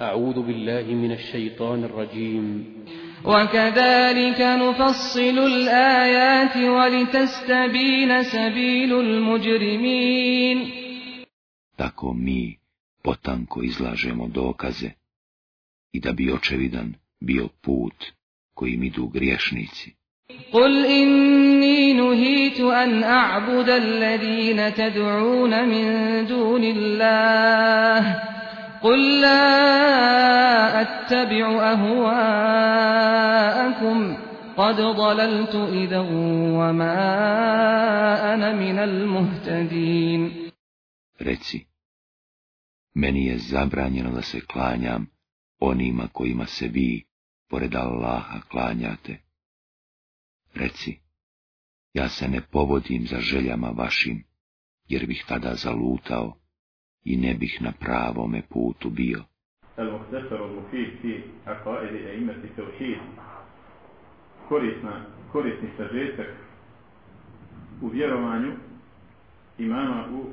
أعوذ بالله من الشيطان الرجيم وكذلك نفصل الآيات ولتستبين سبيل المجرمين Tako mi potanko izlažemo dokaze i da bi očevidan bio put kojim idu griješnici. قل إني نهيت أن أعبد الذين تدعون من دون الله قل لا أتبع أهواءكم قد ضللت إذا وما أنا من المهتدين Reci, meni je zabranjeno da se klanjam onima kojima se vi, pored Allaha, klanjate. Reci, ja se ne povodim za željama vašim, jer bih tada zalutao i ne bih na pravome putu bio. المختصر المفيد في عقائد أئمة التوحيد korisna, korisni sažetak u vjerovanju imama u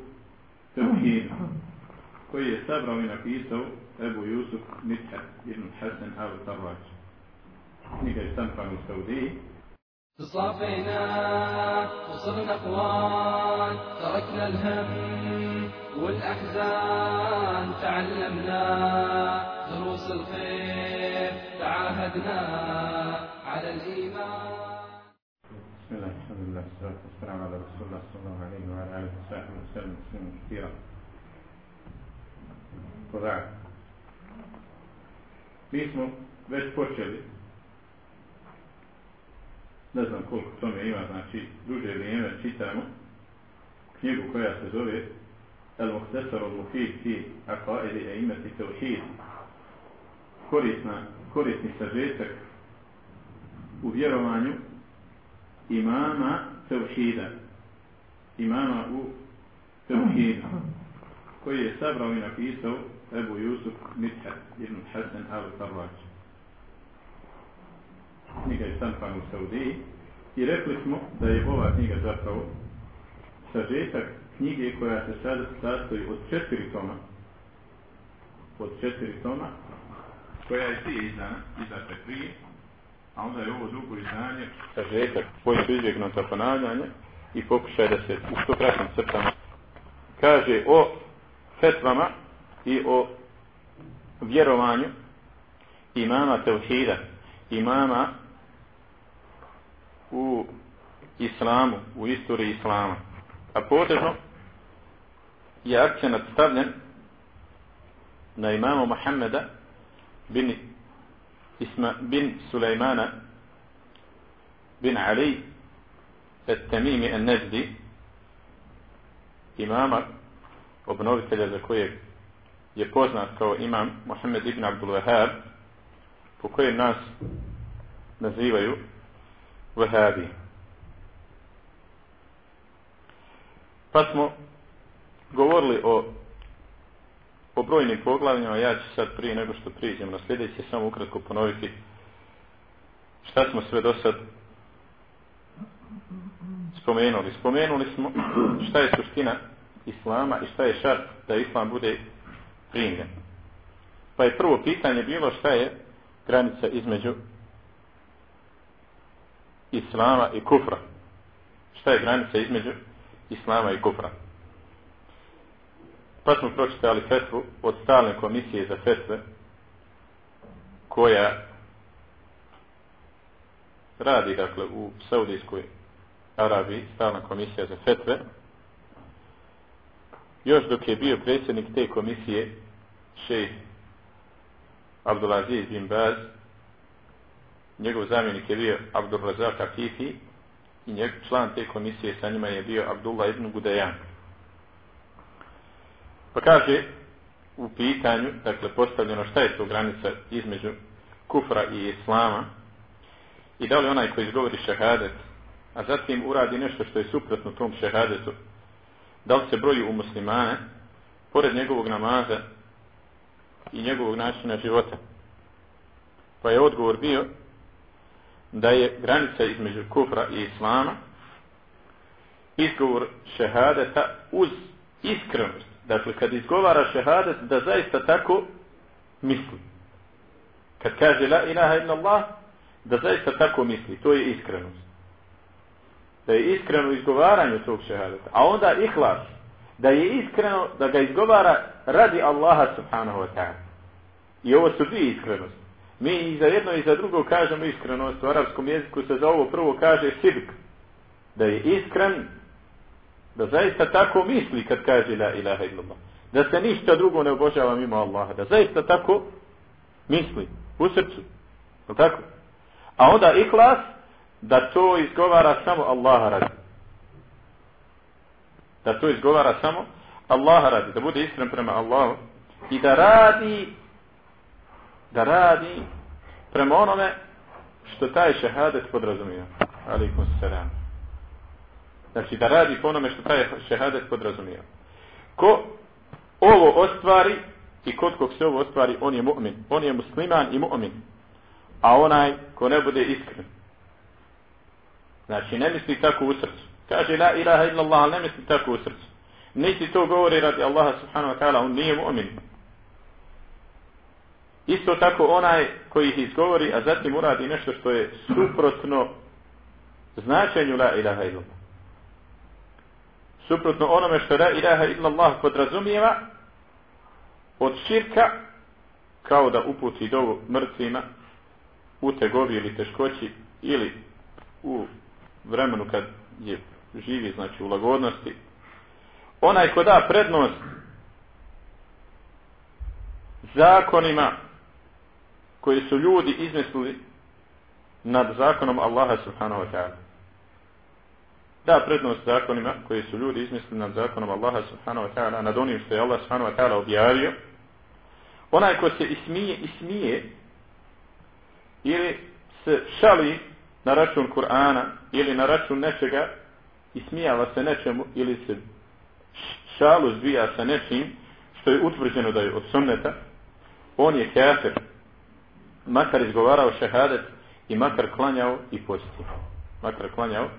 Tevhidu, koji je sabrao i napisao Ebu Jusuf Mithat ibn Hasan al-Tarraj. Knjiga je sampana u Saudiji. تصافينا وصرنا اخوان تركنا الهم والأحزان تعلمنا دروس الخير تعاهدنا على الإيمان. بسم الله الحمد لله والصلاة والسلام على رسول الله صلى الله عليه وعلى آله وصحبه وسلم. تسليما كثيرا. وبعد Mi smo već počeli, ne znam koliko tome ima, znači duže vrijeme čitamo knjigu koja se zove المختصر المفيد في عقائد أئمة التوحيد e imati Tauhid korisna, korisni sažetak u vjerovanju imama Tauhida imama u Tauhidu koji je sabrao i napisao Ebu Jusuf Mithat ibn Hasan al-Farraj. Knjiga je stampana u Saudiji. I rekli smo da je ova knjiga zapravo sažetak knjige koja se sad sastoji od četiri toma od četiri toma koja je prije izdana izdata prije a onda je ovo drugo izdanje sažetak koji su izbjegnuta ponavljanje i pokušaj da se u što kraćim crtama kaže o fetvama i o vjerovanju imama Teuhida imama u islamu, u istoriji islama. A potrebno je akcenat stavljen na imamu Mohameda bin, Isma, bin Sulejmana bin Ali et Tamimi en Nezdi imama obnovitelja za kojeg je poznat kao imam Mohamed ibn Abdul Wahab po kojem nas nazivaju Wahabi. Pa smo govorili o o brojnim poglavljima, ja ću sad prije nego što priđem na sljedeće samo ukratko ponoviti šta smo sve do sad spomenuli. Spomenuli smo šta je suština Islama i šta je šart da Islam bude primljen. Pa je prvo pitanje bilo šta je granica između Islama i kufra. Šta je granica između Islama i kufra? Pa smo pročitali fetvu od stalne komisije za fetve koja radi dakle u Saudijskoj Arabiji, stalna komisija za fetve. Još dok je bio predsjednik te komisije šejh Abdulaziz bin Baz, njegov zamjenik je bio Abdulrazak Akifi i njegov član te komisije sa njima je bio Abdullah ibn Gudajan. Pa kaže u pitanju, dakle postavljeno šta je to granica između kufra i islama i da li onaj koji izgovori šehadet, a zatim uradi nešto što je suprotno tom šehadetu, da li se broji u muslimane, pored njegovog namaza i njegovog načina života. Pa je odgovor bio da je granica između kufra i islama izgovor šehadeta uz iskrenost. Dakle, kad izgovara šehadet, da zaista tako misli. Kad kaže la ilaha illa Allah, da zaista tako misli. To je iskrenost. Da je iskreno izgovaranje tog šehadeta. A onda ihlas. Da je iskreno, da ga izgovara radi Allaha subhanahu wa ta'ala. I ovo su dvije iskrenosti. Mi i za jedno i za drugo kažemo iskrenost. U arapskom jeziku se za ovo prvo kaže sidk. Da je iskren, da zaista tako misli kad kaže la ilaha illallah. Da se ništa drugo ne obožava mimo Allaha. Da zaista tako misli u srcu. Je tako? A onda ihlas da to izgovara samo Allaha radi. Da to izgovara samo Allaha radi. Da bude iskren prema Allahu. I da radi da radi prema onome što taj šehadet podrazumio. Alikum salam. Znači da radi po onome što taj šehadet podrazumijeva. Ko ovo ostvari i kod kog se ovo ostvari, on je mu'min. On je musliman i mu'min. A onaj ko ne bude iskren. Znači ne misli tako u srcu. Kaže la ilaha illallah, ne misli tako u srcu. Nisi to govori radi Allaha subhanahu wa ta'ala, on nije mu'min. Isto tako onaj koji ih izgovori, a zatim uradi nešto što je suprotno značenju la ilaha illallah. Suprotno onome što la ilaha illallah podrazumijeva od širka kao da uputi dovu mrtvima u tegovi ili teškoći ili u vremenu kad je živi, znači u lagodnosti. Onaj ko da prednost zakonima koji su ljudi izmislili nad zakonom Allaha subhanahu wa ta'ala. Da prednost zakonima koji su ljudi izmislili nad zakonom Allaha subhanahu wa ta'ala, nad onim što je Allah subhanahu wa ta'ala objavio, onaj ko se ismije, ismije, ili se šali na račun Kur'ana, ili na račun nečega, ismijava se nečemu, ili se šalu zbija sa nečim, što je utvrđeno da je od sunneta, on je kafir, makar izgovarao šehadet i makar klanjao i postio. Makar klanjao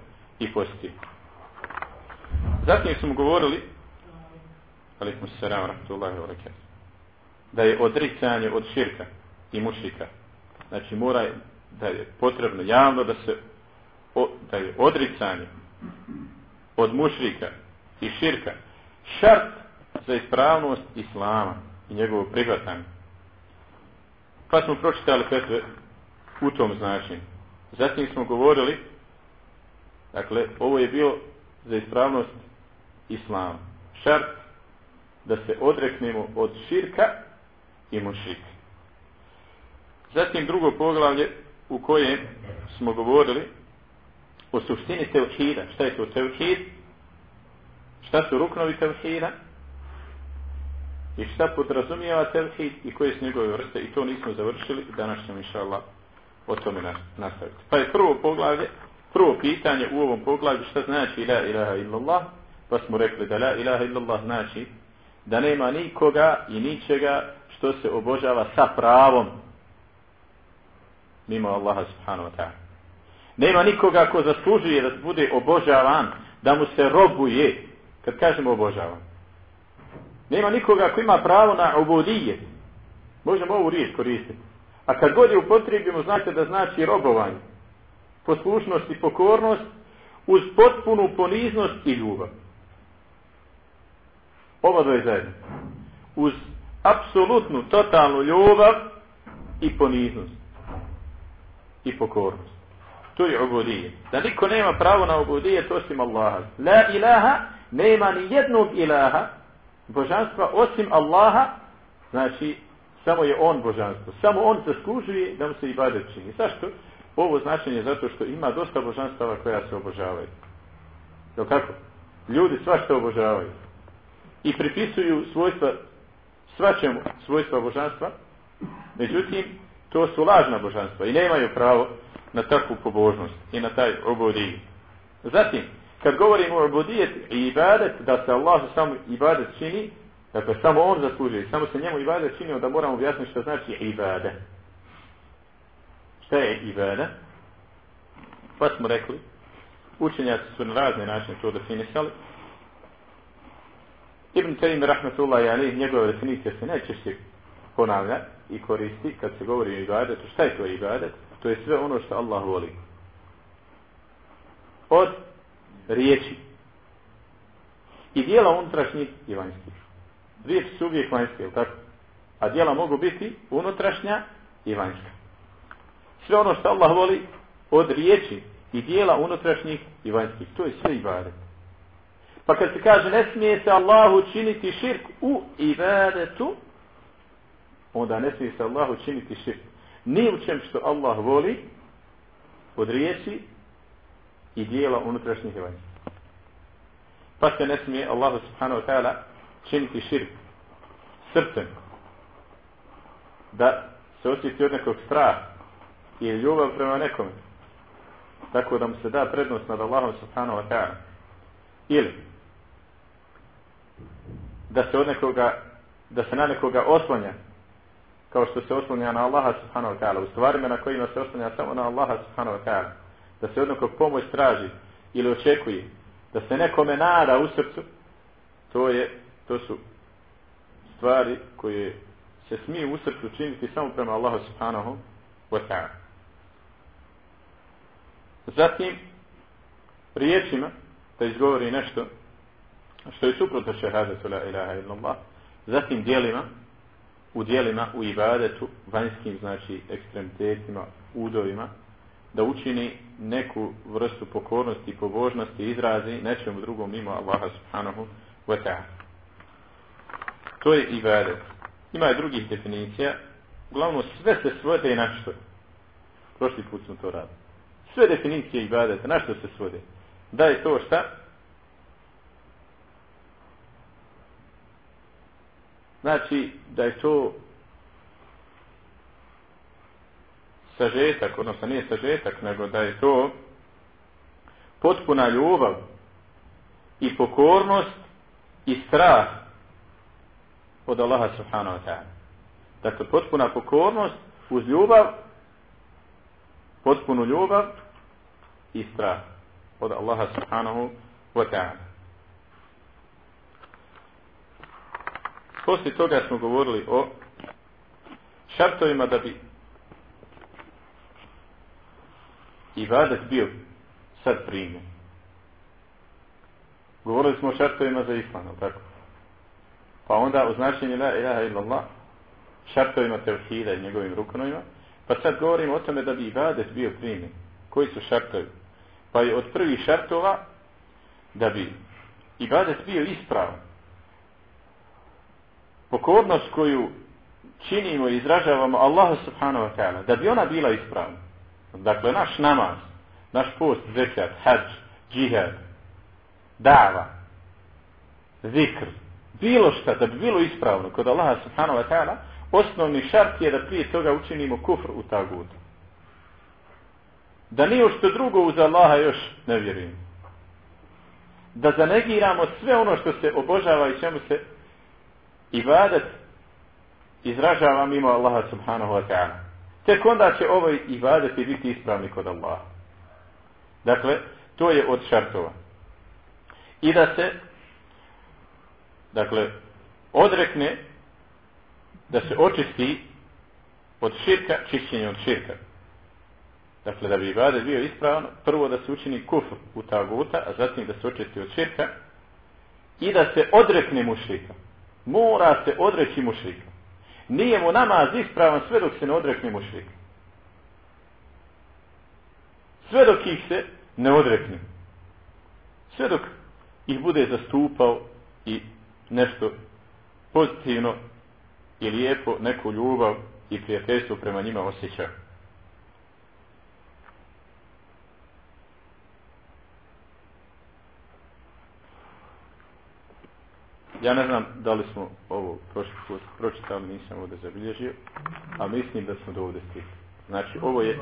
i posti. Zatim smo govorili alaikum salam rahmatullahi wa barakatuh da je odricanje od širka i mušika. Znači mora da je potrebno javno da se o, da je odricanje od mušrika i širka šart za ispravnost islama i njegovo prihvatanje. Pa smo pročitali petve u tom značenju. Zatim smo govorili, dakle, ovo je bilo za ispravnost islama. Šart da se odreknemo od širka i mušrika. Zatim drugo poglavlje u kojem smo govorili o suštini tevhida. Šta je to tevhid? Šta su ruknovi tevhida? I šta podrazumijeva tevhid i koje su njegove vrste i to nismo završili danas ćemo inša Allah o tome nastaviti. Pa je prvo poglavlje, prvo pitanje u ovom poglavlju šta znači la ilaha illallah pa smo rekli da la ilaha illallah znači da nema nikoga i ničega što se obožava sa pravom mimo Allaha subhanahu wa ta'ala. Nema nikoga ko zaslužuje da bude obožavan, da mu se robuje, kad kažemo obožavan. Nema nikoga ko ima pravo na obodije. Možemo ovu riječ koristiti. A kad god je upotrebimo, znate da znači robovanje. Poslušnost i pokornost uz potpunu poniznost i ljubav. Oba dvoje zajedno. Uz apsolutnu, totalnu ljubav i poniznost. I pokornost. To je obudije. Da niko nema pravo na obudije to osim Allaha. La ilaha, nema ni jednog ilaha, božanstva osim Allaha, znači samo je on božanstvo. Samo on zaslužuje da mu se i bade čini. Zašto? Ovo značenje zato što ima dosta božanstava koja se obožavaju. Jel kako? Ljudi svašta obožavaju. I pripisuju svojstva svačemu svojstva božanstva. Međutim, to su lažna božanstva i nemaju pravo na takvu pobožnost i na taj obodiju. Zatim, kad govorimo o ibadet i ibadet, da se Allah samo ibadet čini, dakle samo on zaslužuje, samo se njemu ibadet čini, onda moramo objasniti što znači ibadet. Šta je ibadet? Pa smo rekli, učenjaci su na razne načine to definisali. Ibn Tarim, rahmetullahi alaih, njegove definicije se najčešće ponavlja, i koristi kad se govori o ibadetu. Šta je to ibadet? To je sve ono što Allah voli. Od riječi. I dijela unutrašnjih i vanjskih. Riječi su uvijek vanjske, tako? A dijela mogu biti unutrašnja i vanjska. Sve ono što Allah voli od riječi i dijela unutrašnjih i vanjskih. To je sve ibadet. Pa kad se kaže ne smije se Allahu činiti širk u ibadetu, onda ne smije se Allahu činiti širk. Ni u čem što Allah voli od riječi i dijela unutrašnjih i vanjskih. Pa se ne smije Allahu subhanahu wa ta'ala činiti širk srcem. Da se osjeti od nekog straha je ljubav prema nekome. Tako da mu se da prednost nad Allahom subhanahu wa ta'ala. Ili da se od nekoga, da se na nekoga oslanja, kao što se oslanja na Allaha subhanahu wa ta'ala, u stvarima na kojima se oslanja samo na Allaha subhanahu wa ta'ala, da se od nekog pomoć traži ili očekuje, da se nekome nada u srcu, to je, to su stvari koje se smije u srcu činiti samo prema Allahu subhanahu wa ta'ala. Zatim, riječima, da izgovori nešto, što je suprotno šehadetu la ilaha illallah, zatim dijelima, u dijelima, u ibadetu, vanjskim, znači, ekstremitetima, udovima, da učini neku vrstu pokornosti i pobožnosti izrazi nečemu drugom mimo Allaha subhanahu wa ta'ala. To je ibadet. Ima i drugih definicija. Uglavnom, sve se svode na što? Prošli put smo to radili. Sve definicije ibadeta, na što se svode? Da je to šta? Znači, da je to sažetak, odnosno nije sažetak, nego da je to potpuna ljubav i pokornost i strah od Allaha subhanahu wa ta'ala. Dakle, potpuna pokornost uz ljubav, potpunu ljubav i strah od Allaha subhanahu wa ta'ala. Poslije toga smo govorili o šartovima da bi ibadet bio sad primjen. Govorili smo o šartovima za islam, tako? Pa onda o značenju la ilaha illallah, šartovima tevhida i njegovim rukonovima, pa sad govorimo o tome da bi ibadet bio primjen. Koji su šartovi? Pa je od prvih šartova da bi ibadet bio ispravan pokornost koju činimo i izražavamo Allahu subhanahu wa ta'ala, da bi ona bila ispravna. Dakle, naš namaz, naš post, zekat, hađ, džihad, dava, zikr, bilo šta da bi bilo ispravno kod Allaha subhanahu wa ta'ala, osnovni šart je da prije toga učinimo kufr u tagutu. Da nije što drugo uz Allaha još ne vjerujemo. Da zanegiramo sve ono što se obožava i čemu se ibadet izražava mimo Allaha subhanahu wa ta'ala. Tek onda će ovaj ibadet biti ispravni kod Allaha. Dakle, to je od šartova. I da se, dakle, odrekne, da se očisti od širka, čišćenje od širka. Dakle, da bi ibadet bio ispravan, prvo da se učini kufr u taguta, a zatim da se očisti od širka i da se odrekne mušrika. mora se odreći mušrika. Nije mu namaz ispravan sve dok se ne odrekne mušrika. Sve dok ih se ne odrekne. Sve dok ih bude zastupao i nešto pozitivno i lijepo, neku ljubav i prijateljstvo prema njima osjeća. Ja ne znam da li smo ovo prošli put pročitali, nisam ovdje zabilježio, a mislim da smo do ovdje stigli. Znači, ovo je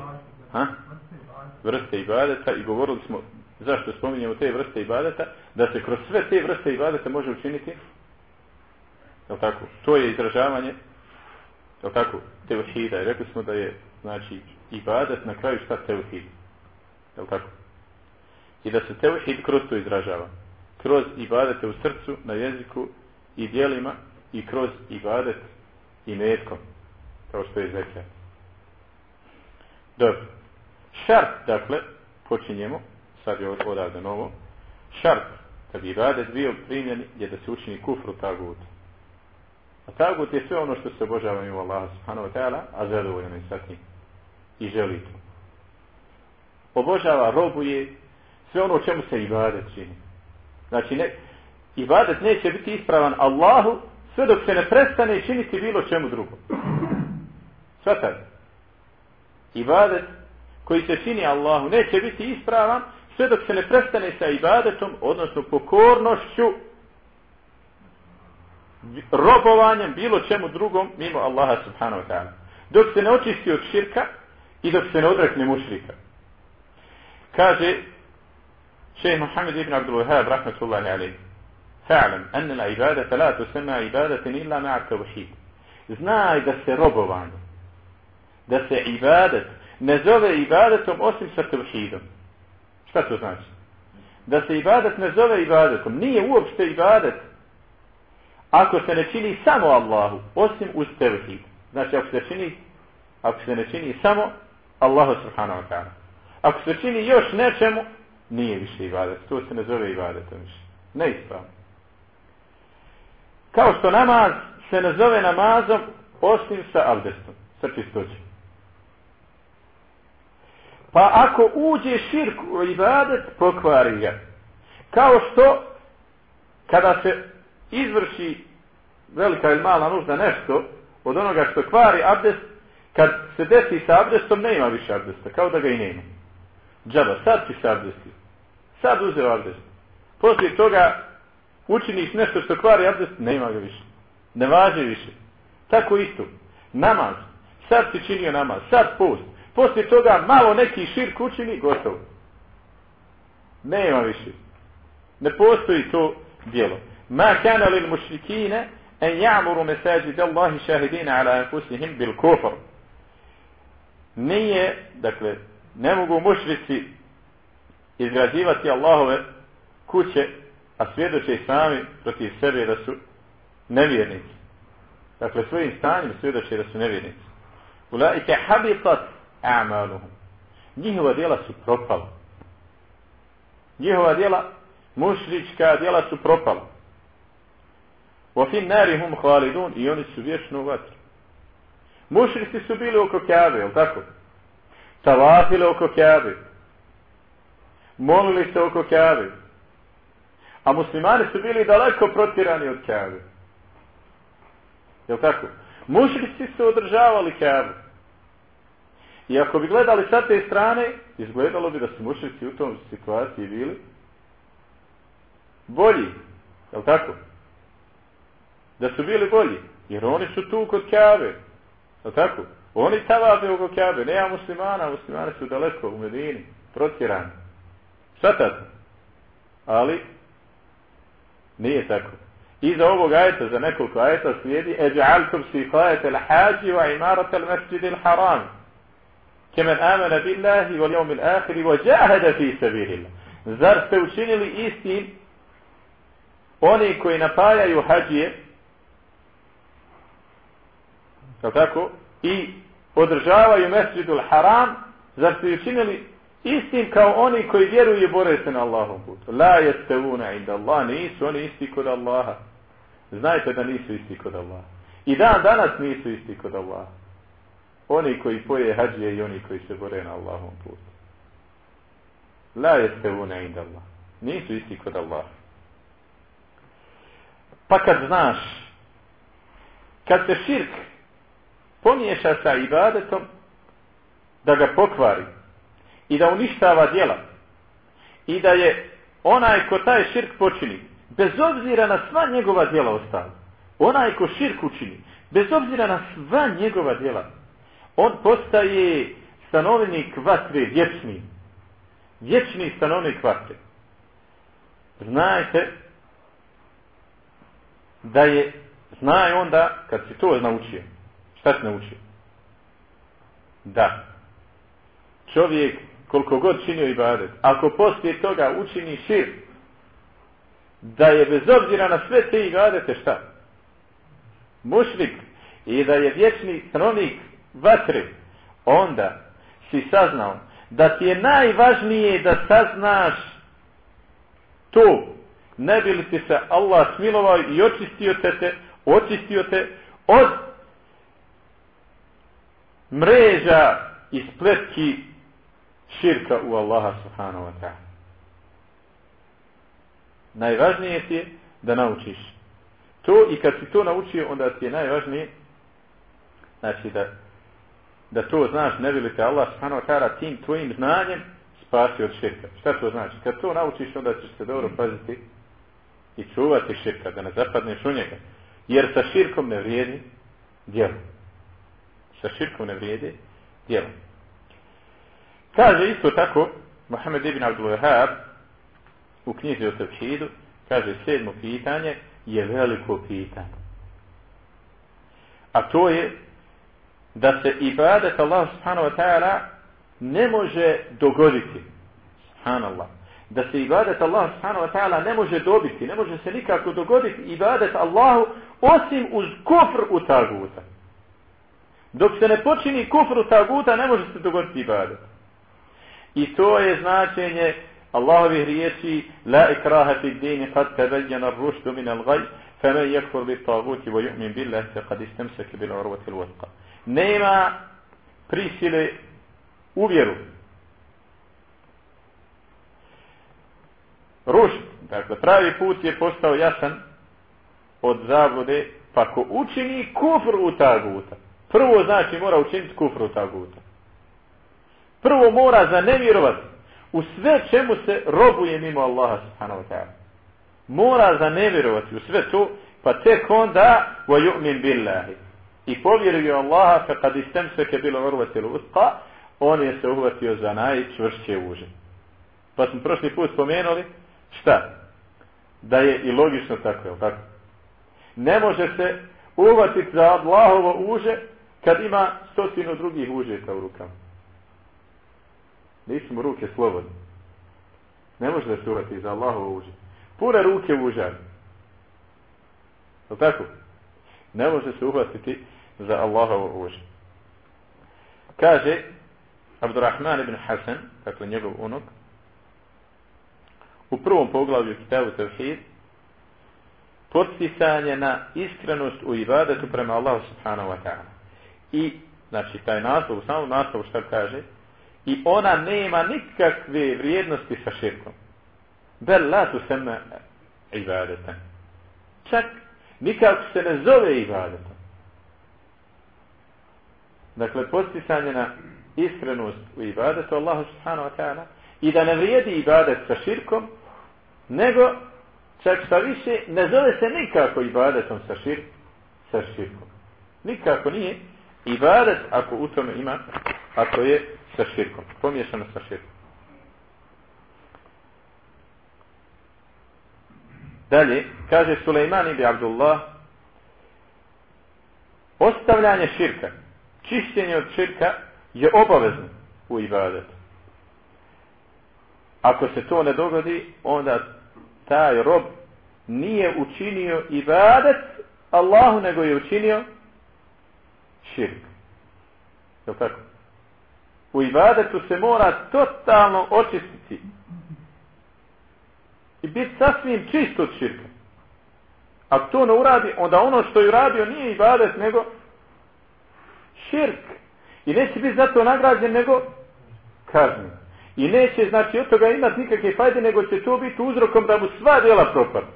ha? vrste ibadeta i govorili smo zašto spominjemo te vrste ibadeta, da se kroz sve te vrste ibadeta može učiniti Jel tako? To je izražavanje jel tako? Tevhida. I rekli smo da je znači ibadet na kraju šta tevhid. Jel tako? I da se tevhid kroz to izražava kroz ibadete u srcu, na jeziku i dijelima i kroz ibadet i metkom. kao što je zekijat. Dobro. Šart, dakle, počinjemo, sad je odavde novo, šart, kad bi ibadet bio primjen, je da se učini kufru tagutu. A tagut je sve ono što se obožava mimo Allaha subhanahu wa ta'ala, a zadovoljeno je sa tim. I želi to. Obožava, robuje, sve ono čemu se ibadet čini. Znači, ne, ibadet neće biti ispravan Allahu sve dok se ne prestane činiti bilo čemu drugo. Svataj. Ibadet koji se čini Allahu neće biti ispravan sve dok se ne prestane sa ibadetom, odnosno pokornošću, robovanjem, bilo čemu drugom, mimo Allaha subhanahu wa ta'ala. Dok se ne očisti od širka i dok se ne odrekne mušrika. Kaže šehr Muhammed ibn Abdul Wahab, rahmatullahi alaihi, fa'lam, anna la ibadata la tusamma ibadatin illa ma'a tawhid. Znaj da se robovanje, da se ibadet ne zove ibadetom osim sa tevhidom. Šta to znači? Da se ibadet ne zove ibadetom. Nije uopšte ibadet ako se ne čini samo Allahu, osim uz tevhid. Znači, ako se čini, ako se ne čini samo Allahu subhanahu wa ta'ala. Ako se čini još nečemu, nije više ibadet. To se ne zove ibadetom više. Ne ispravno. Kao što namaz se ne zove namazom osim sa abdestom, sa čistoćem. Pa ako uđe širk u ibadet, pokvari ga. Kao što kada se izvrši velika ili mala nužda nešto od onoga što kvari abdest, kad se desi sa abdestom, ne ima više abdesta, kao da ga i nema. Džaba, sad ti se abdestio. Sad uzeo abdest. Poslije toga učiniš nešto što kvari abdest, ne ima ga više. Ne važe više. Tako isto. Namaz. Sad si činio namaz. Sad post poslije toga malo neki širk učini, gotovo. Nema više. Ne postoji to djelo. Ma kana lil أن يعمروا مساجد الله Allahi على ala anfusihim bil. Nije, dakle, ne mogu mušrici izgrađivati Allahove kuće, a svjedoče sami protiv sebe da su nevjernici. Dakle, svojim stanjem svjedoče da su nevjernici. Ulaike habitat a'maluhum. Njihova djela su propala. Njihova djela, mušrička djela su propala. Wa fin narihum khalidun i oni su vječno u vatru. Mušrici su bili oko Kabe, je tako? Tavafili oko Kabe. Molili se oko Kabe. A muslimani su bili daleko protirani od Kabe. Je tako? Mušrici su održavali Kabe. I ako bi gledali sa te strane, izgledalo bi da su mušrici u tom situaciji bili bolji. Je tako? Da su bili bolji. Jer oni su tu kod. Je li tako? Oni tavate oko Kjave. Nema muslimana, muslimani su daleko u Medini. Protjerani. Šta tako? Ali, nije tako. Iza ovog ajeta, za nekoliko ajeta slijedi, eđa'altum si kajete l-hađi wa imarate l-mesđidi l-harami. kemen amana billahi wal yawmil akhir wa jahada fi sabilillah. Zar ste učinili istim oni koji napajaju hađije tako i održavaju mesdžidul haram zar ste učinili istim kao oni koji vjeruju i bore se na Allahom putu la jestevuna inda Allah nisu oni isti kod Allaha znajte da nisu isti kod Allaha i dan danas nisu isti kod Allaha oni koji poje hađije i oni koji se bore na Allahom putu. La jeste inda Allah. Nisu isti kod Allah. Pa kad znaš, kad se širk pomiješa sa ibadetom, da ga pokvari i da uništava djela i da je onaj ko taj širk počini, bez obzira na sva njegova djela ostala, onaj ko širk učini, bez obzira na sva njegova djela, on postaje stanovnik vatre vječni. Vječni stanovnik vatre. Znajte da je, znaj onda, kad si to naučio, šta se naučio? Da. Čovjek, koliko god činio ibadet, ako poslije toga učini šir, da je bez obzira na sve te ibadete šta? Mušnik, i da je vječni stanovnik vatre, onda si saznao da ti je najvažnije da saznaš to, ne bi li ti se Allah smilovao i očistio te, te očistio te od mreža i spletki širka u Allaha subhanahu wa ta'ala. Najvažnije ti je da naučiš. To i kad si to naučio, onda ti je najvažnije znači da da to znaš, ne bi te Allah subhanahu wa ta'ala tim tvojim znanjem spasi od širka. Šta to znači? Kad to naučiš, onda ćeš se dobro paziti i čuvati širka, da ne zapadneš u njega. Jer sa širkom ne vrijedi djelo. Sa širkom ne vrijede djelo. Kaže isto tako, Mohamed ibn Abdul Wahab, u knjizi o Tevhidu, kaže sedmo pitanje je veliko pitanje. A to je da se ibadet Allah subhanahu wa ta'ala ne može dogoditi. Subhanallah. Da se ibadet Allah subhanahu wa ta'ala ne može dobiti, ne može se nikako dogoditi ibadet Allahu osim uz kufr u taguta. Dok se ne počini kufr u taguta, ne može se dogoditi ibadet. I to je značenje Allahovih riječi La ikraha fi dini kad tebeljena ruštu min al gaj فمن يكفر بالطاغوت ويؤمن بالله فقد استمسك بالعروة الوثقى nema prisile u vjeru. Ruš, dakle, pravi put je postao jasan od zablude, pa ko učini kufr u taguta, prvo znači mora učiniti kufru taguta. Prvo mora zanevjerovati u sve čemu se robuje mimo Allaha subhanahu wa ta'ala. Mora zanevjerovati u sve to, pa tek onda wa yu'min billahi i povjeruje Allaha fe kad istem sve ke bilo urvati on je se uhvatio za najčvršće uže. Pa smo prošli put spomenuli, šta? Da je i logično tako, je tako? Ne može se uhvatiti za Allahovo uže kad ima stotinu drugih užeta u rukama. Nisu mu ruke slobodne. Ne može da se uhvati za Allahovo uže. Pure ruke u užar. Je tako? Ne može se uhvatiti za Allahovo uže. Kaže Abdurrahman ibn Hasan, dakle njegov unuk, u prvom poglavlju Kitabu Tevhid, podsticanje na iskrenost u ibadetu prema Allahu subhanahu wa ta'ala. I, znači, taj naslov, u samom naslovu šta kaže, i ona nema nikakve vrijednosti sa širkom. Bel la tu seme ibadetan. Čak nikako se ne zove ibadetan. Dakle, postisanje na iskrenost u ibadetu Allahu subhanahu wa ta'ala i da ne vrijedi ibadet sa širkom, nego čak šta više ne zove se nikako ibadetom sa, šir, sa širkom. Nikako nije ibadet ako u tome ima, ako je sa širkom, pomiješano sa širkom. Dalje, kaže Suleiman ibn Abdullah, ostavljanje širka, čišćenje od širka je obavezno u ibadetu. Ako se to ne dogodi, onda taj rob nije učinio ibadet Allahu, nego je učinio širk. Je tako? U ibadetu se mora totalno očistiti i biti sasvim čist od širka. Ako to ne uradi, onda ono što je uradio nije ibadet, nego širk. I neće biti zato nagrađen nego kažnjen. I neće, znači, od toga imati nikakve fajde, nego će to biti uzrokom da mu sva djela propadne.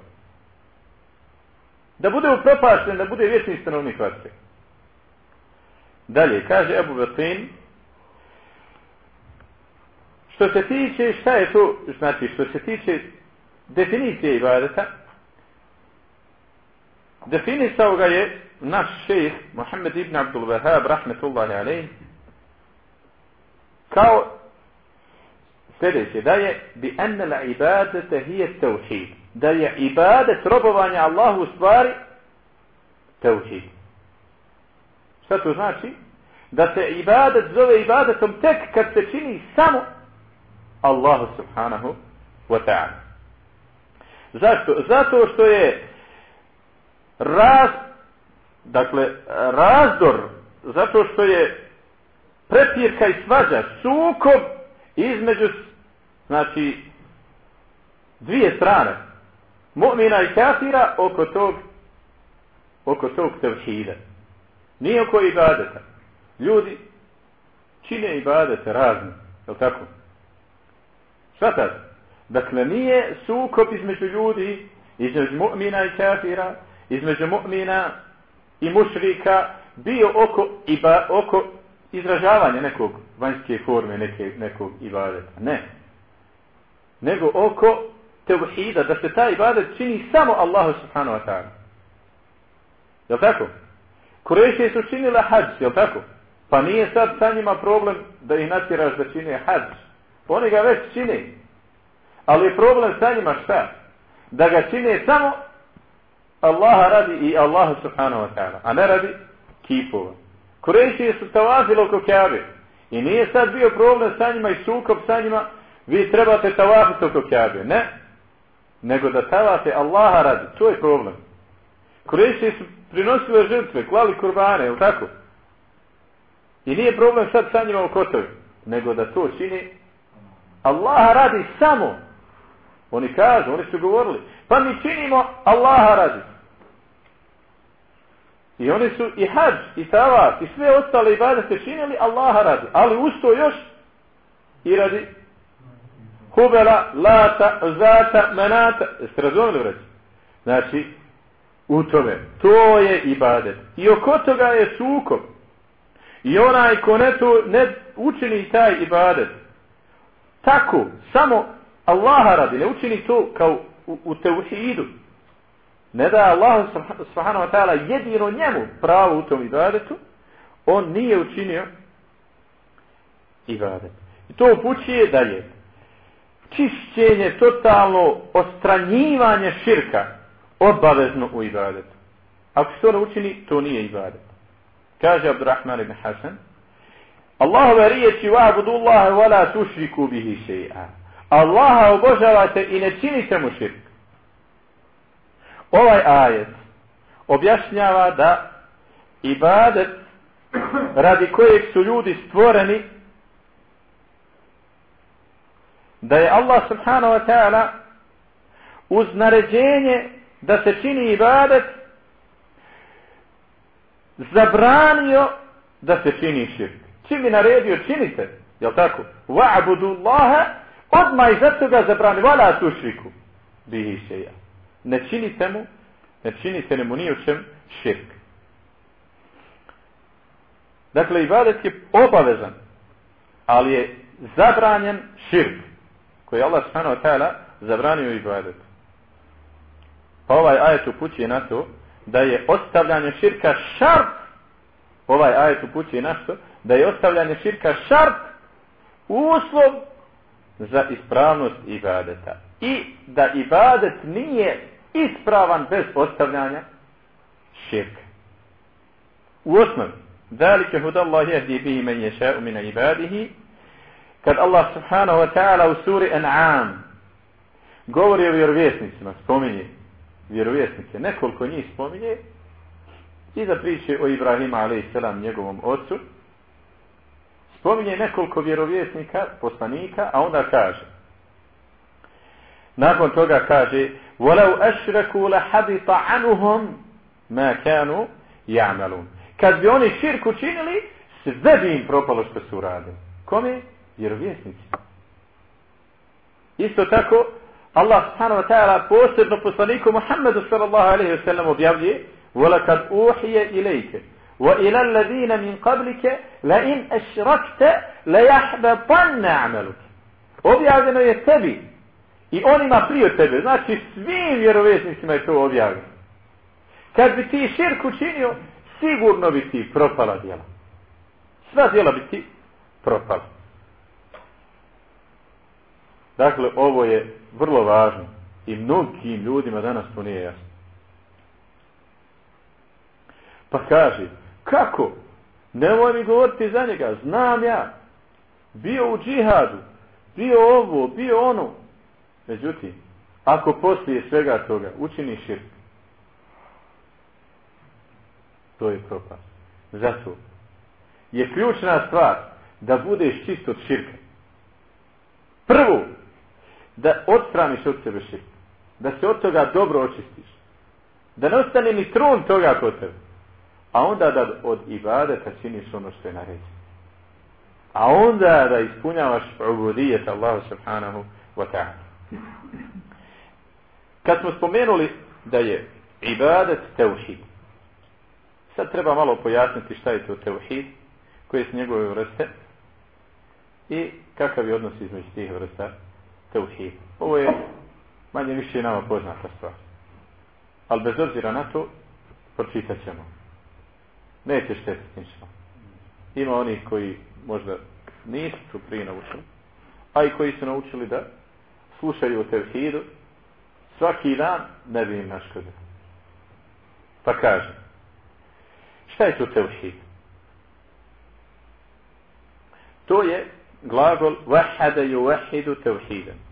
Da bude upropašten, da bude vječni stanovnik vatre. Dalje, kaže Abu Batin, što se tiče, šta je to, znači, što se tiče definicije ibadeta, definisao ga je naš šejh Muhammed ibn Abdul Wahab rahmetullahi alaih, kao sljedeće da je bi enne la ibadete hije tauhid da je ibadet robovanja Allahu u stvari tauhid šta to znači da se ibadet zove ibadetom tek kad se čini samo Allahu subhanahu wa ta'ala zašto? zato što je raz, dakle, razdor, zato što je prepirka i svađa, sukob između, znači, dvije strane, mu'mina i kafira oko tog, oko tog tevhida. Nije oko ibadeta. Ljudi čine ibadete razne, je li tako? Šta tad? Dakle, nije sukob između ljudi, između mu'mina i kafira, između mu'mina i mušrika, bio oko, iba, oko izražavanja nekog vanjske forme, neke, nekog ibadeta. Ne. Nego oko tevhida, da se taj ibadet čini samo Allahu subhanahu wa ta'ala. Je tako? Kurešije su činile hađ, je tako? Pa nije sad sa njima problem da ih natjeraš da čine hađ. Pa oni ga već čine. Ali je problem sa njima šta? Da ga čine samo Allaha radi i Allaha subhanahu wa ta'ala. A ne radi kipova. Kurešije su tavazili oko Kjabe. I nije sad bio problem sa njima i sukob sa njima. Vi trebate tavaziti oko Kjabe. Ne. Nego da tavate Allaha radi. To je problem. Kurešije su prinosile žrtve, klali kurbane, ili tako? I nije problem sad sa njima u kotovi. Nego da to čini Allaha radi samo. Oni kažu, oni su govorili. Pa mi činimo Allaha radi. I oni su i hađ, i tavaf, i sve ostale ibadete činili Allaha radi. Ali usto još i radi hubela, lata, zata, Manata. Jeste razumili vreći? Znači, u tome. To je ibadet. I oko toga je sukob. I onaj ko ne, to, ne učini taj ibadet. Tako, samo Allaha radi, ne učini to kao u, u teuhidu ne da Allah subhanahu wa ta'ala jedino njemu pravo u tom ibadetu, on nije učinio ibadet. I to upućuje dalje. Čišćenje, totalno ostranjivanje širka obavezno u ibadetu. Ako se to ne učini, to nije ibadet. Kaže Abdurrahman ibn Hasan, Allahove riječi wa'budu Allahe wa la tušriku bihi še'a. Allaha obožavate i ne činite mu širk ovaj ajet objašnjava da ibadet radi kojeg su ljudi stvoreni da je Allah subhanahu wa ta'ala uz naređenje da se čini ibadet zabranio da se čini širk. Čim mi naredio činite, jel tako? Wa'budu Allaha odmah i toga zabrani. Vala tu šriku. Bihi šeja ne činite mu, ne činite mu ni u čem širk. Dakle, ibadet je obavezan, ali je zabranjen širk, koji je Allah subhanahu wa ta'ala zabranio ibadet. Pa ovaj ajet upućuje na to da je ostavljanje širka šart, ovaj ajet upućuje na to da je ostavljanje širka šart uslov za ispravnost ibadeta. I da ibadet nije ispravan bez ostavljanja širka. U osnovi, ذلك هدى الله يهدي به من يشاء من عباده kad Allah subhanahu wa ta'ala u suri An'am govori o vjerovjesnicima, spominje vjerovjesnike, nekoliko njih spominje i za priče o Ibrahima a.s. njegovom ocu spominje nekoliko vjerovjesnika, poslanika, a onda kaže nakon toga kaže ولو أشركوا لحبط عنهم ما كانوا يعملون kad bi oni širk učinili sve bi im propalo što su uradili kome? vjerovjesnici isto tako Allah subhanahu wa ta'ala posebno poslaniku Muhammedu sallallahu alaihi wa sallam objavlje وَلَكَدْ أُوحِيَ إِلَيْكَ وَإِلَى الَّذِينَ مِنْ قَبْلِكَ لَإِنْ أَشْرَكْتَ لَيَحْبَطَنَّ عَمَلُكَ objavljeno je tebi I onima prije tebe, znači svim vjerovjesnicima je to objavljeno. Kad bi ti širk učinio, sigurno bi ti propala djela. Sva djela bi ti propala. Dakle, ovo je vrlo važno i mnogim ljudima danas to nije jasno. Pa kaže, kako? Nemoj mi govoriti za njega, znam ja. Bio u džihadu, bio ovo, bio ono, Međutim, ako poslije svega toga učini širk, to je propast. Zato je ključna stvar da budeš čist od širka. Prvo, da odstraniš od sebe širk. Da se od toga dobro očistiš. Da ne ostane ni trun toga kod tebe. A onda da od ibadeta činiš ono što je naređeno. A onda da ispunjavaš ubudijet Allahu subhanahu wa ta'ala. Kad smo spomenuli da je ibadet teuhid. Sad treba malo pojasniti šta je to teuhid, koje su njegove vrste i kakav je odnos između tih vrsta teuhid. Ovo je manje više nama poznata stvar. Ali bez obzira na to, pročitat ćemo. Neće štetiti ništa. Ima onih koji možda nisu tu prije naučili, a i koji su naučili da slušaju o tevhidu, svaki dan ne bi im naškodio. Pa kaže, šta je to tevhid? To je glagol vahada ju vahidu tevhidem.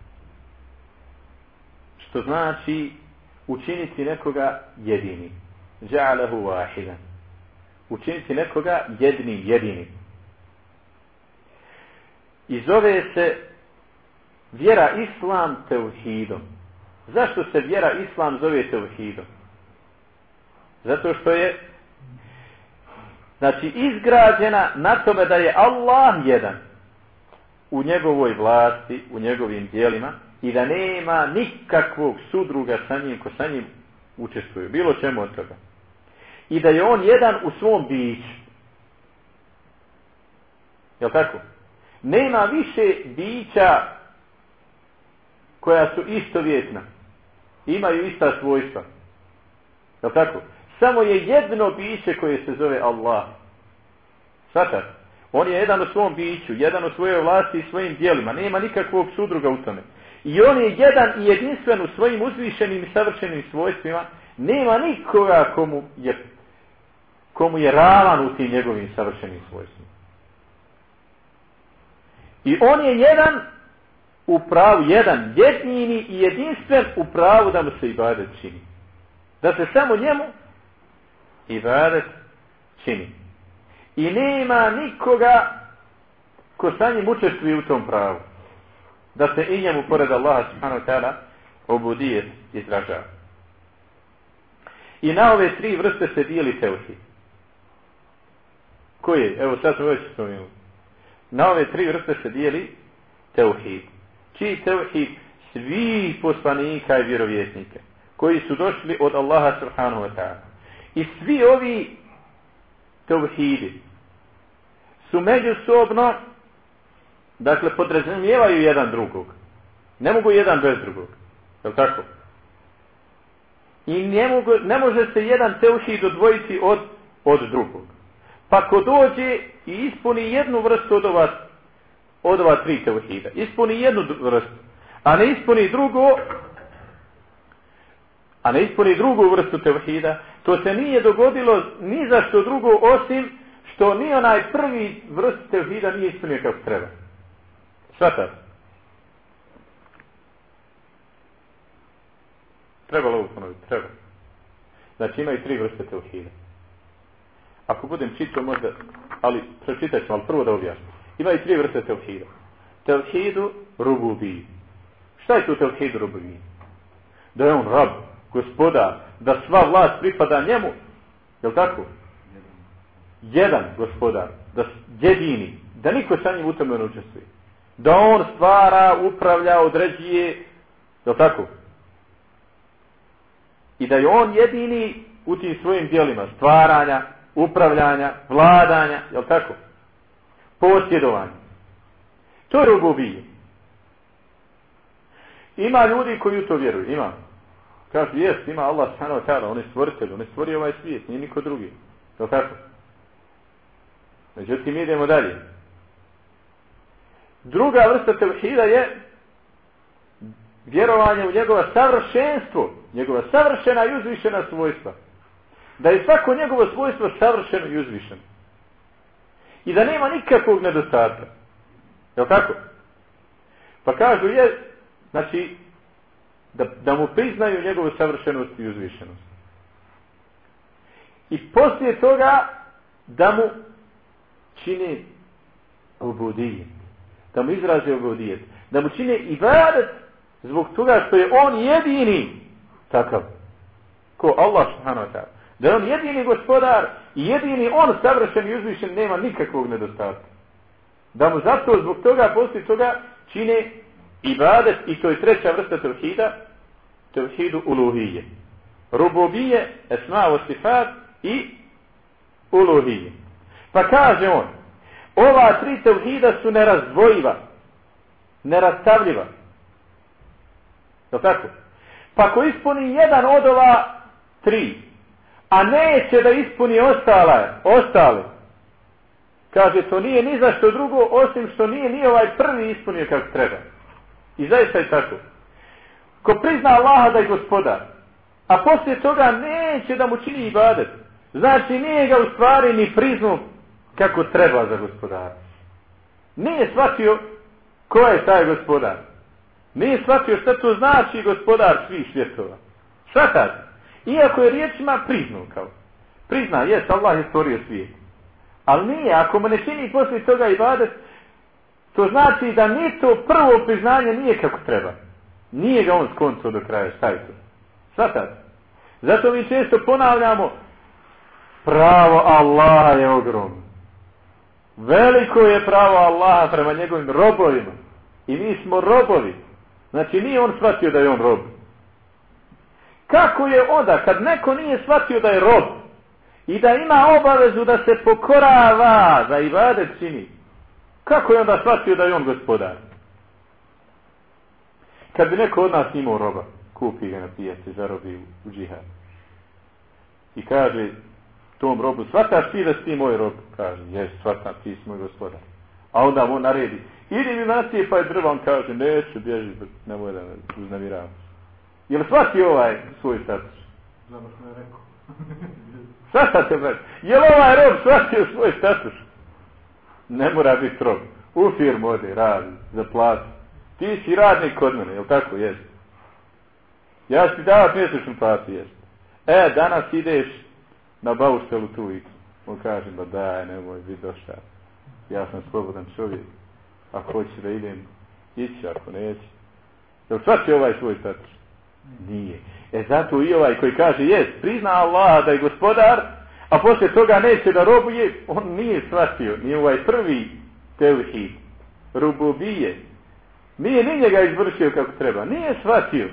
Što znači učiniti nekoga jedini. Ja'alahu vahidan. Učiniti nekoga jednim, jedinim. I zove se vjera islam tevhidom. Zašto se vjera islam zove tevhidom? Zato što je znači izgrađena na tome da je Allah jedan u njegovoj vlasti, u njegovim dijelima i da nema nikakvog sudruga sa njim ko sa njim učestvuje, Bilo čemu od toga. I da je on jedan u svom biću. Jel tako? Nema više bića koja su istovjetna. Imaju ista svojstva. Jel tako? Samo je jedno biće koje se zove Allah. Svatak. On je jedan u svom biću, jedan u svojoj vlasti i svojim dijelima. Nema nikakvog sudruga u tome. I on je jedan i jedinstven u svojim uzvišenim i savršenim svojstvima. Nema nikoga komu je, komu je ravan u tim njegovim savršenim svojstvima. I on je jedan u pravu, jedan jednini i jedinstven u pravu da mu se ibadet čini. Da se samo njemu ibadet čini. I nema nikoga ko sa njim učestvuje u tom pravu. Da se i njemu pored Allaha subhanahu wa ta'ala obudijet izražava. I na ove tri vrste se dijeli teuhid. Koje? Evo sad smo već spomenuli. Na ove tri vrste se dijeli teuhid. Čiji teuhid? Svi poslanika i vjerovjesnika koji su došli od Allaha subhanahu wa ta'ala. I svi ovi teuhidi su međusobno dakle podrazumijevaju jedan drugog. Ne mogu jedan bez drugog. Je li tako? I ne, mogu, ne može se jedan teuhid odvojiti od, od drugog. Pa ko dođe i ispuni jednu vrstu od ova, od ova tri teuhida, ispuni jednu vrstu, a ne ispuni drugo, a ne ispuni drugu vrstu tevhida, to se nije dogodilo ni za što drugo osim što ni onaj prvi vrst tevhida nije ispunio kako treba. Svatar. Treba li ovo ponoviti? Treba. Znači imaju tri vrste tevhida. Ako budem čitao možda, ali pročitat ću, ali prvo da objasnim. Imaju tri vrste tevhida. Teuhidu rububi. Šta je tu teuhidu rububi? Da je on rab, gospodar, da sva vlast pripada njemu, je li tako? Jedan gospodar, da jedini, da niko sa njim u tome ne učestvuje. Da on stvara, upravlja, određuje, je tako? I da je on jedini u tim svojim dijelima stvaranja, upravljanja, vladanja, je li tako? Posjedovanja. To je rububije. Ima ljudi koji u to vjeruju, ima. Kažu, jes, ima Allah subhanahu wa ta'ala, on je stvoritelj, on je stvorio ovaj svijet, nije niko drugi. Je tako? Međutim, idemo dalje. Druga vrsta tevhida je vjerovanje u njegova savršenstvo, njegova savršena i uzvišena svojstva. Da je svako njegovo svojstvo savršeno i uzvišeno. I da nema nikakvog nedostatka. Je tako? Pa kažu, je, znači, da, da mu priznaju njegovu savršenost i uzvišenost. I poslije toga da mu čini obudijet. Da mu izraze obudijet. Da mu čine ibadet zbog toga što je on jedini takav. Ko Allah subhanahu wa ta'ala. Da je on jedini gospodar i jedini on savršen i uzvišen nema nikakvog nedostatka. Da mu zato zbog toga poslije toga čine ibadet i to je treća vrsta tevhida tevhidu uluhije. Rububije, esma o sifat i uluhije. Pa kaže on, ova tri tevhida su nerazdvojiva, nerastavljiva. Je tako? Pa ako ispuni jedan od ova tri, a neće da ispuni ostale, ostale, kaže to nije ni za što drugo, osim što nije ni ovaj prvi ispunio kako treba. I zaista je tako. Ko prizna Allaha da je gospodar, a poslije toga neće da mu čini ibadet, znači nije ga u stvari ni priznu kako treba za gospodara. Nije shvatio ko je taj gospodar. Nije shvatio šta to znači gospodar svih svjetova. Shvatate? Iako je riječima priznu kao. Prizna, jes, Allah je stvorio svijet. Ali nije, ako mu ne čini poslije toga ibadet, to znači da ni to prvo priznanje nije kako treba. Nije ga on skonto do kraja, šta je to? Svatate? Zato mi često ponavljamo, pravo Allaha je ogromno. Veliko je pravo Allaha prema njegovim robovima. I mi smo robovi. Znači nije on shvatio da je on rob. Kako je onda kad neko nije shvatio da je rob i da ima obavezu da se pokorava za ibadet čini, kako je onda shvatio da je on gospodar? Kad bi neko od nas imao roba, kupi ga na pijaci, zarobi u, u džihad. I kaže tom robu, shvataš ti da si ti moj rob? Kaže, jes, shvatam, ti si moj gospodar. A onda mu naredi, idi mi nacije pa je drva, on kaže, neću, bježi, nemoj da me uznamiravam. Je li shvati ovaj svoj status? Znamo što je rekao. Shvatate, bret? Je li ovaj rob shvatio svoj status? Ne mora biti rob. U firmu ode, radi, za platu. Ti si radnik kod mene, je li tako? Jes. Ja ću ti davat mjesečnu platu, jes. E, danas ideš na bauštelu tu i on kaže, ba daj, nemoj, bi došao. Ja sam slobodan čovjek. Ako hoće da idem, ići, ako neće. Jel će ovaj svoj status? Nije. E zato i ovaj koji kaže, jes, prizna Allah da je gospodar, a poslije toga neće da robuje, on nije shvatio, nije ovaj prvi tevhid, rububije, Nije ni njega izvršio kako treba. Nije shvatio.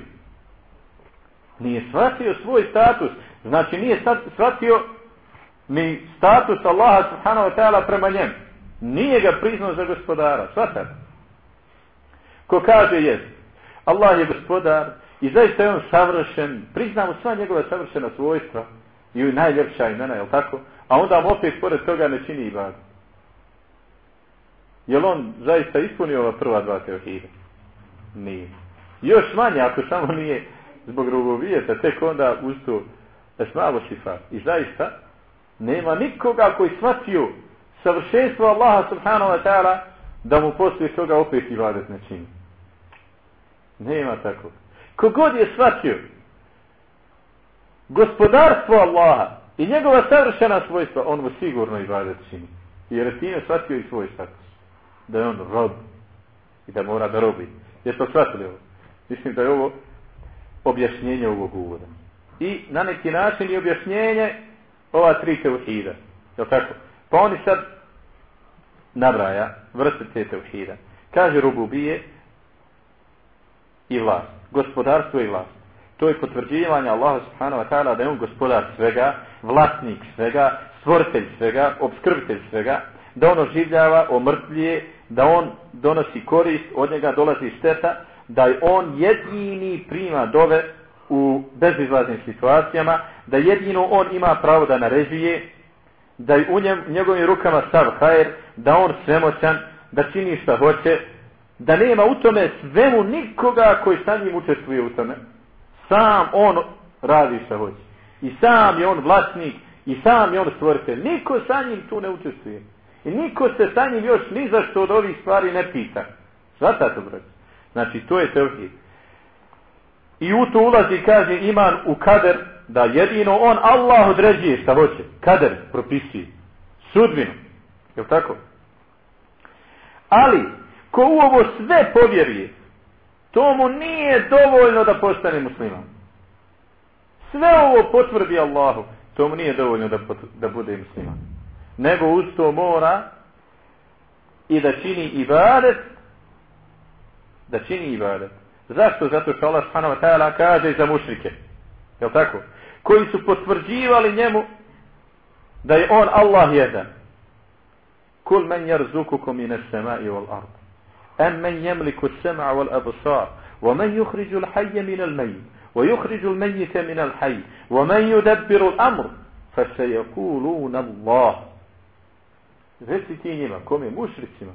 Nije shvatio svoj status. Znači nije sad shvatio ni status Allaha subhanahu wa ta'ala prema njem. Nije ga priznao za gospodara. Svatak. Ko kaže jest. Allah je gospodar i zaista je on savršen. Priznamo sva njegova savršena svojstva i najljepša imena, je tako? A onda mu opet pored toga ne čini ibad. Je on zaista ispunio ova prva dva teohida? Nije. Još manje, ako samo nije zbog rubovijeta, tek onda uz to esmavo šifa. I zaista, nema nikoga koji shvatio savršenstvo Allaha subhanahu wa ta'ala da mu poslije toga opet i vladet ne čini. Nema tako. Kogod je shvatio gospodarstvo Allaha i njegova savršena svojstva, on mu sigurno i vladet čini. Jer je time shvatio i svoj status da je on rob i da mora da robi. Jeste shvatili ovo? Mislim da je ovo objašnjenje ovog uvoda. I na neki način i objašnjenje ova tri teuhida. Je tako? Pa oni sad nabraja vrste te teuhida. Kaže rububije i vlast. Gospodarstvo i vlast. To je potvrđivanje Allaha subhanahu wa ta'ala da je on gospodar svega, vlasnik svega, stvoritelj svega, obskrbitelj svega, da on oživljava, omrtvlje, da on donosi korist, od njega dolazi šteta, da je on jedini prima dove u bezizlaznim situacijama, da jedino on ima pravo da naređuje, da je u njem, njegovim rukama sav hajer, da on svemoćan, da čini šta hoće, da nema u tome svemu nikoga koji sa njim učestvuje u tome. Sam on radi šta hoće. I sam je on vlasnik, i sam je on stvoritelj. Niko sa njim tu ne učestvuje. I niko se sa njim još ni za što od ovih stvari ne pita. Svata to, brać? Znači, to je tevhid. I u to ulazi, kaže, iman u kader, da jedino on Allah određuje šta hoće, kader propisuje, sudbinu, je tako? Ali, ko u ovo sve povjeruje, to mu nije dovoljno da postane musliman. Sve ovo potvrdi Allahu, to mu nije dovoljno da, da bude musliman. Nego uz to mora i da čini ibadet, da čini ibadet. Zašto? Zato što Allah subhanahu wa ta'ala kaže za mušrike. Je tako? Koji su potvrđivali njemu da je on Allah jedan. Kul men jarzukukum ina samai wal ard. Am men jemliku sama wal absar. Wa men yuhriju l'hajje min al mejn. Wa yuhriju l'mejite min al hajj. Wa men yudabbiru l'amr. Fa se yakuluna Allah. Reci ti njima, kome mušricima.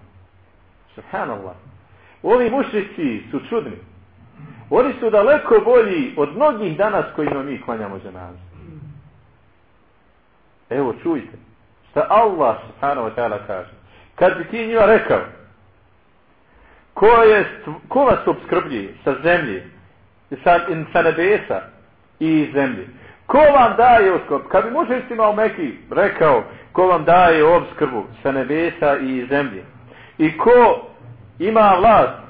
Subhanallah. Ovi mušrici su čudni. Oni su daleko bolji od mnogih danas kojima mi klanjamo ženazu. Evo čujte. Šta Allah subhanahu wa ta'ala kaže. Kad bi ti njima rekao ko, je, ko vas obskrblji sa zemlje, sa, sa nebesa i zemlje. Ko vam daje obskrb? Kad bi mušicima u Meki rekao ko vam daje obskrbu sa nebesa i zemlje. I ko ima vlast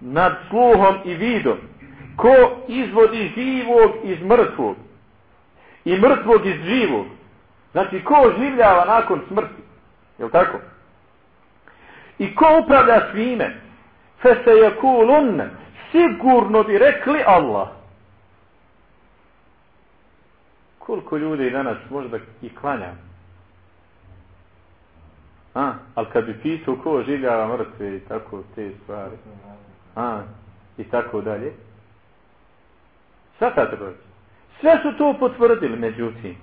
nad sluhom i vidom. Ko izvodi živog iz mrtvog i mrtvog iz živog. Znači, ko življava nakon smrti. Je tako? I ko upravlja svime? Fe se je kulun. Sigurno bi rekli Allah. Koliko ljudi danas možda i klanja? A, ali kad bi pitao ko življava mrtve i tako te stvari a, i tako dalje. Svaka to Sve su to potvrdili, međutim.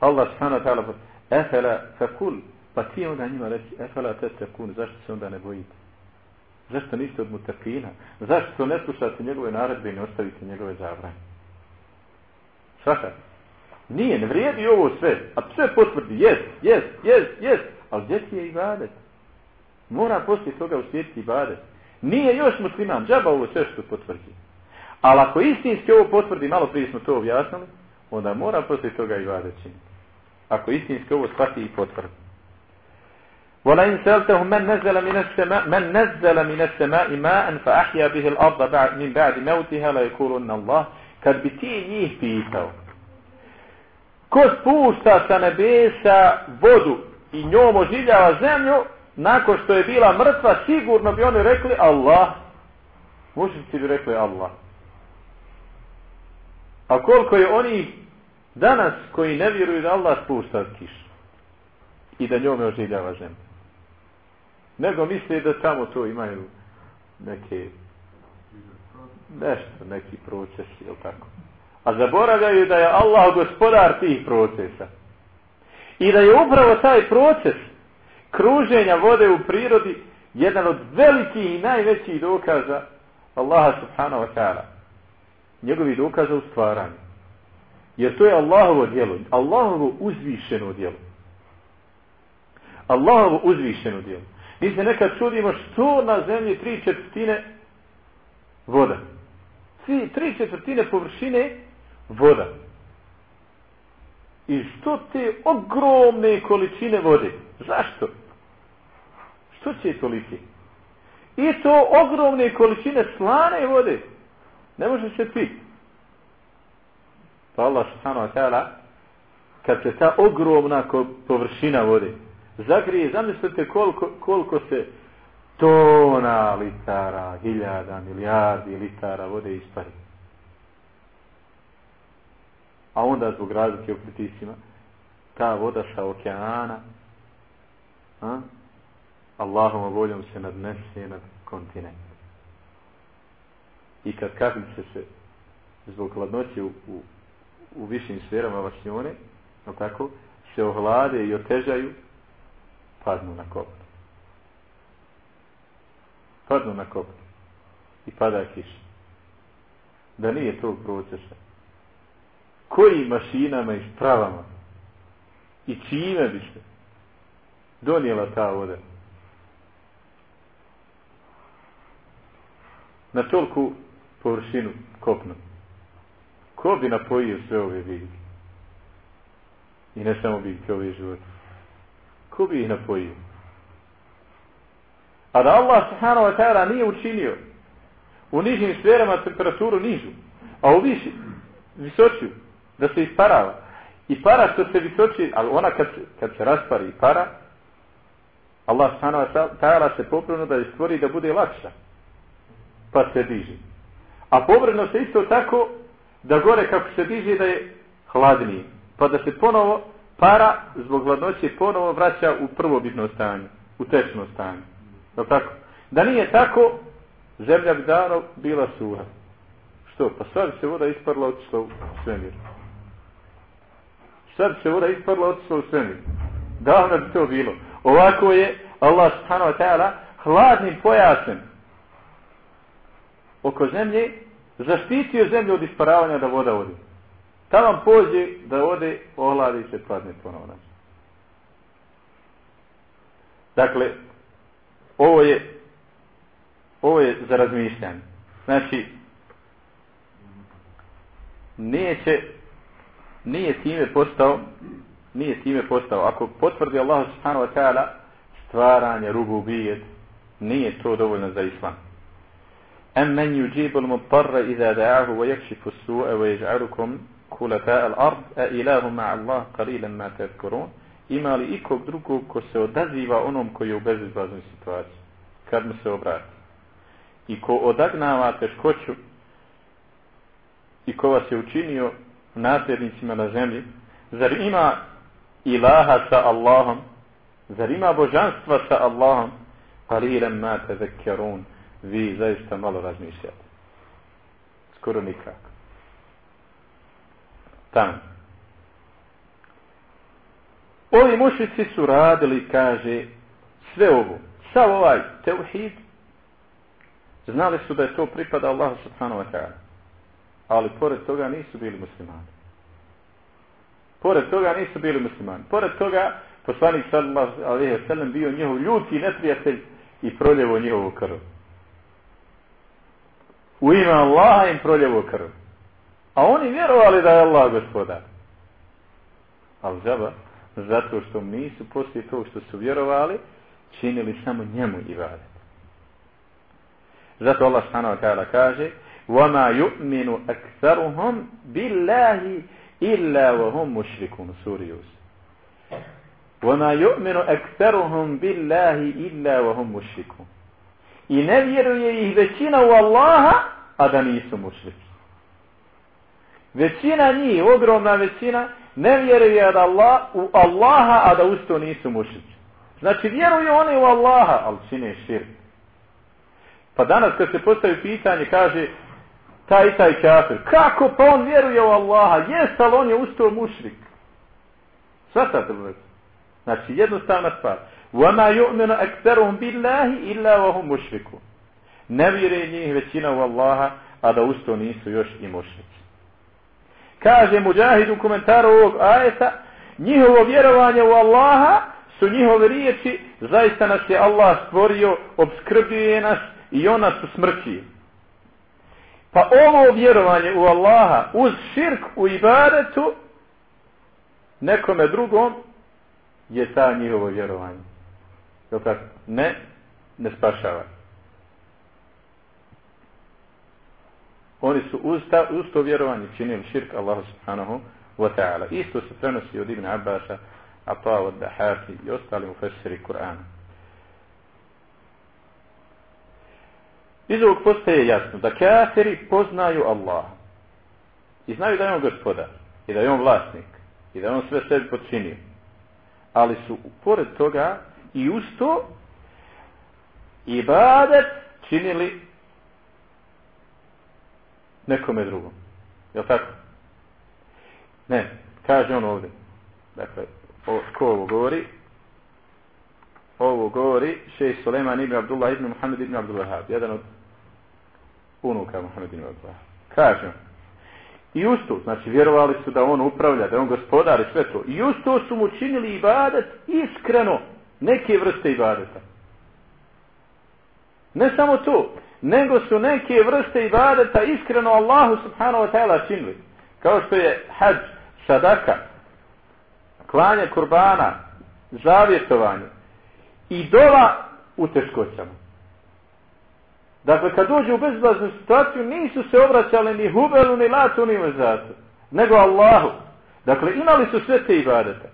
Allah subhanahu wa ta'ala efela fakul, pa ti onda njima reći, efela te sekun, zašto se onda ne bojite? Zašto niste od mutakina? Zašto ne slušate njegove naredbe i ne ostavite njegove zabranje? Svaka. Nije, ne vrijedi ovo sve. A sve potvrdi, jes, jes, jes, jes. Ali gdje ti je ibadet? Mora poslije toga uslijediti ibadet Nije još musliman, džaba ovo sve što potvrdi. Ali ako istinski ovo potvrdi, malo prije smo to objasnili, onda mora poslije toga i vade činiti. Ako istinski ovo shvati i potvrdi. ولا إن سألتهم من نزل من السماء من نزل من السماء ماء فأحيا به الأرض بعد من بعد موتها لا يقولون الله kad bi ti njih pitao ko spušta sa nebesa vodu i njom oživljava zemlju nakon što je bila mrtva, sigurno bi oni rekli Allah. Mušnici bi rekli Allah. A koliko je oni danas koji ne vjeruju da Allah spušta kiš i da njome oživljava zemlju. Nego misle da tamo to imaju neke nešto, neki proces, ili tako. A zaboravljaju da je Allah gospodar tih procesa. I da je upravo taj proces kruženja vode u prirodi jedan od velikih i najvećih dokaza Allaha subhanahu wa ta'ala. Njegovi dokaza u stvaranju. Jer to je Allahovo djelo. Allahovo uzvišeno djelo. Allahovo uzvišeno djelo. Mi se nekad čudimo što na zemlji tri četvrtine voda. Svi, tri četvrtine površine voda. I što te ogromne količine vode? Zašto? Što će toliki? I to ogromne količine slane vode. Ne može se piti. Pa Allah subhanahu wa ta'ala kad se ta ogromna površina vode zagrije, zamislite koliko, koliko se tona litara, hiljada, milijardi litara vode ispari. A onda zbog razlike u pritisima ta voda sa okeana a, Allahom voljom se nadnese na kontinent. I kad kapljice se zbog hladnoće u, u, u višim sferama vasione, no tako, se ohlade i otežaju, padnu na kopnu. Padnu na kopnu. I pada kiš. Da nije tog procesa. Koji mašinama i spravama i čime bi se donijela ta voda? na tolku površinu kopnu. ko bi napojio sve ove biljke? I ne samo biljke ove živote. Ko bi ih napojio? A da Allah subhanahu wa ta'ala nije učinio u nižim sferama temperaturu nižu, a u viši, visočiju, da se isparava. I para što se visoči, ali ona kad, kad se raspari i para, Allah subhanahu wa ta'ala se poprivno da je stvori da bude lakša. Pa se diže. A povrno se isto tako da gore kako se diže da je hladnije. Pa da se ponovo para zbog hladnoće ponovo vraća u prvobitno stanje. U tečno stanje. Je tako? Da nije tako, zemlja bi dano bila suha. Što? Pa sad se voda isparla otišla u svemir. Sad se voda isparla otišla u svemir. Davno bi to bilo. Ovako je Allah subhanahu wa ta'ala hladnim pojasem oko zemlje zaštitio zemlju od isparavanja da voda odi. Ta vam pođe da ode, ohladi se, padne ponovno. Dakle, ovo je ovo je za razmišljanje. Znači, nije će, nije time postao, nije time postao. Ako potvrdi Allah subhanahu wa ta'ala stvaranje rububijet, nije to dovoljno za islam. Am men yujibu al-mutarra idha da'ahu wa yakshifu as-su'a wa yaj'alukum khulafa'a al-ard a ilahu ma'a Allah qalilan ma tadhkurun ima li ikog drugog ko se odaziva onom koji je u bezizlaznoj situaciji kad mu se obrati i ko odagnava teškoću i ko vas je učinio nasljednicima na zemlji, zar ima ilaha sa Allahom, zar ima božanstva sa Allahom, qalilan ma tadhakkarun vi zaista malo razmišljate. Skoro nikako. Tamo. Ovi mušici su radili, kaže, sve ovo. Sav ovaj teuhid Znali su da je to pripada Allahu subhanahu wa ta'ala. Ali pored toga nisu bili muslimani. Pored toga nisu bili muslimani. Pored toga, poslanik sallallahu sallam bio njihov ljuti neprijatelj i proljevo njihovu krv. U ime Allaha im proljevo krv. A oni vjerovali da je Allah gospodar. Ali zaba, zato što nisu poslije tog što su vjerovali, činili samo njemu i vade. Zato Allah s.a.v. kaže وَمَا يُؤْمِنُ أَكْثَرُهُمْ بِاللَّهِ أَكْثَرُهُمْ بِاللَّهِ إِلَّا وَهُمْ مُشْرِكُونَ سوريوس وَمَا يُؤْمِنُ أَكْثَرُهُمْ بِاللَّهِ إِلَّا وَهُمْ مُشْرِكُونَ I ne vjeruje ih većina u Allaha, a da nisu mušriki. Većina njih, ogromna većina, ne vjeruje da Allah, u Allaha, a da usto nisu mušriki. Znači vjeruju oni u Allaha, ali čine širk. Pa danas kad se postavi pitanje, kaže taj taj kafir, kako pa on vjeruje u Allaha, jest ali on je ustao mušrik. Sva sa te vrti. Znači jednostavna stvar. وَمَا يُؤْمِنُ أَكْتَرُهُمْ بِاللَّهِ إِلَّا وَهُمْ مُشْرِكُ Ne vjeruje njih većina u Allaha, a da usto nisu još i mušrici. Kaže Mujahid u komentaru ovog ajeta, njihovo vjerovanje u Allaha su njihove riječi, zaista nas je Allah stvorio, obskrbio je nas, i ona su smrći. Pa ovo vjerovanje u Allaha uz širk u ibadetu nekome drugom je ta njihovo vjerovanje. Jel tako? Ne, ne spašava. Oni su uz, ta, uz to vjerovanje činili širk Allahu subhanahu wa ta'ala. Isto se prenosi od Ibn Abbasa, Ata'a od Dahaki i ostali u fesiri Kur'ana. Iz ovog postaje jasno da kafiri poznaju Allah i znaju da je on gospodar i da je on vlasnik i da je on sve sebi počinio. Ali su pored toga i usto ibadet činili nekome drugom. Je tako? Ne, kaže on ovdje. Dakle, o, ko ovo govori? Ovo govori šeji Suleman ibn Abdullah ibn Muhammed ibn Abdullah jedan od unuka Muhammedin Vatla. Kažem. I usto, znači vjerovali su da on upravlja, da on gospodari sve to. I usto su mu činili ibadet iskreno. Neke vrste ibadeta. Ne samo to, nego su neke vrste ibadeta iskreno Allahu subhanahu wa ta'ala činili. Kao što je hađ, sadaka, klanje kurbana, zavjetovanje i dola u teškoćama. Dakle, kad dođu u bezlaznu situaciju, nisu se obraćali ni Hubelu, ni Latu, ni Mezatu, nego Allahu. Dakle, imali su sve te ibadete.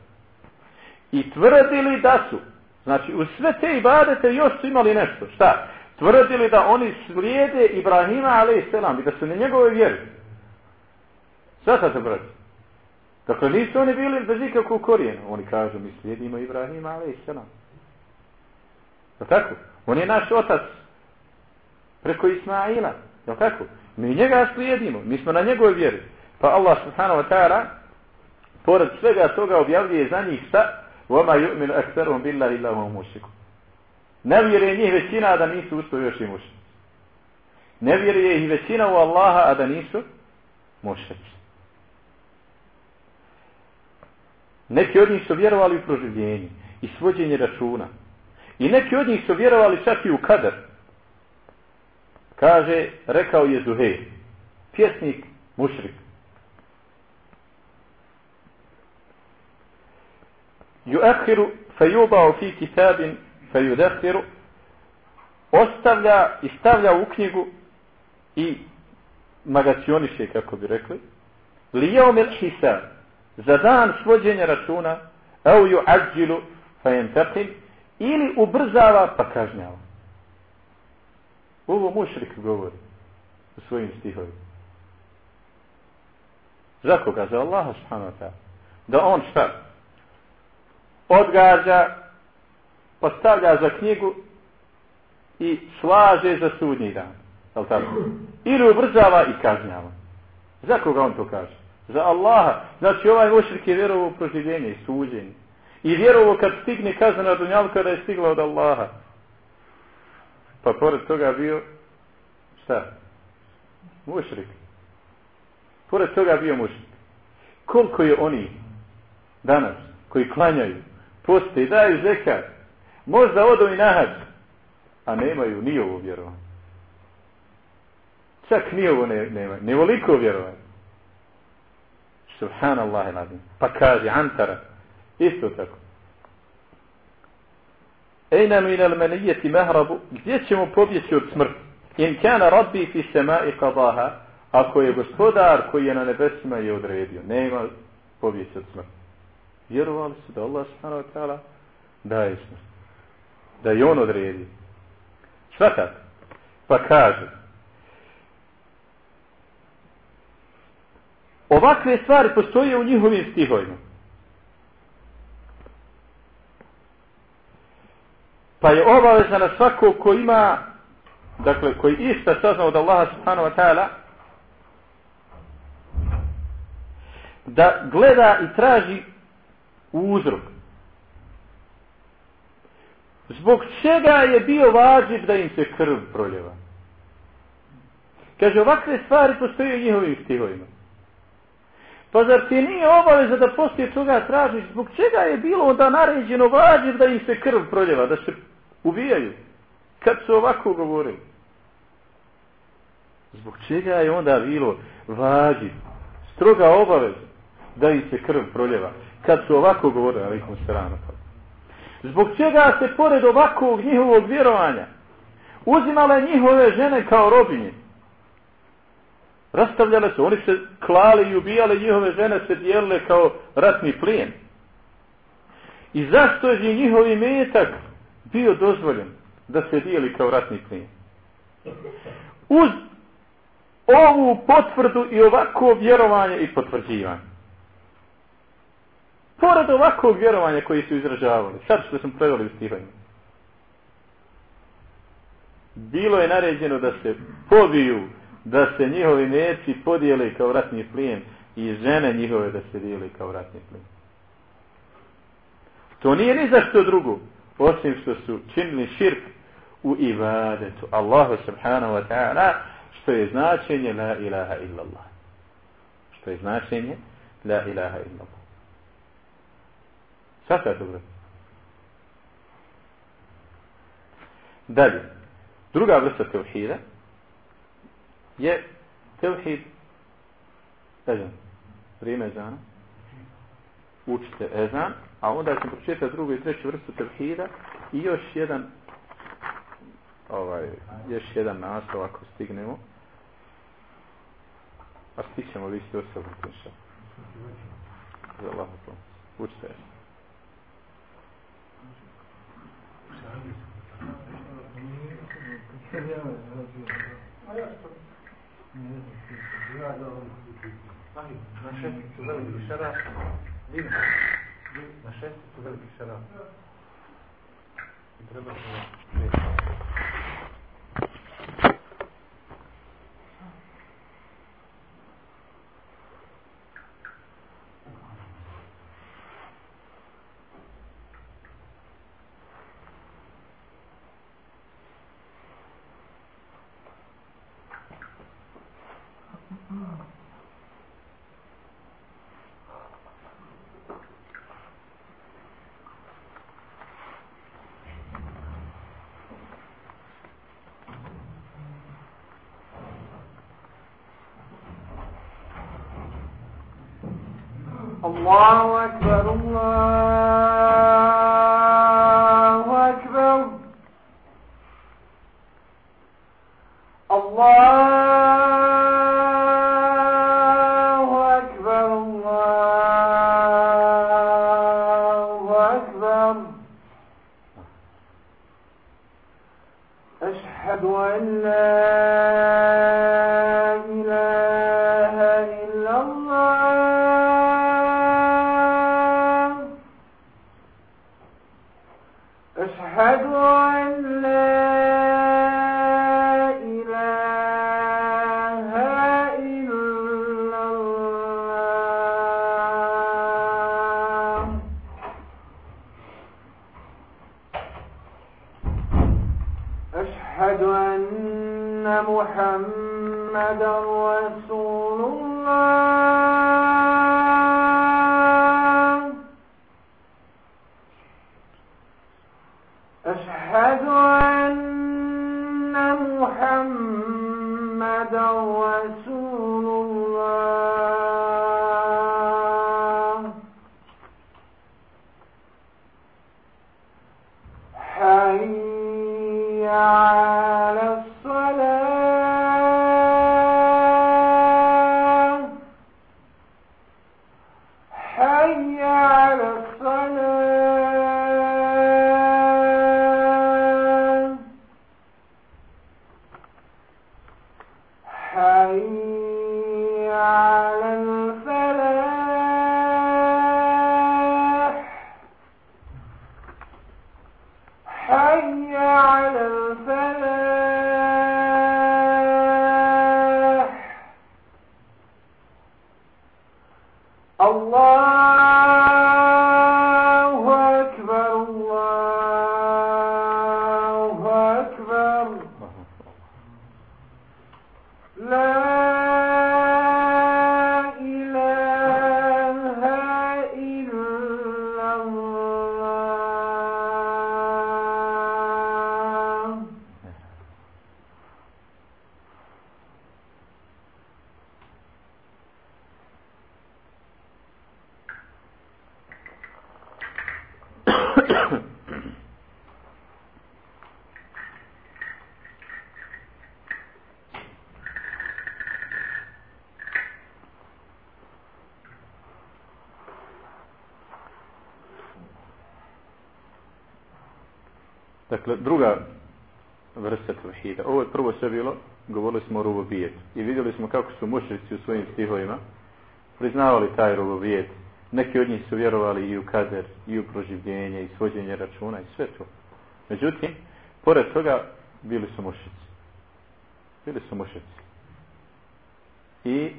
I tvrdili da su, znači, u sve te ibadete još su imali nešto. Šta? Tvrdili da oni slijede Ibrahima, ali i selam, i da su na njegove vjeri. Šta sad se brati? Dakle, nisu oni bili bez ikakvog korijena. Oni kažu, mi slijedimo Ibrahima, ali i selam. Tako? On je naš otac preko Ismaila. Je tako? Mi njega slijedimo. Mi smo na njegove vjeri. Pa Allah subhanahu wa ta'ala pored svega toga objavljuje za njih šta? وَمَا يُؤْمِنُ أَكْتَرُهُمْ بِاللَّهِ إِلَّا هُمْ مُشِكُ Ne vjeruje njih većina da nisu usto još i mušnici. Ne vjeruje ih većina u Allaha, a da nisu mušnici. Neki od njih su vjerovali u proživljenje i svođenje računa. I neki od njih su vjerovali čak i u kadar. Kaže, rekao je Zuhej, pjesnik mušrik. Juakhiru fejubao fi kitabin fejudakhiru ostavlja i stavlja u knjigu i magacioniše, kako bi rekli, lijom il hisab, za dan svođenja računa, au ju ađilu fajentaqim, ili ubrzava pa kažnjava. Ovo mušrik govori u svojim stihovima. Za koga? Za Allaha subhanahu wa ta'ala. Da on šta? Odgađa, postavlja za knjigu i slaže za sudnji dan. Jel tako? Ili ubrzava i kažnjava. Za koga on to kaže? Za Allaha. Znači ovaj mušrik je vjerovo u proživljenje i suđenje. I vjerovo kad stigne kazna na dunjalu kada je stigla od Allaha. Pa pored toga bio šta? Mušrik. Pored toga bio mušrik. Koliko je oni danas koji klanjaju, poste i daju zekat, možda odu i nahad, a nemaju ni ovo vjerovanje. Čak ni ovo ne, nema, nevoliko vjerovanje. Subhanallah iladim. Pa kaže Antara, isto tako. Ejna min al manijeti mahrabu, gdje ćemo pobjeći od smrti? In kana rabbi fi sema i qadaha, ako je gospodar koji je na nebesima je odredio, nema pobjeći od smrti. Vjerovali su da Allah subhanahu wa ta'ala daje smrt. Da je on odredio. Šta tako? Pa kaže, ovakve stvari postoje u njihovim stihovima. Pa je obavezna na svakog ko ima, dakle, koji ista saznao od Allaha subhanahu wa ta'ala, da gleda i traži uzrok. Zbog čega je bio vađiv da im se krv proljeva? Kaže, ovakve stvari postoje u njihovim stihovima. Pa zar ti nije obaveza da poslije toga tražiš zbog čega je bilo onda naređeno vađiv da im se krv proljeva, da se ubijaju? Kad su ovako govorili? Zbog čega je onda bilo vađi, stroga obaveza da im se krv proljeva? Kad su ovako govorili, alikom stranu. Zbog čega se pored ovakvog njihovog vjerovanja uzimale njihove žene kao robinje? Rastavljale se, oni se klali i ubijale, njihove žene se dijelile kao ratni plijen. I zašto je njihovi metak bio dozvoljen da se dijeli kao ratni plijen? Uz ovu potvrdu i ovako vjerovanje i potvrđivanje. Pored ovakvog vjerovanja koji su izražavali, sad što sam preveli u stihanju, bilo je naređeno da se poviju da se njihovi neci podijeli kao ratni plijen i žene njihove da se dijeli kao ratni plijen. To nije ni za što drugo, osim što su činili širk u ibadetu Allahu subhanahu wa ta'ala, što je značenje la ilaha illallah. Što je značenje la ilaha illallah. Sada je dobro? Dalje. Druga vrsta tevhida, je tevhid, ezan. vrijeme ezana, učite ezan, a onda ćemo pročitati drugu i treću vrstu tevhida i još jedan ovaj, još jedan naslov ako stignemo. A stićemo, vi ste osobno tiša. Za Allah pomoć. Učite ezan. Na šesticu la scelta è quella che sarà. أشهد druga vrsta tevhida. Ovo je prvo sve bilo, govorili smo o rubobijetu. I vidjeli smo kako su mušrici u svojim stihovima priznavali taj rubobijet. Neki od njih su vjerovali i u kader, i u proživljenje, i svođenje računa, i sve to. Međutim, pored toga, bili su mušici. Bili su mušici. I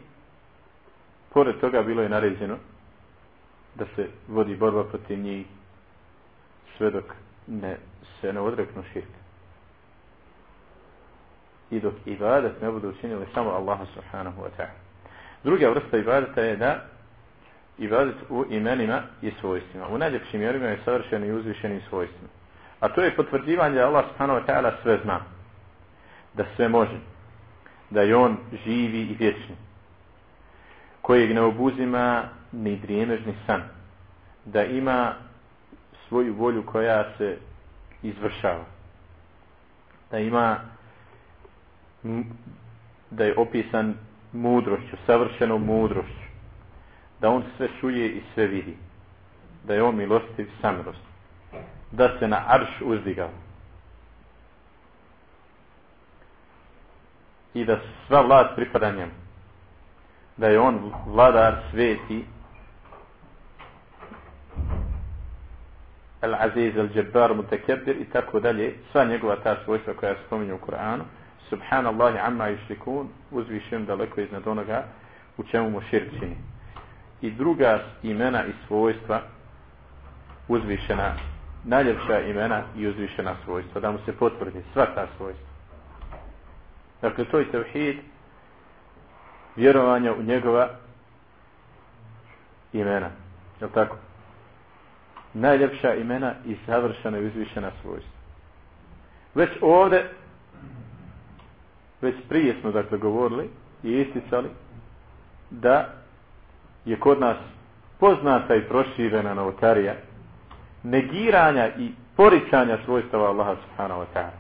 pored toga bilo je naređeno da se vodi borba protiv njih sve dok ne, se ne odreknu širka. I dok ibadet ne budu učinili samo Allahu subhanahu wa ta'ala. Druga vrsta ibadeta je da ibadet u imenima i svojstvima. U najljepšim mjerima je savršen i uzvišenim svojstvima. A to je potvrđivanje da Allah subhanahu wa ta'ala sve zna. Da sve može. Da je on živi i vječni. kojeg ne obuzima ni drijemež ni san. Da ima svoju volju koja se izvršava. Da ima da je opisan mudrošću, savršenom mudrošću. Da on sve čuje i sve vidi. Da je on milostiv samrost. Da se na arš uzdigao. I da sva vlast pripada njemu. Da je on vladar sveti Al-Aziz, Al-Jabbar, Mutakabbir i tako dalje. Sva njegova ta svojstva koja je spominje u Kur'anu, subhanallahi amma yushrikun. Uzvišen daleko iznad onoga u čemu mu širk čini. I druga imena i svojstva uzvišena najljepša imena i uzvišena svojstva da mu se potvrdi sva ta svojstva. Dakle to je tevhid vjerovanja u njegova imena. Je tako? Najljepša imena i savršena i uzvišena svojstva već ovde već prije smo dakle govorili i isticali da je kod nas poznata i proširena novotarija negiranja i poricanja svojstava Allaha subhanahu wa ta'ala.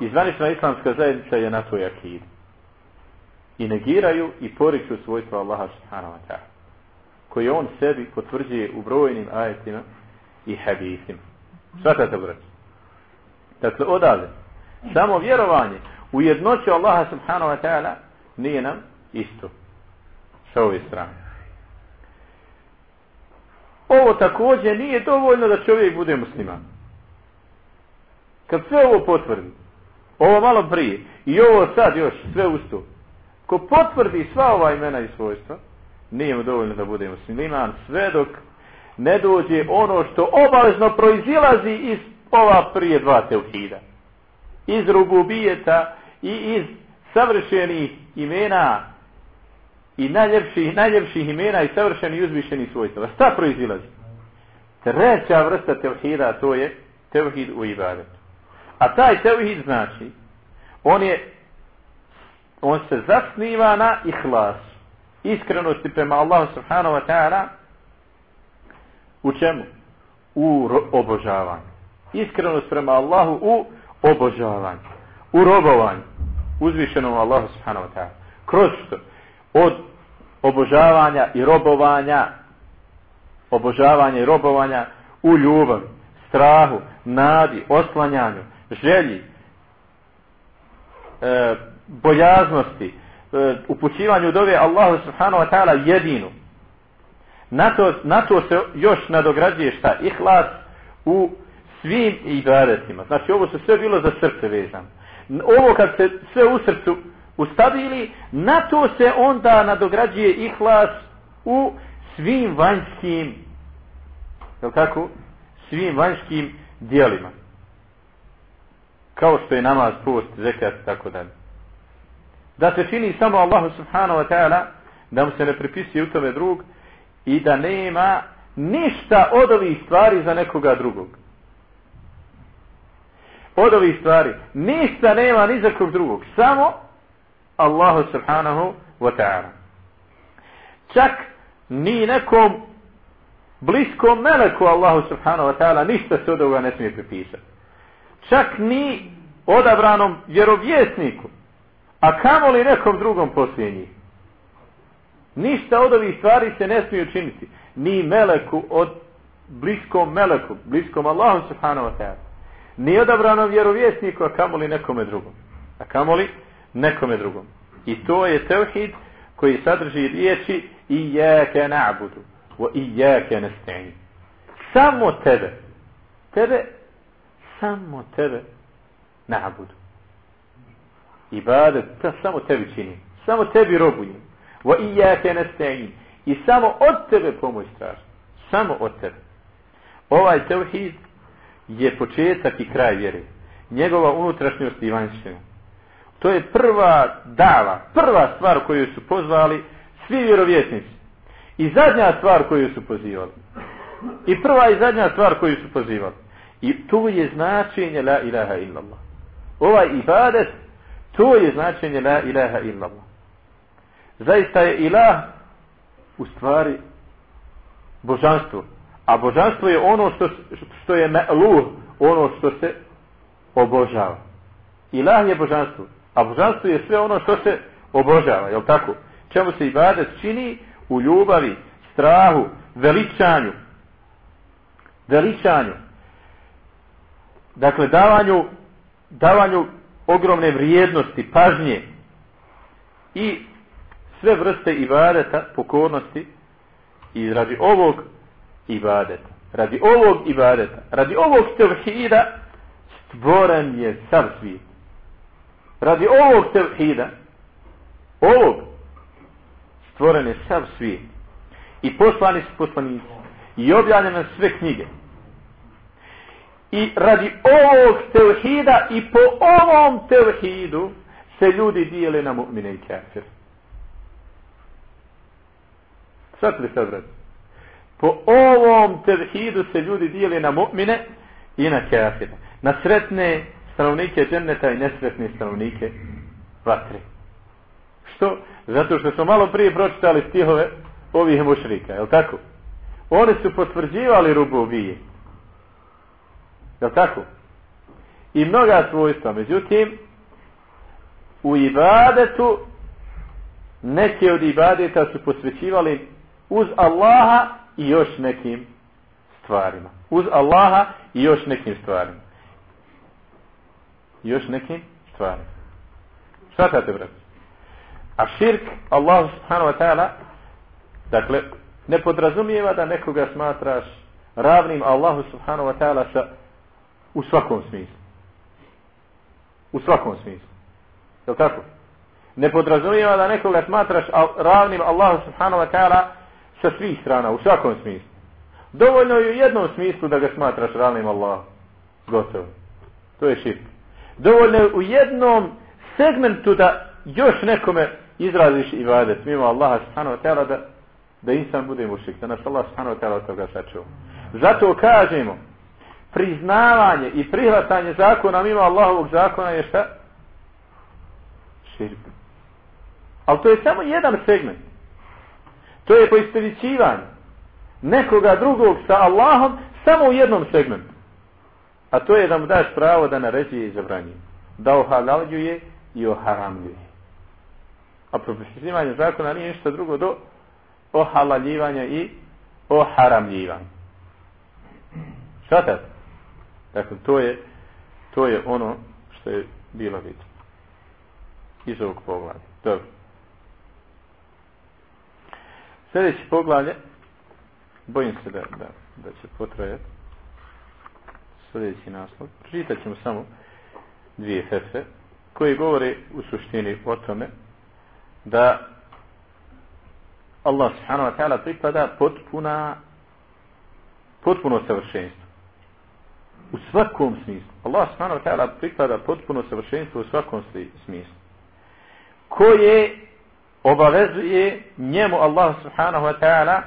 I zvanična islamska zajednica je na toj akidi. I negiraju i poriču svojstva Allaha subhanahu wa ta'ala. Koji on sebi potvrđuje u brojnim ajetima i hadithima. Svatate braći. Dakle, odavde, samo vjerovanje u jednoću Allaha subhanahu wa ta'ala nije nam isto sa ove strane. Ovo također nije dovoljno da čovjek bude musliman. Kad sve ovo potvrdi, ovo malo prije i ovo sad još sve usto, ko potvrdi sva ova imena i svojstva, nije mu dovoljno da bude musliman sve dok ne dođe ono što obavezno proizilazi iz ova prije dva teuhida. Iz rububijeta i iz savršenih imena i najljepših, najljepših imena i savršeni i uzvišeni svojstva. Šta proizilazi? Treća vrsta tevhida to je tevhid u ibadetu. A taj tevhid znači on je on se zasniva na ihlas iskrenosti prema Allahu subhanahu wa ta'ala u čemu? U obožavanju. Iskrenost prema Allahu u obožavanju. U robovanju uzvišenom Allahu subhanahu wa ta'ala. Kroz što? Od obožavanja i robovanja obožavanja i robovanja u ljubavi, strahu, nadi, oslanjanju, želji, e, bojaznosti, E, upućivanju dove Allahu subhanahu wa ta'ala jedinu. Na to, na to se još nadograđuje šta? Ihlas u svim ibadetima. Znači ovo se sve bilo za srce vezano ovo kad se sve u srcu ustavili, na to se onda nadograđuje ihlas u svim vanjskim je kako? svim vanjskim dijelima. Kao što je namaz, post, zekat, tako dalje. Da se čini samo Allahu subhanahu wa ta'ala, da mu se ne pripisuje u tome drug i da nema ništa od ovih stvari za nekoga drugog od ovih stvari. Ništa nema ni za kog drugog. Samo Allahu subhanahu wa ta'ala. Čak ni nekom bliskom meleku Allahu subhanahu wa ta'ala ništa se od ovoga ne smije pripisati. Čak ni odabranom vjerovjesniku. A kamo li nekom drugom poslije njih? Ništa od ovih stvari se ne smije učiniti. Ni meleku od bliskom meleku, bliskom Allahu subhanahu wa ta'ala ni odabranom vjerovjesniku, a kamoli nekome drugom. A kamoli nekome drugom. I to je tevhid koji sadrži riječi i na'budu wa iyake nasta'in. Samo tebe. Tebe, samo tebe na'budu. Ibadet, ta samo tebi čini. Samo tebi robujem. Wa iyyaka nasta'in. I samo od tebe pomoć traži. Samo od tebe. Ovaj tevhid je početak i kraj vjere. Njegova unutrašnjost i vanjština. To je prva dava, prva stvar koju su pozvali svi vjerovjesnici. I zadnja stvar koju su pozivali. I prva i zadnja stvar koju su pozivali. I to je značenje la ilaha illallah. Ovaj ibadet, to je značenje la ilaha illallah. zaista je ilah u stvari božanstvo. A božanstvo je ono što, što je me'luh, ono što se obožava. Ilah je božanstvo. A božanstvo je sve ono što se obožava, je tako? Čemu se ibadet čini? U ljubavi, strahu, veličanju. Veličanju. Dakle, davanju, davanju ogromne vrijednosti, pažnje i sve vrste ibadeta, pokornosti i radi ovog ibadeta, radi ovog ibadeta, radi ovog tevhida stvoren je sav svijet. Radi ovog tevhida, ovog, stvoren je sav svijet. I poslani su poslanici. I objavljene sve knjige. I radi ovog tevhida i po ovom tevhidu se ljudi dijele na mu'mine i kafir. Sad li sad radi? Po ovom tevhidu se ljudi dijele na mu'mine i na kafir. Na sretne stanovnike dženneta i nesretne stanovnike vatre. Što? Zato što smo malo prije pročitali stihove ovih mušrika, je li tako? Oni su potvrđivali rubovije. Jel tako? I mnoga svojstva. Međutim, u ibadetu neke od ibadeta su posvećivali uz Allaha i još nekim stvarima. Uz Allaha i još nekim stvarima još nekim stvarima. Šta tate, brat? A širk, Allah subhanahu wa ta'ala, dakle, ne podrazumijeva da nekoga smatraš ravnim Allahu subhanahu wa ta'ala sa, u svakom smislu. U svakom smislu. Je tako? Ne podrazumijeva da nekoga smatraš ravnim Allahu subhanahu wa ta'ala sa svih strana, u svakom smislu. Dovoljno je u jednom smislu da ga smatraš ravnim Allahu. Gotovo. To je širk dovoljno je u jednom segmentu da još nekome izraziš i vadet mimo Allaha subhanahu wa ta'ala da, da insan bude mušik, da nas Allah subhanahu wa ta'ala toga sačuva. Zato kažemo, priznavanje i prihvatanje zakona mimo Allahovog zakona je šta? Širk. Ali to je samo jedan segment. To je poistovićivanje nekoga drugog sa Allahom samo u jednom segmentu. A to je da mu daš pravo da naređuje i zabranjuje. Da ohalaljuje i oharamljuje. A propisivanje zakona nije ništa drugo do ohalaljivanja i oharamljivanja. Šta tako? Dakle, to je, to je ono što je bilo vidno. Iz ovog poglavlja. Dobro. Sljedeći poglavlje, bojim se da, da, da će potrajati sljedeći naslov. Pročitat ćemo samo dvije fetve koji govore u suštini o tome da Allah subhanahu wa ta'ala pripada potpuna potpuno savršenstvo. U svakom smislu. Allah subhanahu wa ta'ala pripada potpuno savršenstvo u svakom smislu. Koje obavezuje njemu Allah subhanahu wa ta'ala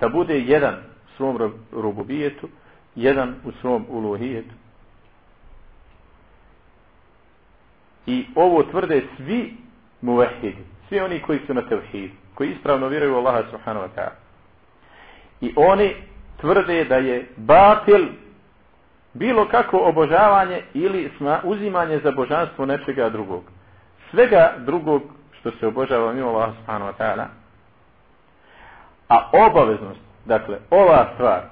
da bude jedan u svom rububijetu, jedan u svom uluhijetu. I ovo tvrde svi muvahidi, svi oni koji su na tevhidu, koji ispravno vjeruju Allaha subhanahu wa ta'ala. I oni tvrde da je batil bilo kako obožavanje ili uzimanje za božanstvo nečega drugog. Svega drugog što se obožava mimo Allah subhanahu wa ta'ala. A obaveznost Dakle, ova stvar,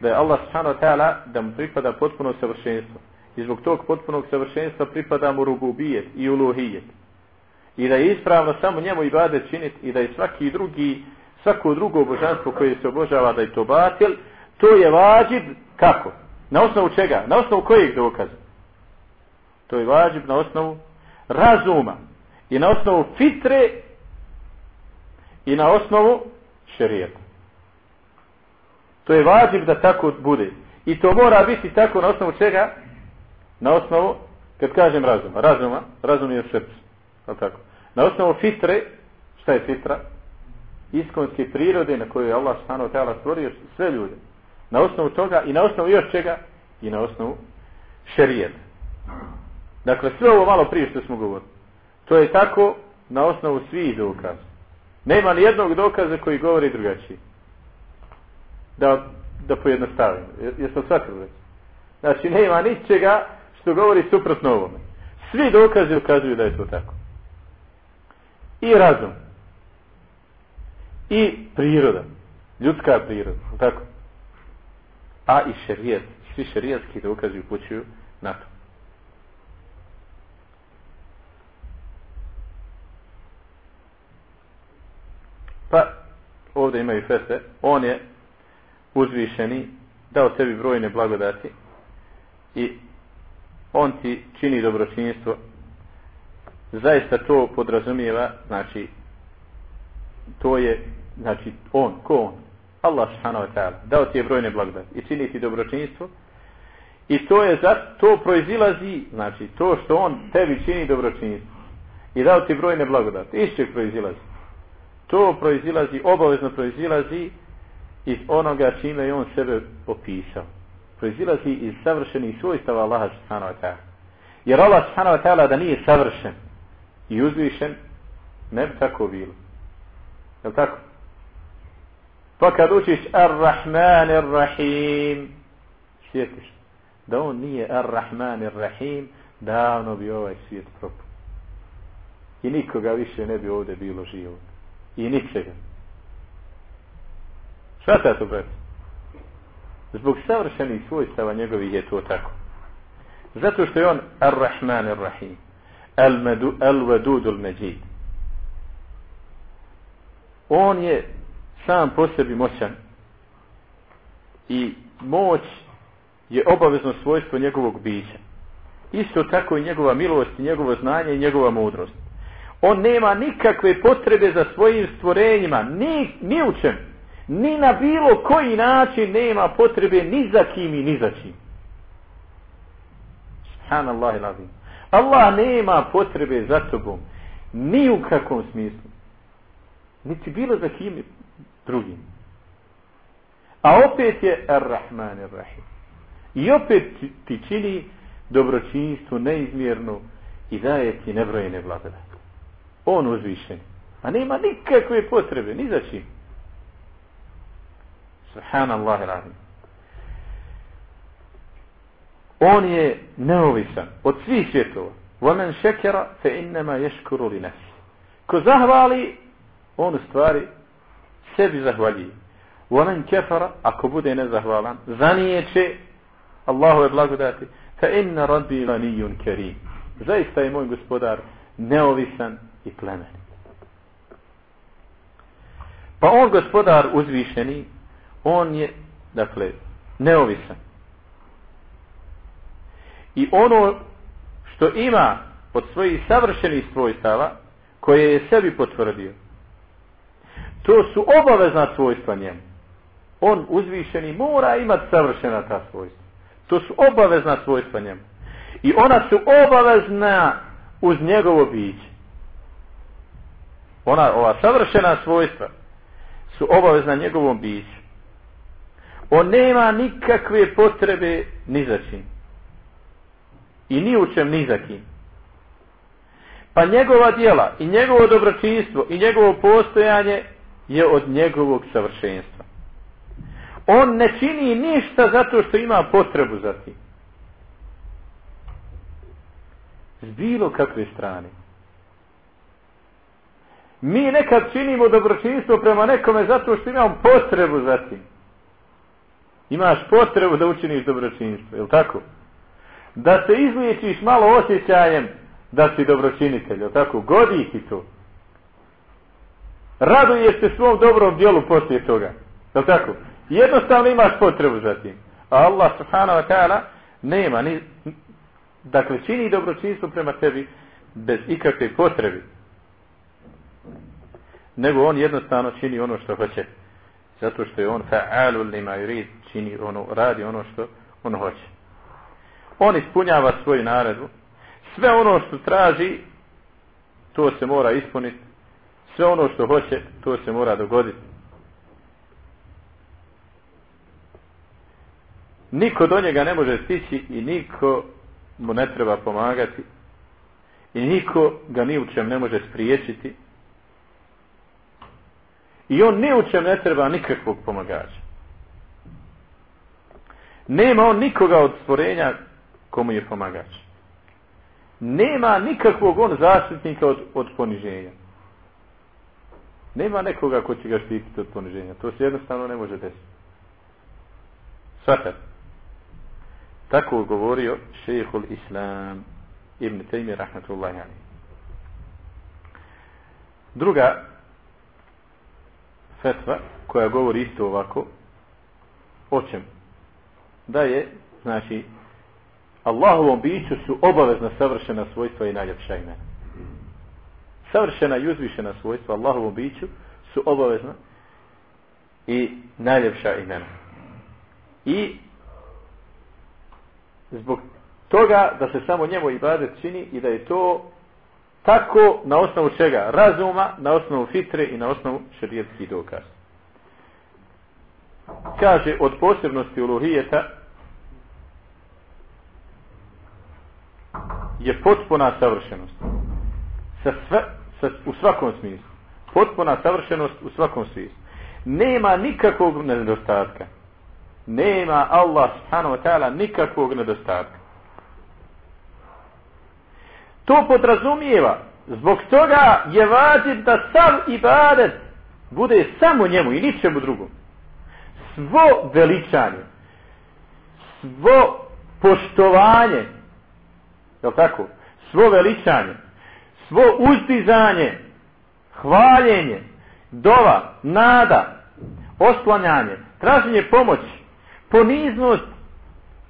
da je Allah subhanahu wa ta'ala da mu pripada potpuno savršenstvo. I zbog tog potpunog savršenstva pripada mu rububijet i uluhijet. I da je ispravno samo njemu i bade činiti i da je svaki drugi, svako drugo božanstvo koje se obožava da je to batil, to je vađib kako? Na osnovu čega? Na osnovu kojeg dokaza? To je vađib na osnovu razuma i na osnovu fitre i na osnovu šerijeta. To je vađib da tako bude. I to mora biti tako na osnovu čega? Na osnovu, kad kažem razuma, razuma, razum je srce. Tako. Na osnovu fitre, šta je fitra? Iskonske prirode na kojoj je Allah stano tela stvorio sve ljude. Na osnovu toga i na osnovu još čega? I na osnovu šerijeta. Dakle, sve ovo malo prije što smo govorili. To je tako na osnovu svih dokaza. Nema ni jednog dokaza koji govori drugačije. Da, da pojednostavim. Jesam shvatili već? Znači, nema ničega što govori suprotno ovome. Svi dokazi ukazuju da je to tako. I razum. I priroda. Ljudska priroda. Tako. A i šerijet. Svi šerijetski dokazi upućuju na to. Pa, ovdje imaju feste, on je uzvišeni, dao sebi brojne blagodati i on ti čini dobročinjstvo. Zaista to podrazumijeva, znači, to je, znači, on, ko on? Allah subhanahu wa ta'ala, dao ti je brojne blagodati i čini ti dobročinstvo I to je, za, to proizilazi, znači, to što on tebi čini dobročinstvo i dao ti brojne blagodati, iz čeg proizilazi? to proizilazi, obavezno proizilazi iz onoga čime je on sebe opisao. Proizilazi iz savršenih svojstava Allaha subhanahu wa ta'ala. Jer Allah subhanahu wa ta'ala da nije savršen i uzvišen, ne bi tako bilo. Je tako? Pa kad učiš Ar-Rahman Ar-Rahim, sjetiš da on nije Ar-Rahman Ar-Rahim, davno bi ovaj svijet propao. I nikoga više ne bi ovdje bilo živo. i ničega. Šta ta to, brat? Zbog savršenih svojstava njegovih je to tako. Zato što je on Ar-Rahman Ar-Rahim. Al-Wadud Al-Majid. On je sam po sebi moćan. I moć je obavezno svojstvo njegovog bića. Isto tako i njegova milost, i njegovo znanje i njegova mudrost on nema nikakve potrebe za svojim stvorenjima, ni, ni u čem, ni na bilo koji način nema potrebe ni za kim i ni za čim. Subhanallah ilazim. Allah nema potrebe za tobom, ni u kakvom smislu, niti bilo za kim drugim. A opet je Ar-Rahman Ar-Rahim. I opet ti čini dobročinstvo neizmjerno i daje ti nebrojene blagodati on uzvišen. A nema nikakve potrebe, ni za čim. Subhanallah radim. On je neovisan od svih svjetova. وَمَنْ شَكَرَ فَإِنَّمَا يَشْكُرُ لِنَسِ Ko zahvali, on u stvari sebi zahvaljuje. Onan kefara, ako bude nezahvalan, zanijeće Allahu je blagodati. Fa inna rabbi ganiyun kerim. Zaista je moj gospodar neovisan i plemen. Pa on gospodar uzvišeni, on je, dakle, neovisan. I ono što ima od svojih savršenih svojstava, koje je sebi potvrdio, to su obavezna svojstva njemu. On uzvišeni mora imati savršena ta svojstva. To su obavezna svojstva njemu. I ona su obavezna uz njegovo biće ona, ova savršena svojstva su obavezna njegovom biću. On nema nikakve potrebe ni za čim. I ni u čem ni za kim. Pa njegova dijela i njegovo dobročinstvo i njegovo postojanje je od njegovog savršenstva. On ne čini ništa zato što ima potrebu za tim. S bilo kakve strane. Mi nekad činimo dobročinstvo prema nekome zato što imamo potrebu za tim. Imaš potrebu da učiniš dobročinstvo, je li tako? Da se izliječiš malo osjećajem da si dobročinitelj, je li tako? Godi ti to. Raduješ se svom dobrom dijelu poslije toga, je li tako? Jednostavno imaš potrebu za tim. A Allah subhanahu wa ta'ala nema ni... Dakle, čini dobročinstvo prema tebi bez ikakve potrebe. Nego on jednostavno čini ono što hoće. Zato što je on fa'alu lima yurid čini ono radi ono što on hoće. On ispunjava svoju naredbu. Sve ono što traži to se mora ispuniti sve ono što hoće to se mora dogoditi niko do njega ne može stići i niko mu ne treba pomagati i niko ga ni u čem ne može spriječiti i on ni u čem ne treba nikakvog pomagača. Nema on nikoga od stvorenja komu je pomagač. Nema nikakvog on zaštitnika od, od poniženja. Nema nekoga ko će ga štititi od poniženja. To se jednostavno ne može desiti. Svakat. Tako govorio šehehul islam ibn Taymi rahmatullahi alim. Druga fetva koja govori isto ovako o čem? Da je, znači, Allahovom biću su obavezna savršena svojstva i najljepša imena. Savršena i uzvišena svojstva Allahovom biću su obavezna i najljepša imena. I zbog toga da se samo njemu ibadet čini i da je to tako na osnovu čega? Razuma, na osnovu fitre i na osnovu šarijetskih dokaza. Kaže od posebnosti uluhijeta je potpuna savršenost. Sa sve, u svakom smislu. Potpuna savršenost u svakom smislu. Nema nikakvog nedostatka. Nema Allah subhanahu wa ta'ala nikakvog nedostatka. To podrazumijeva. Zbog toga je vađiv da sam ibadet bude samo njemu i ničemu drugom. Svo veličanje, svo poštovanje, je tako? Svo veličanje, svo uzdizanje, hvaljenje, dova, nada, oslanjanje, traženje pomoći, poniznost,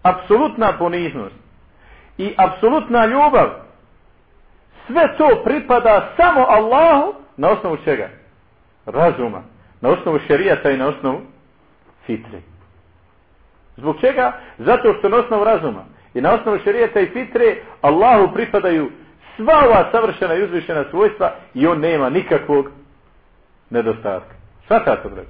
apsolutna poniznost i apsolutna ljubav, sve to pripada samo Allahu na osnovu čega? Razuma. Na osnovu šerijata i na osnovu fitre. Zbog čega? Zato što na osnovu razuma i na osnovu šerijata i fitre Allahu pripadaju sva ova savršena i uzvišena svojstva i on nema nikakvog nedostatka. Sva ta to brez.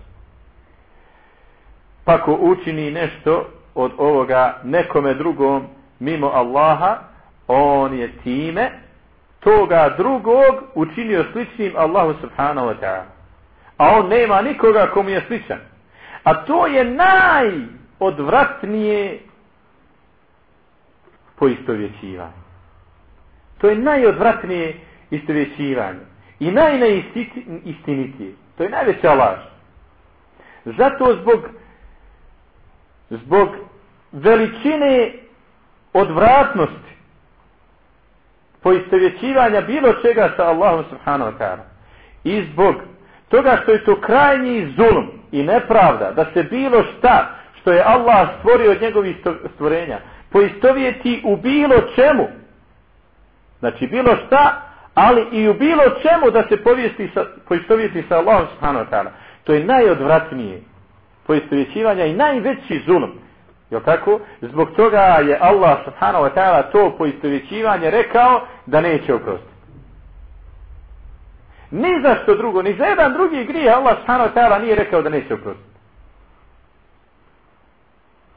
Pa ko učini nešto od ovoga nekome drugom mimo Allaha, on je time toga drugog učinio sličnim Allahu subhanahu wa ta'ala. A on nema nikoga komu je sličan. A to je najodvratnije poistovjećivanje. To je najodvratnije istovjećivanje. I najneistinitije. To je najveća laž. Zato zbog zbog veličine odvratnosti poistovjećivanja bilo čega sa Allahom subhanahu wa ta'ala. I zbog toga što je to krajnji zulum i nepravda da se bilo šta što je Allah stvorio od njegovih stvorenja poistovjeti u bilo čemu. Znači bilo šta, ali i u bilo čemu da se povijesti sa, poistovjeti sa Allahom subhanahu wa ta'ala. To je najodvratnije poistovjećivanja i najveći zulm. Jel tako? Zbog toga je Allah subhanahu wa ta'ala to poistovjećivanje rekao da neće oprostiti. Ni za što drugo, ni za jedan drugi grije Allah subhanahu wa ta'ala nije rekao da neće oprostiti.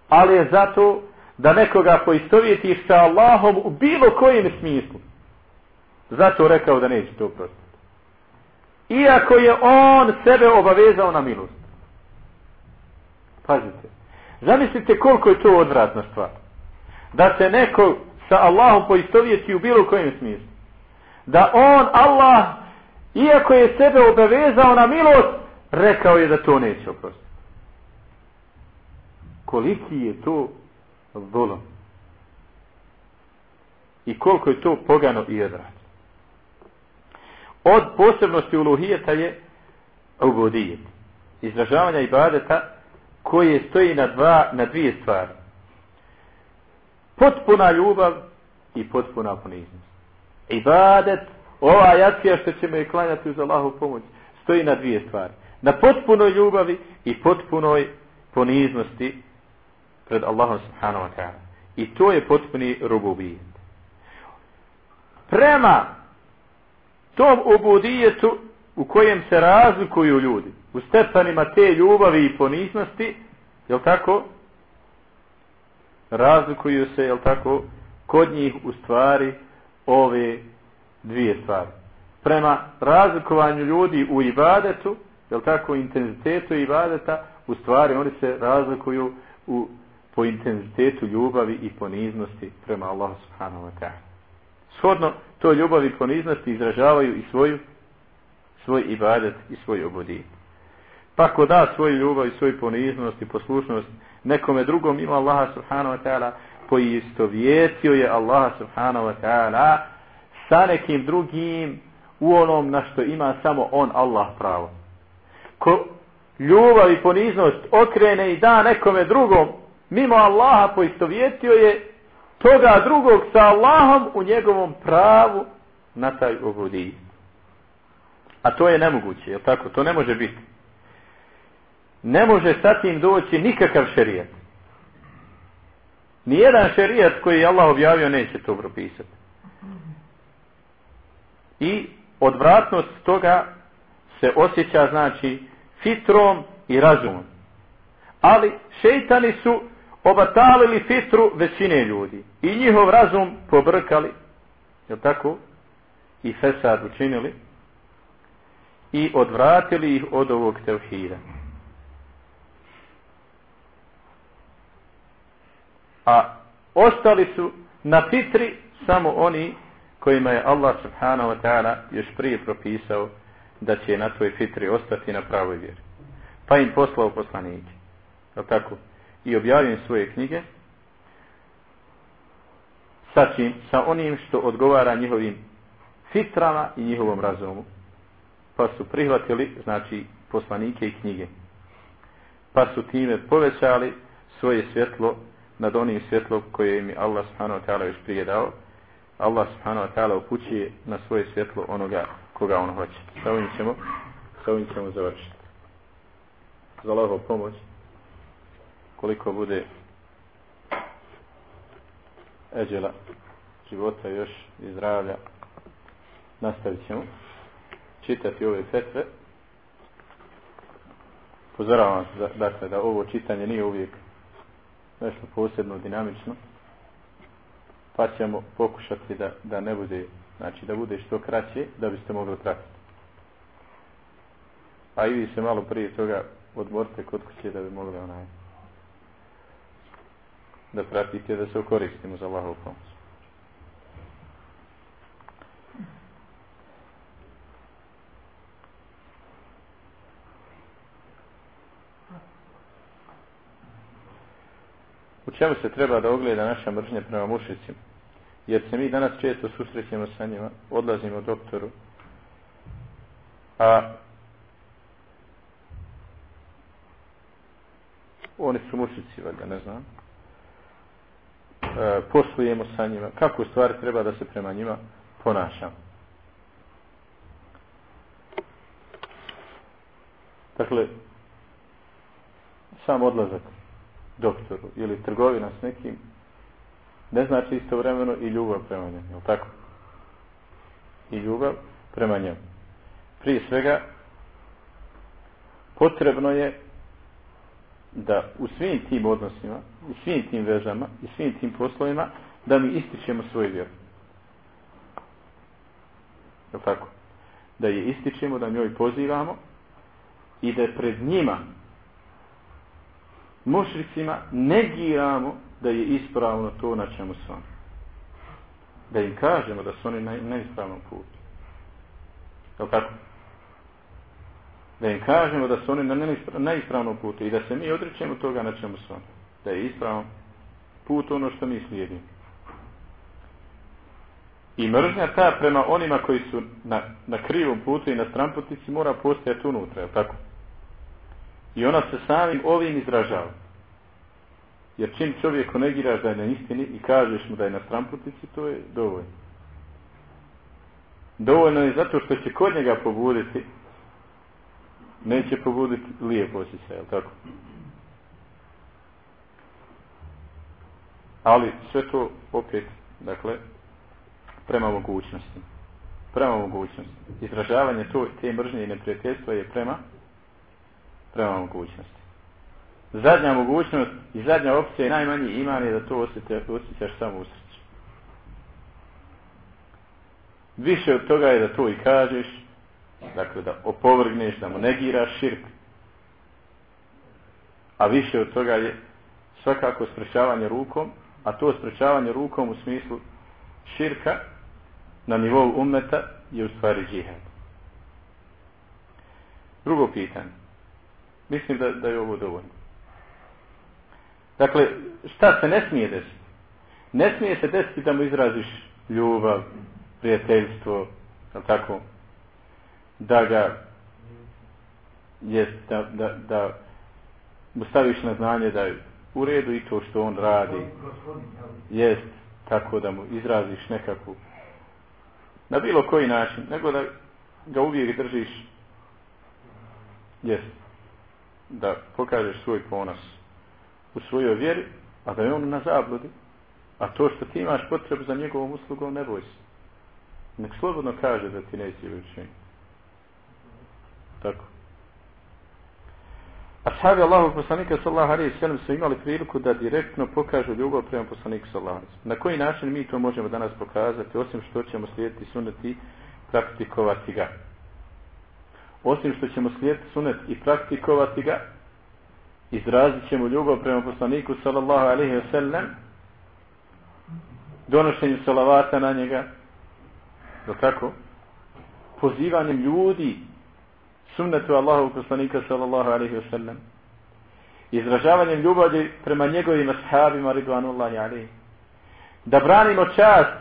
Ali je zato da nekoga poistovjetiš sa Allahom u bilo kojem smislu. Zato rekao da neće to oprostiti. Iako je on sebe obavezao na milost. Pazite. Zamislite koliko je to odvratna stvar. Da se neko sa Allahom poistovjeti u bilo kojem smislu. Da on, Allah, iako je sebe obavezao na milost, rekao je da to neće oprostiti. Koliki je to zulom. I koliko je to pogano i odvratno. Od posebnosti uluhijeta je ubudijet. Izražavanja ibadeta koje stoji na, dva, na dvije stvari. Potpuna ljubav i potpuna poniznost. Ibadet, ova jacija što ćemo je klanjati uz Allahu pomoć, stoji na dvije stvari. Na potpunoj ljubavi i potpunoj poniznosti pred Allahom subhanahu wa ta'ala. I to je potpuni rububijet. Prema tom ubudijetu u kojem se razlikuju ljudi, u stepanima te ljubavi i poniznosti, je tako? Razlikuju se, je tako, kod njih u stvari ove dvije stvari. Prema razlikovanju ljudi u ibadetu, jel tako, intenzitetu ibadeta, u stvari oni se razlikuju u, po intenzitetu ljubavi i poniznosti prema Allahu subhanahu wa ta'ala. Shodno to ljubavi i poniznosti izražavaju i svoju svoj ibadet i svoj obodij. Pa ko da svoju ljubav i svoju poniznost i poslušnost nekome drugom ima Allaha subhanahu wa ta'ala koji istovjetio je Allaha subhanahu wa ta'ala sa nekim drugim u onom na što ima samo on Allah pravo. Ko ljubav i poniznost okrene i da nekome drugom mimo Allaha poistovjetio je toga drugog sa Allahom u njegovom pravu na taj obodij. A to je nemoguće, je tako? To ne može biti. Ne može sa tim doći nikakav šerijat. Nijedan šerijat koji je Allah objavio neće to propisati. I odvratnost toga se osjeća znači fitrom i razumom. Ali šeitani su obatalili fitru većine ljudi. I njihov razum pobrkali. Je tako? I fesad učinili. I odvratili ih od ovog tevhida. A ostali su na fitri samo oni kojima je Allah subhanahu wa ta'ala još prije propisao da će na toj fitri ostati na pravoj vjeri. Pa im poslao poslanike. Je tako? I objavio svoje knjige sa, čim, sa onim što odgovara njihovim fitrama i njihovom razumu. Pa su prihvatili, znači, poslanike i knjige. Pa su time povećali svoje svjetlo nad onim svjetlom koje im je Allah subhanahu wa ta'ala još prije dao. Allah subhanahu wa ta'ala upućuje na svoje svjetlo onoga koga on hoće. Sa ovim ćemo, sa ovim ćemo završiti. Za pomoć, koliko bude eđela života još i zdravlja, nastavit ćemo čitati ove fetve. Pozoravam da, dakle, da ovo čitanje nije uvijek nešto posebno dinamično pa ćemo pokušati da, da ne bude znači da bude što kraće da biste mogli pratiti a i vi se malo prije toga odmorite kod kuće da bi mogli onaj da pratite da se koristimo za Allahovu pomoć U čemu se treba da ogleda naša mržnja prema mušicima? Jer se mi danas često susrećemo sa njima, odlazimo doktoru, a oni su mušici, valjda, ne znam. E, poslujemo sa njima. Kako u stvari treba da se prema njima ponašamo? Dakle, sam odlazak doktoru ili trgovina s nekim, ne znači istovremeno i ljubav prema njemu, je tako? I ljubav prema njemu. Prije svega, potrebno je da u svim tim odnosima, u svim tim vežama i svim tim poslovima, da mi ističemo svoju vjeru. Je tako? Da je ističemo, da njoj pozivamo i da pred njima mušricima negiramo da je ispravno to na čemu su oni. Da im kažemo da su oni na, na ispravnom putu. Je tako? Da im kažemo da su oni na neispravnom putu i da se mi odrećemo toga na čemu su oni. Da je ispravan put ono što mi slijedimo. I mržnja ta prema onima koji su na, na krivom putu i na stramputici mora postojati unutra, tako? I ona se samim ovim izražava. Jer čim čovjeku negiraš da je na istini i kažeš mu da je na stramputici, to je dovoljno. Dovoljno je zato što će kod njega pobuditi, neće pobuditi lijep osjećaj, je tako? Ali sve to opet, dakle, prema mogućnosti. Prema mogućnosti. Izražavanje to, te mržnje i neprijateljstva je prema prema mogućnosti. Zadnja mogućnost i zadnja opcija i najmanji iman je da to osjećaš, osjećaš samo u srcu. Više od toga je da to i kažeš, dakle da opovrgneš, da mu negiraš širk. A više od toga je svakako sprečavanje rukom, a to sprečavanje rukom u smislu širka na nivou umeta je u stvari džihad. Drugo pitanje. Mislim da, da je ovo dovoljno. Dakle, šta se ne smije desiti? Ne smije se desiti da mu izraziš ljubav, prijateljstvo, tako? Da ga jest, da, da, da mu staviš na znanje da je u redu i to što on radi. Jest, tako da mu izraziš nekakvu na bilo koji način, nego da ga uvijek držiš jest, da pokažeš svoj ponos u svojoj vjeri, a da je on na zabludi, a to što ti imaš potrebu za njegovom uslugom, ne boj se. Nek slobodno kaže da ti neće učiniti. Tako. Ashabi Allahu poslanika sallallahu alejhi ve sellem su imali priliku da direktno pokažu ljubav prema poslaniku sallallahu alejhi Na koji način mi to možemo danas pokazati osim što ćemo slijediti sunnet i praktikovati ga? Osim što ćemo slijediti sunnet i praktikovati ga, izrazit ćemo ljubav prema poslaniku sallallahu alejhi ve sellem donošenju salavata na njega, je tako? Pozivanjem ljudi sunnetu Allahu poslanika sallallahu alaihi wa sallam. Izražavanjem ljubavi prema njegovim ashabima ridvanullahi alaihi. Da branimo čast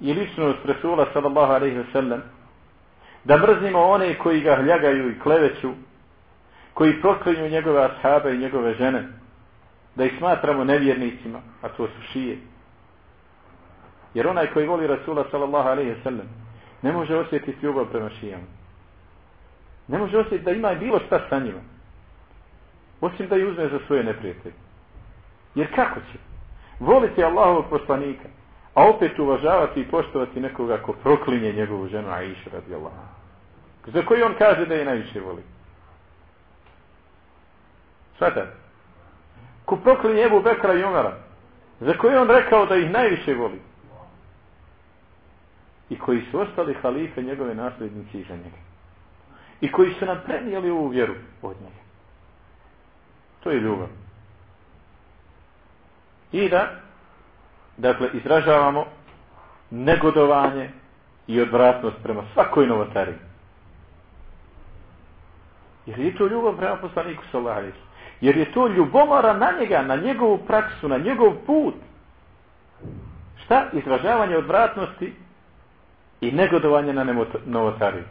i ličnost Resula sallallahu alaihi wa sallam. Da mrzimo one koji ga hljagaju i kleveću koji proklinju njegove ashabe i njegove žene. Da ih smatramo nevjernicima a to su šije. Jer onaj koji voli Rasula sallallahu alaihi wa sallam ne može osjetiti ljubav prema šijama. Ne može osjetiti da ima bilo šta sa njima. Osim da ju uzme za svoje neprijatelje. Jer kako će? Voliti Allahovog poslanika, a opet uvažavati i poštovati nekoga ko proklinje njegovu ženu Aisha radi Allah. Za koji on kaže da je najviše voli. Svata. Ko proklinje Ebu Bekra i Umara. Za koji on rekao da ih najviše voli. I koji su ostali halife njegove nasljednici iza njega i koji su nam prenijeli ovu vjeru od njega. To je ljubav. I da, dakle, izražavamo negodovanje i odvratnost prema svakoj novotari. Jer je to ljubav prema poslaniku Salaris. Jer je to ljubomora na njega, na njegovu praksu, na njegov put. Šta? Izražavanje odvratnosti i negodovanje na novotariju.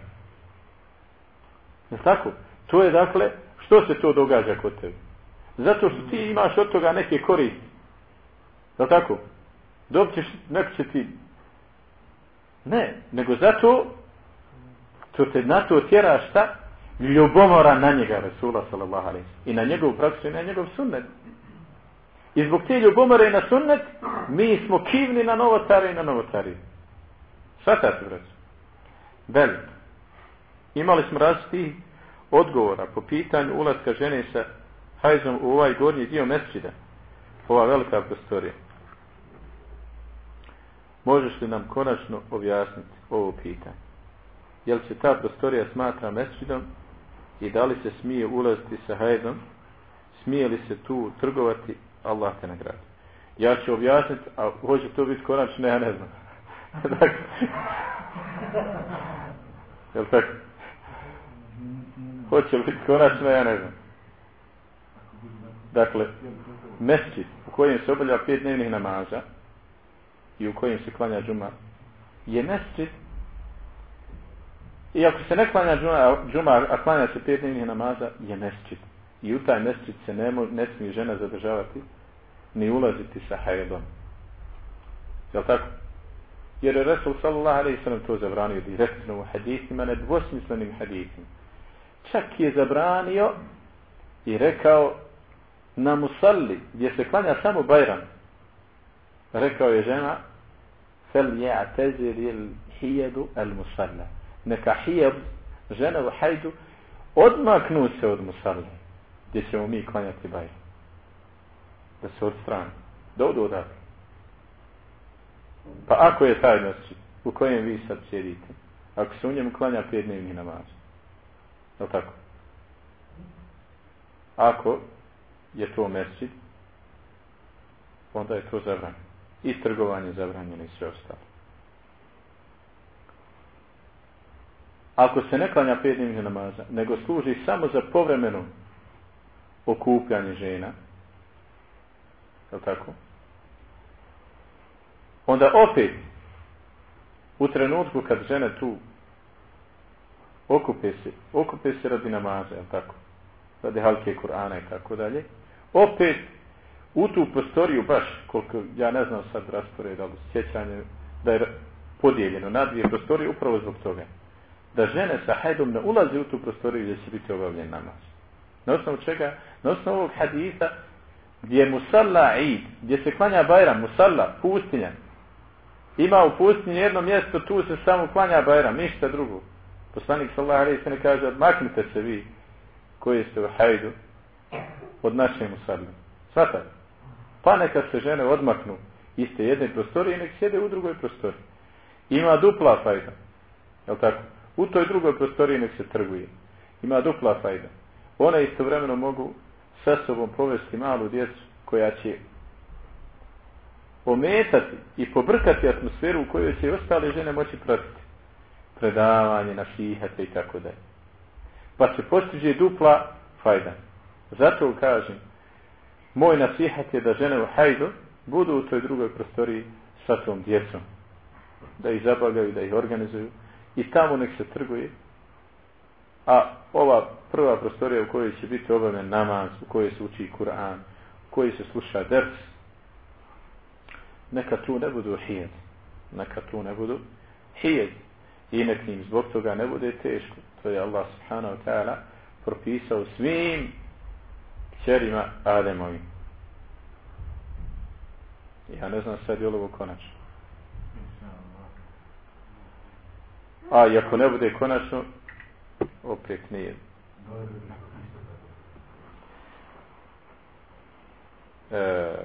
Je tako? To je dakle, što se to događa kod tebe? Zato što ti imaš od toga neke koristi. Je tako? Dobćeš, neko će ti... Ne, nego zato to te na to tjera šta? Ljubomora na njega, Rasula sallallahu alaihi I na njegovu praksu i na njegov sunnet. I zbog te ljubomore na sunnet, mi smo kivni na novotare i na novotari. Svatate, braću? Veliko imali smo različiti odgovora po pitanju ulaska žene sa hajzom u ovaj gornji dio mesčida, ova velika prostorija. Možeš li nam konačno objasniti ovo pitanje? Jel se ta prostorija smatra mesčidom i da li se smije ulaziti sa hajdom? Smije li se tu trgovati? Allah te nagradi. Ja ću objasniti, a hoće to biti konačno, ja ne znam. dakle, jel tako? Hoće li biti konačno, ja ne znam. Dakle, mesčit u kojem se obavlja pet dnevnih namaza i u kojem se klanja džuma je mesčit i ako se ne klanja džuma, džuma a klanja se pet dnevnih namaza je mesčit. I u taj mesčit se ne, ne smije žena zadržavati ni ulaziti sa hajedom. Je li tako? Jer je Resul sallallahu alaihi sallam to zabranio direktno u hadithima, nedvosmislenim hadithima čak je zabranio i rekao na musalli gdje se klanja samo bajram rekao je žena fel je atezir il hijedu al musalla neka hijed žena u hajdu odmaknu se od musalli gdje ćemo mi klanjati bajram da se odstrani da odu odakle pa ako je taj noći u kojem vi sad sjedite. Ako se u njemu klanja pet dnevnih namaza. Je tako? Ako je to mesčid, onda je to zabranjeno. I trgovanje zabranjeno i sve ostalo. Ako se ne klanja pet dnevnih namaza, nego služi samo za povremeno okupljanje žena, je tako? Onda opet, u trenutku kad žene tu okupe se, okupe se radi namaza, jel tako? Radi halke Kur'ana i tako dalje. Opet, u tu prostoriju baš, koliko ja ne znam sad raspored, ali sjećanje da je podijeljeno na dvije prostorije upravo zbog toga. Da žene sa hajdom ne ulaze u tu prostoriju gdje će biti obavljen namaz. Na osnovu čega? Na osnovu ovog hadisa gdje je musalla id, gdje se klanja bajram, musalla, pustinja. Ima u pustinji jedno mjesto, tu se samo klanja bajram, ništa drugo. Poslanik sallallahu alaihi sallam kaže, maknite se vi koji ste u hajdu od naše musalli. Svatate? Pa neka se žene odmaknu iz te jedne prostorije i nek sjede u drugoj prostoriji. Ima dupla fajda. Jel tako? U toj drugoj prostoriji nek se trguje. Ima dupla fajda. One istovremeno mogu sa sobom povesti malu djecu koja će ometati i pobrkati atmosferu u kojoj će ostale žene moći pratiti. Predavanje, našihate i tako dalje. Pa se postiže dupla fajda. Zato kažem, moj nasihat je da žene u hajdu budu u toj drugoj prostoriji sa tom djecom. Da ih zabavljaju, da ih organizuju. I tamo nek se trguje. A ova prva prostorija u kojoj će biti obavljen namaz, u kojoj se uči Kur'an, u kojoj se sluša ders, neka tu ne budu hijed. Neka tu ne budu hijed. I nek zbog toga ne bude teško. To je Allah subhanahu wa ta'ala propisao svim kćerima Ademovi. Ja ne znam sad je li ovo konačno. A i ako ne bude konačno, opet nije. E,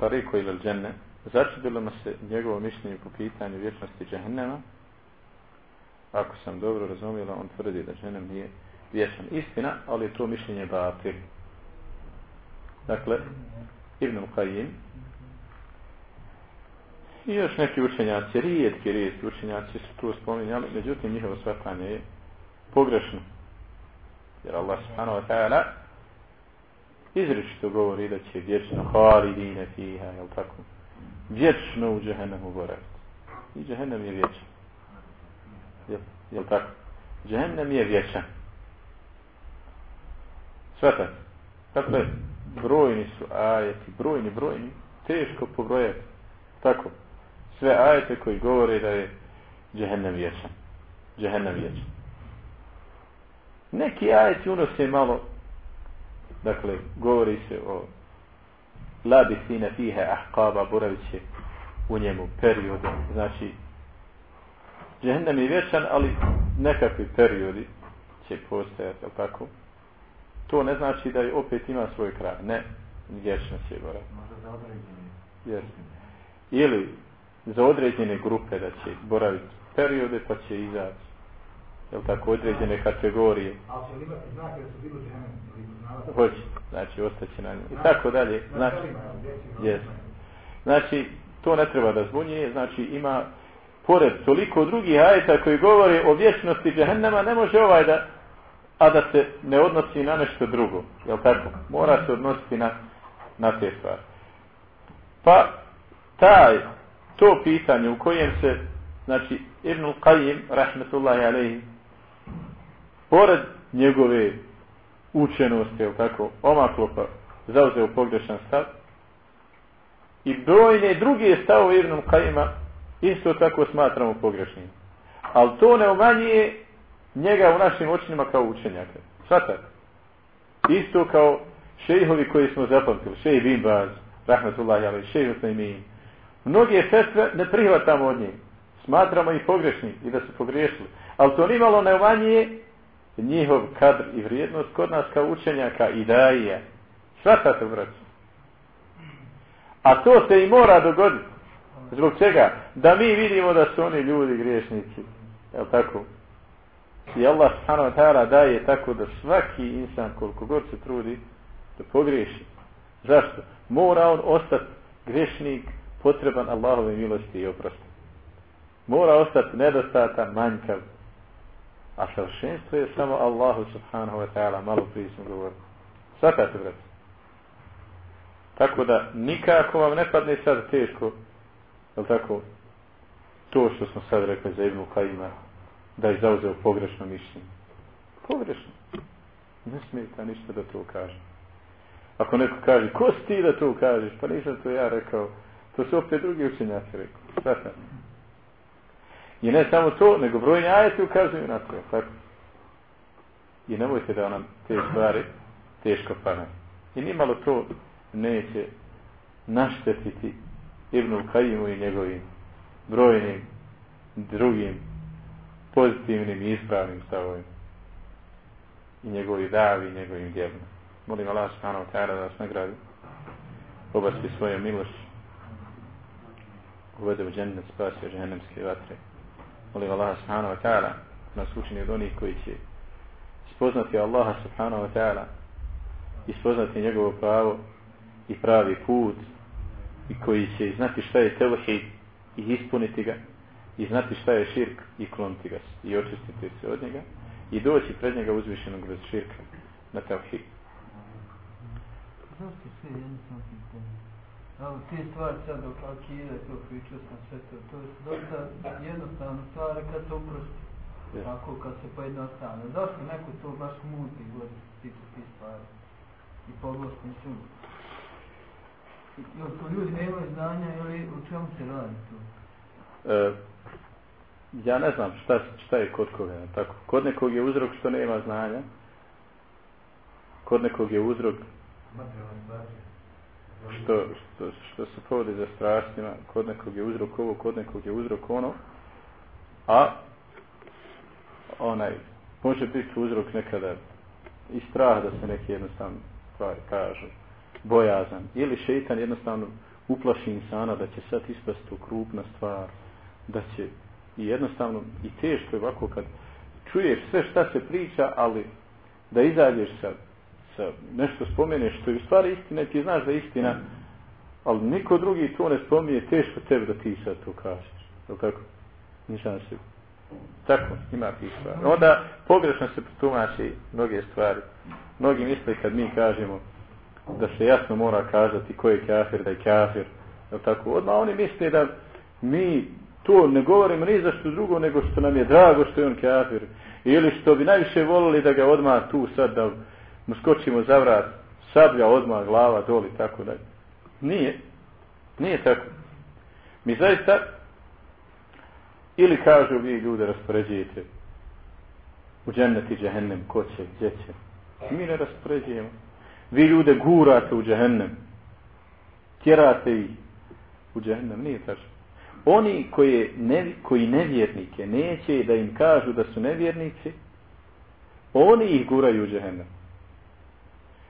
Tariko ili dženne, začudilo me se njegovo mišljenje po pitanju vječnosti džehennema. Ako sam dobro razumjela, on tvrdi da džehennem nije vječan. Istina, ali je to mišljenje batir. Dakle, Ibn Qajim i još neki učenjaci, rijetki, rijetki učenjaci su tu spominjali, međutim njihovo svatanje je pogrešno. Jer Allah subhanahu wa ta'ala izričito govori da će vječno halidine fiha, jel tako? Vječno u džehennemu boraviti. I džehennem je vječan. Jel, jel tako? Džehennem je vječan. Sveta. Dakle, brojni su ajeti, brojni, brojni, teško pobrojati. Tako. Sve ajete koji govore da je džehennem vječan. Džehennem vječan. Neki ajeti unose malo dakle, govori se o labi sine fihe ahkaba, boravit će u njemu periodu, znači, džehennem je vječan, ali nekakvi periodi će postojati, ali tako? To ne znači da je opet ima svoj kraj, ne, vječno će boraviti. Možda za određene. Yes. Ili za određene grupe da će boraviti periode, pa će izaći je tako, određene kategorije. Ali će li imati znake da su bilo džehennem? Hoće, znači ostaće na njim. I tako dalje, znači, jes. Znači, to ne treba da zbunje, znači ima, pored toliko drugih ajeta koji govore o vječnosti džehennema, ne može ovaj da, a da se ne odnosi na nešto drugo. Je tako? Mora se odnositi na, na te stvari. Pa, taj, to pitanje u kojem se, znači, Ibn Qayyim, rahmetullahi alaihi, pored njegove učenosti, ili tako, omaklo pa zauzeo pogrešan stav, i brojne druge stavove Ibn Kajima isto tako smatramo pogrešnim. Ali to ne umanjuje njega u našim očinima kao učenjaka. Svatak. Isto kao šejhovi koji smo zapamtili, šejh Bin Baz, rahmatullahi alaih, šejh Husaymin. Mnoge fetve ne prihvatamo od njih. Smatramo ih pogrešnim i da su pogriješili. Ali to nimalo ne umanjuje njihov kadr i vrijednost kod nas kao učenjaka i daje. Svatate, braću. A to se i mora dogoditi. Zbog čega? Da mi vidimo da su oni ljudi griješnici. Je tako? I Allah subhanahu wa ta'ala daje tako da svaki insan koliko god se trudi da pogriješi. Zašto? Mora on ostati grešnik potreban Allahove milosti i oprosti. Mora ostati nedostatan, manjkav. A savršenstvo je samo Allahu subhanahu wa ta'ala, malo prije smo govorili. Svatate, brat. Tako da nikako vam ne padne sad teško, je tako, to što smo sad rekli za Ibnu Kajima, da je zauzeo pogrešno mišljenje. Pogrešno. Ne smeta ništa da to kaže. Ako neko kaže, ko si ti da to kažeš? Pa nisam to ja rekao. To su opet drugi učenjaci rekao. Svatate. I ne samo to, nego brojni ajeti ukazuju na to. Tako. I nemojte da nam te stvari teško pane. I nimalo to neće naštetiti Ibnu Kajimu i njegovim brojnim drugim pozitivnim i ispravnim stavovima. I njegovi davi i njegovim djelima. Molim Allah subhanahu ta'ala da vas nagradi. Obasti svoje milosti. Uvede u džennet spasio džennemske vatre. Molim Allah subhanahu wa ta'ala nas učini od onih koji će spoznati Allaha subhanahu wa ta'ala i spoznati njegovo pravo i pravi put i koji će znati šta je tevhid i ispuniti ga i znati šta je širk i kloniti ga i očistiti se od njega i doći pred njega uzvišenog bez širka na tevhid. Zašto sve jednostavno Evo, ti stvari sad dok akide, to pričao sam sve to, to je dosta jednostavno stvari kad se uprosti. Yeah. Tako kad se pojednostavno. Zašto neko to baš muti godi ti su ti stvari? I poglosti sud. Jel to ljudi nemaju znanja ili u čemu se radi to? E, ja ne znam šta, šta je kod koga. Tako. Kod nekog je uzrok što nema znanja. Kod nekog je uzrok što, što, što su povode za strastima. Kod nekog je uzrok ovo, kod nekog je uzrok ono. A onaj može biti uzrok nekada i strah da se neki jednostavno stvari kažu bojazan. Ili šeitan jednostavno uplaši insana da će sad ispast u krupna stvar, da će i jednostavno i teško je ovako kad čuješ sve šta se priča, ali da izađeš sad sa nešto spomeneš što je u stvari istina ti znaš da je istina, ali niko drugi to ne spominje, teško tebi da ti sad to kažeš. Je tako? Nisam se Tako, ima ti stvari. Onda pogrešno se tumači mnoge stvari. Mnogi misle kad mi kažemo da se jasno mora kazati ko je kafir, da je kafir. Je tako? Odmah oni misle da mi to ne govorimo ni za što drugo, nego što nam je drago što je on kafir. Ili što bi najviše volili da ga odmah tu sad da mu skočimo za vrat, sablja odmah, glava, doli, tako da. Nije. Nije tako. Mi zaista ili kažu vi ljude raspoređujete u džennet i džehennem, ko će, gdje će. Mi ne raspoređujemo vi ljude gurate u džehennem. Tjerate ih u džehennem. Nije tačno. Oni koji, ne, koji nevjernike neće da im kažu da su nevjernici, oni ih guraju u džehennem.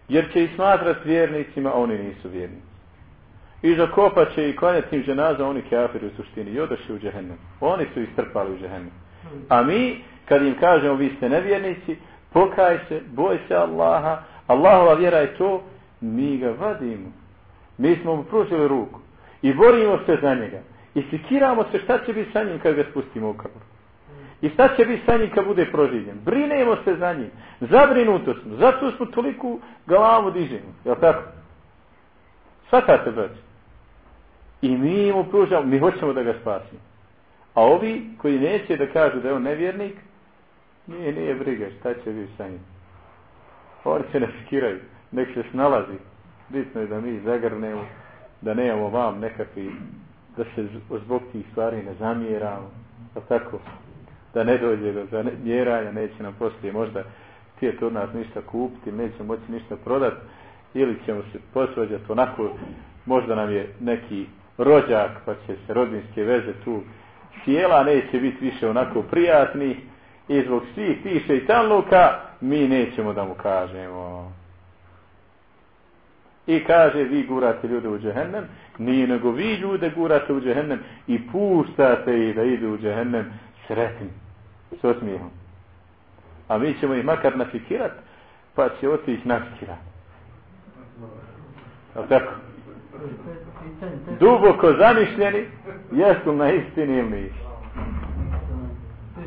Jer će ih smatrati vjernicima, a oni nisu vjernici. I zakopat će i klanjati ženaza, oni kafiri u suštini. I odošli u džehennem. Oni su istrpali u džehennem. A mi, kad im kažemo vi ste nevjernici, pokaj se, boj se Allaha, Allahova vjera je to, mi ga vadimo. Mi smo mu pružili ruku. I borimo se za njega. I sikiramo se šta će biti sa njim kad ga spustimo u kabor. I šta će biti sa njim kad bude proživljen. Brinemo se za njim. Zabrinuto smo. Zato smo toliko glavu dižemo. Jel tako? Svatate, braći. I mi mu pružamo, mi hoćemo da ga spasimo. A ovi koji neće da kažu da je on nevjernik, nije, nije briga šta će biti sa njim. Oni se ne skiraju, nek se snalazi. Bitno je da mi zagrnemo, da nemamo vam nekakvi, da se zbog tih stvari ne zamjeramo. Pa tako, da ne dođe do zamjeranja, neće nam poslije možda tijeti od nas ništa kupiti, neće moći ništa prodati, ili ćemo se posvađati onako, možda nam je neki rođak, pa će se rodinske veze tu sjela, neće biti više onako prijatni, i zbog svih tiše i tanluka, mi nećemo da mu kažemo. I kaže, vi gurate ljude u džehennem, nije nego vi ljude gurate u džehennem i puštate ih da idu u džehennem sretni, s osmijehom. A mi ćemo ih makar nafikirat, pa će otići nafikirat. Jel tako? Duboko zamišljeni, jesu na istini ili nisu.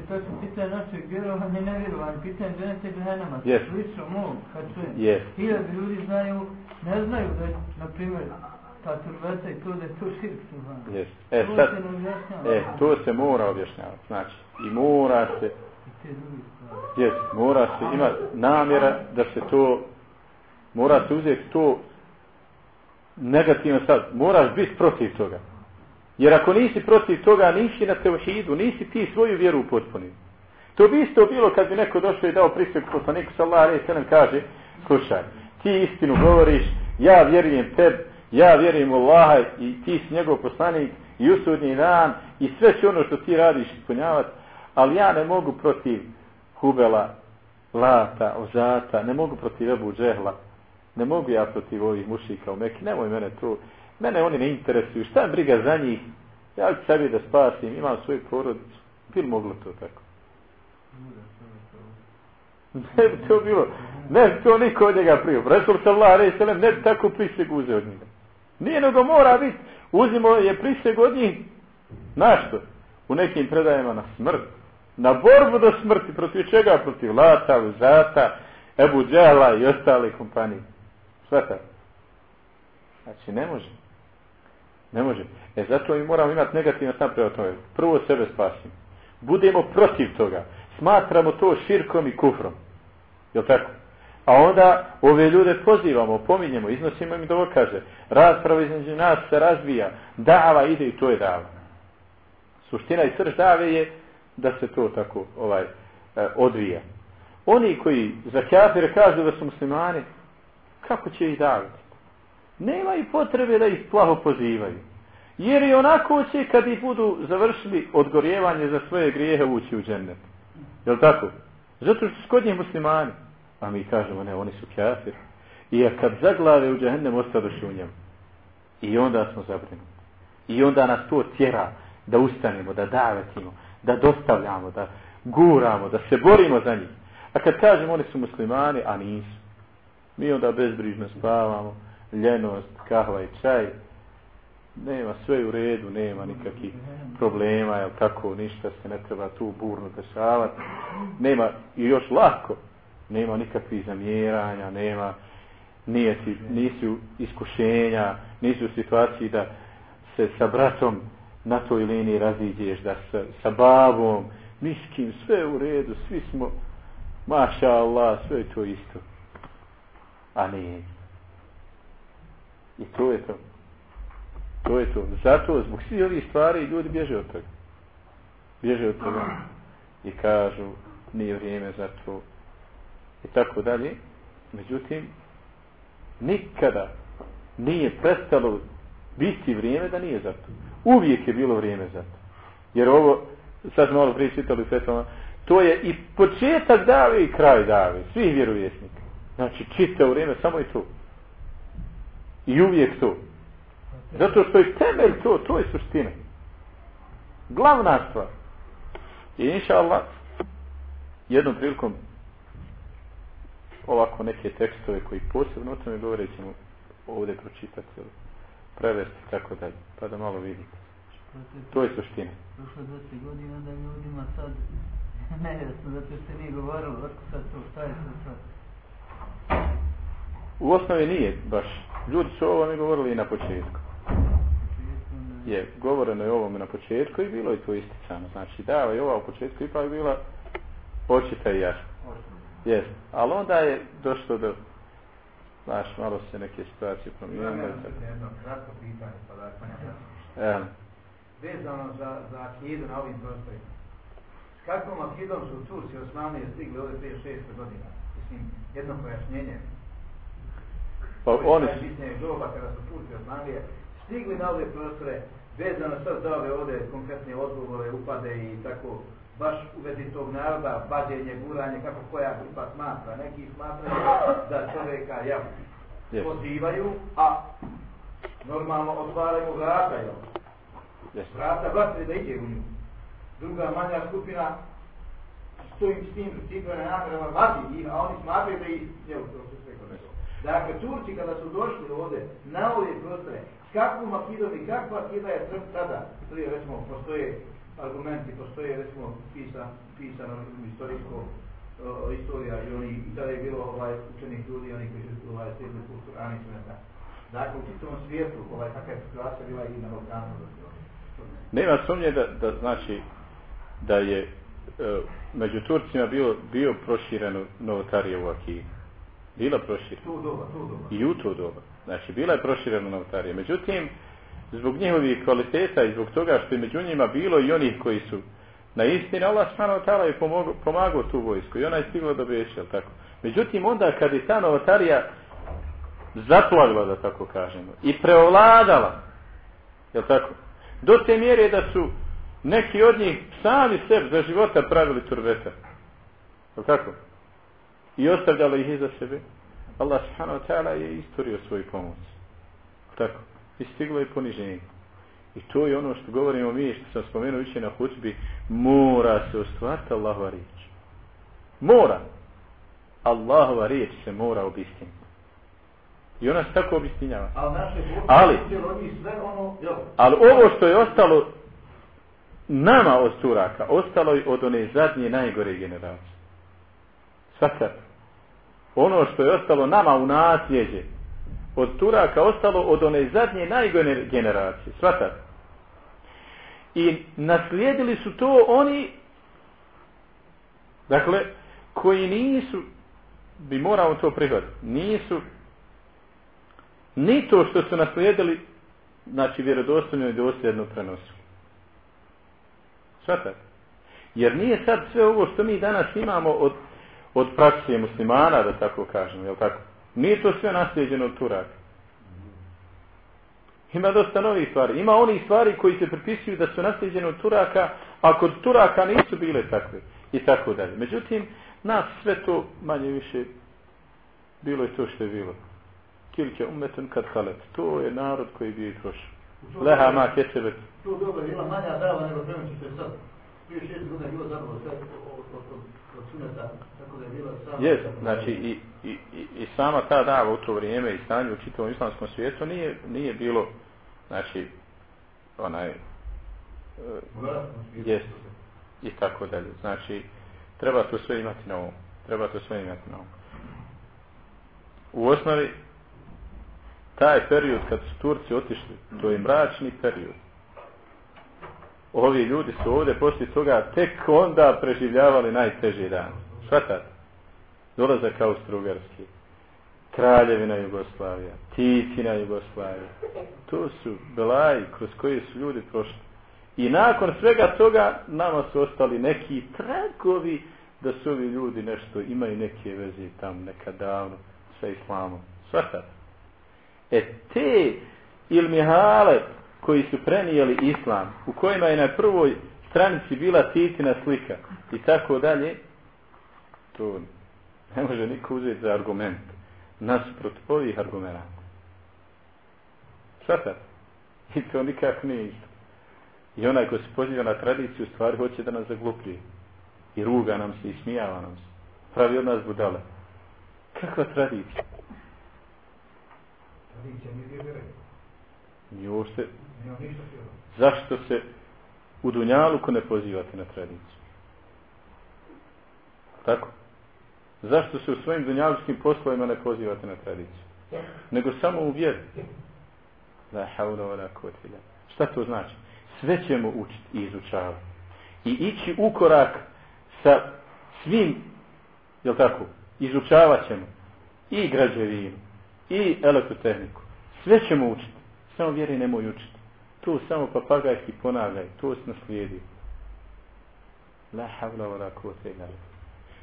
To je pitanje našeg vjerovanja i nevjerovanja, pitanje dženete i džehennema. Yes. Slično mog, kad čujem. Yes. Hiljad ljudi znaju, ne znaju da je, na primjer, ta turbeta i to da je to širk. Yes. E, To sad, se ne e, to se mora objašnjavati. Znači, i mora se, I jes, mora se, ima namjera da se to, mora se uzeti to negativno sad, moraš biti protiv toga. Jer ako nisi protiv toga, nisi na teuhidu, nisi ti svoju vjeru upotpunio. To bi isto bilo kad bi neko došao i dao prisegu poslaniku sallallahu alejhi ve sellem kaže: "Slušaj, ti istinu govoriš, ja vjerujem tebi, ja vjerujem u Allaha i ti si njegov poslanik i usudni dan i sve će ono što ti radiš ispunjavati, ali ja ne mogu protiv Hubela, Lata, Ozata, ne mogu protiv Ebu Džehla, ne mogu ja protiv ovih mušika u Meki, nemoj mene to, mene oni ne interesuju, šta je briga za njih, ja ću sebi da spasim, imam svoju porodicu, bil moglo to tako? Ne bi to bilo, ne bi to niko od njega prije. Resul sallallahu alaihi sallam ne bi tako prisjeg uzeo od njega. Nije nego mora biti, uzimo je priseg od njih, na što? U nekim predajama na smrt. Na borbu do smrti, protiv čega? Protiv Lata, Uzata, Ebu Džela i ostale kompanije. Sve tako. Znači, ne može. Ne može. E, zato mi moramo imati negativno stav prema tome. Prvo sebe spasimo. Budemo protiv toga. Smatramo to širkom i kufrom. Jel tako? A onda ove ljude pozivamo, pominjemo, iznosimo im dokaze. kaže. Rasprava između nas se razvija. Dava ide i to je dava. Suština i srž dave je da se to tako ovaj e, odvija. Oni koji za kafire kažu da su muslimani, kako će ih daviti? Nema i potrebe da ih plaho pozivaju. Jer i onako će kad ih budu završili odgorjevanje za svoje grijehe ući u džennet. Jel tako? Zato što su kod njih muslimani. A mi kažemo, ne, oni su kafir. I kad zaglave u džahennem, ostadoši u njemu. I onda smo zabrinuti. I onda nas to tjera da ustanemo, da davetimo, da dostavljamo, da guramo, da se borimo za njih. A kad kažemo oni su muslimani, a nisu. Mi onda bezbrižno spavamo, ljenost, kahva i čaj. Nema sve u redu, nema nikakvih problema, jel tako, ništa se ne treba tu burno dešavati. Nema, i još lako, nema nikakvih zamjeranja, nema, nije ti, nisu iskušenja, nisu u situaciji da se sa bratom na toj liniji raziđeš, da sa, sa babom, niskim, sve u redu, svi smo, maša Allah, sve je to isto. A nije. I to je to. To je to. Zato, zbog svih ovih stvari, ljudi bježe od toga. Bježe od toga. I kažu, nije vrijeme za to. I tako dalje. Međutim, nikada nije prestalo biti vrijeme da nije za to. Uvijek je bilo vrijeme za to. Jer ovo, sad malo prije čitali u to je i početak dave i kraj dave. Svih vjerovjesnika. Znači, čitao vrijeme, samo i to. I uvijek to. Zato što je temelj to, to je suština. Glavna stvar. I inša Allah, jednom prilikom ovako neke tekstove koji posebno o tome govore ćemo ovdje pročitati ili prevesti tako dalje, pa da malo vidite. To je suština. Prošlo 20 godina da ljudima sad nejasno, zato što nije govorilo, otko sad to, šta je to sad? U osnovi nije baš. Ljudi su o ovome govorili i na početku. Je, govoreno je ovome na početku i bilo je to isticano. Znači, da, i ova u početku ipak je bila očita i jasna. Jes, ali onda je došlo do znaš, malo se neke situacije promijenile. Ja, jedno kratko pitanje, pa da Ja. Vezano za, za akidu na ovim prostorima. S kakvom akidom su Turci Osmanije stigli ovdje prije 600 godina? Mislim, jedno pojašnjenje. Pa oni su... Pitanje doba kada su Turci Osmanije stigli na ove prostore, vezano sad za ove ovdje konkretne odgovore, upade i tako, baš u vezi tog naroda, bađenje, guranje, kako koja grupa smatra. Neki smatraju da čovjeka, ja, Yes. pozivaju, a normalno otvaraju vrata, jel? Yes. Vrata vatre da ide u nju. Druga manja skupina stoji s tim namjerama vazi ih, a oni smatraju da ih, jel, to se sve kod nego. Dakle, Turci kada su došli ovde, na ove prostore, s kakvom akidom i kakva akida je tr- tada, to je, recimo, postoje argumenti, postoje, recimo, pisan, pisano istorijsko o, istorija i oni, i tada je bilo ovaj, učenih ljudi, oni koji su ovaj, sjedli po Kur'ani i sve Dakle, u čitavom svijetu, ovaj, kakva je situacija bila i na Balkanu. Nema sumnje da, da znači da je e, među Turcima bio, bio prošireno novotarije u Akiji. Bila proširena. Doba, doba. I u to doba. Znači, bila je proširena novotarija. Međutim, zbog njihovih kvaliteta i zbog toga što je među njima bilo i onih koji su na istini, Allah subhanahu wa ta'ala je pomogao, pomagao tu vojsku i ona je stigla do Beša, tako? Međutim, onda kad je ta novotarija zaplavila, da tako kažemo, i preovladala, jel tako? Do te mjere da su neki od njih sami sebi za života pravili turbeta. je tako? I ostavljala ih iza sebe. Allah subhanahu wa ta'ala je istorio svoju pomoć. Jel tako? I stiglo je poniženje. I to je ono što govorimo mi, što sam spomenuo više na hutbi, mora se ostvariti Allahova riječ. Mora. Allahova riječ se mora obistiniti. I ona se tako obistinjava. Ali ono, Ali ovo što je ostalo nama od Turaka, ostalo je od one zadnje najgore generacije. Svakat. Ono što je ostalo nama u nasljeđe od Turaka ostalo od one zadnje najgore generacije. svatak. I naslijedili su to oni dakle koji nisu bi morao to prihvatiti. Nisu ni to što su naslijedili znači vjerodostojno i dosljedno prenosili. Svatate? Jer nije sad sve ovo što mi danas imamo od, od prakcije muslimana, da tako kažem, jel tako? Nije to sve nasljeđeno od Turaka. Ima dosta novih stvari. Ima onih stvari koji se pripisuju da su nasljeđene od Turaka, a kod Turaka nisu bile takve. I tako dalje. Međutim, nas sve to manje više bilo je to što je bilo. Kilke umetun kad halet. To je narod koji bi i prošao. Leha ma kesebet. tu doba je bila manja dava nego prema će se sad. Prije šest godina je bilo zapravo sve je bila sama... Jest, znači i, i, i, sama ta dava u to vrijeme i stanje u čitavom islamskom svijetu nije, nije bilo, znači, onaj, e, jest, i tako dalje. Znači, treba to sve imati na ovom. Treba to sve imati na ovom. U osnovi, taj period kad su Turci otišli, to je mračni period. Ovi ljudi su ovdje poslije toga tek onda preživljavali najteži dan. Švatate? Dolazak Austro-Ugarski, Kraljevina Jugoslavija, Titina Jugoslavija. To su belaji kroz koji su ljudi prošli. I nakon svega toga nama su ostali neki tragovi da su ovi ljudi nešto imaju neke veze tam nekad davno sa islamom. Svatate? E te ilmihale koji su prenijeli islam, u kojima je na prvoj stranici bila titina slika i tako dalje, to ne može niko uzeti za argument. Nasprot ovih argumenta. Šta sad? I to nikak nije isto. I onaj ko se poziva na tradiciju, stvari hoće da nas zaglupljuje. I ruga nam se i smijava nam se. Pravi od nas budale. Kakva tradicija? Tradicija nije vjerej. Nije uopšte vjerovati zašto se u Dunjaluku ne pozivate na tradiciju? Tako? Zašto se u svojim dunjalučkim poslovima ne pozivate na tradiciju? Nego samo u vjeru. La haula wa la. Šta to znači? Sve ćemo učiti i izučavati. I ići u korak sa svim, je tako, izučavat ćemo i građevinu, i elektrotehniku. Sve ćemo učiti. Samo vjeri nemoj učiti. To samo papagajski ponavljaj. To se naslijedi. La havla wa la.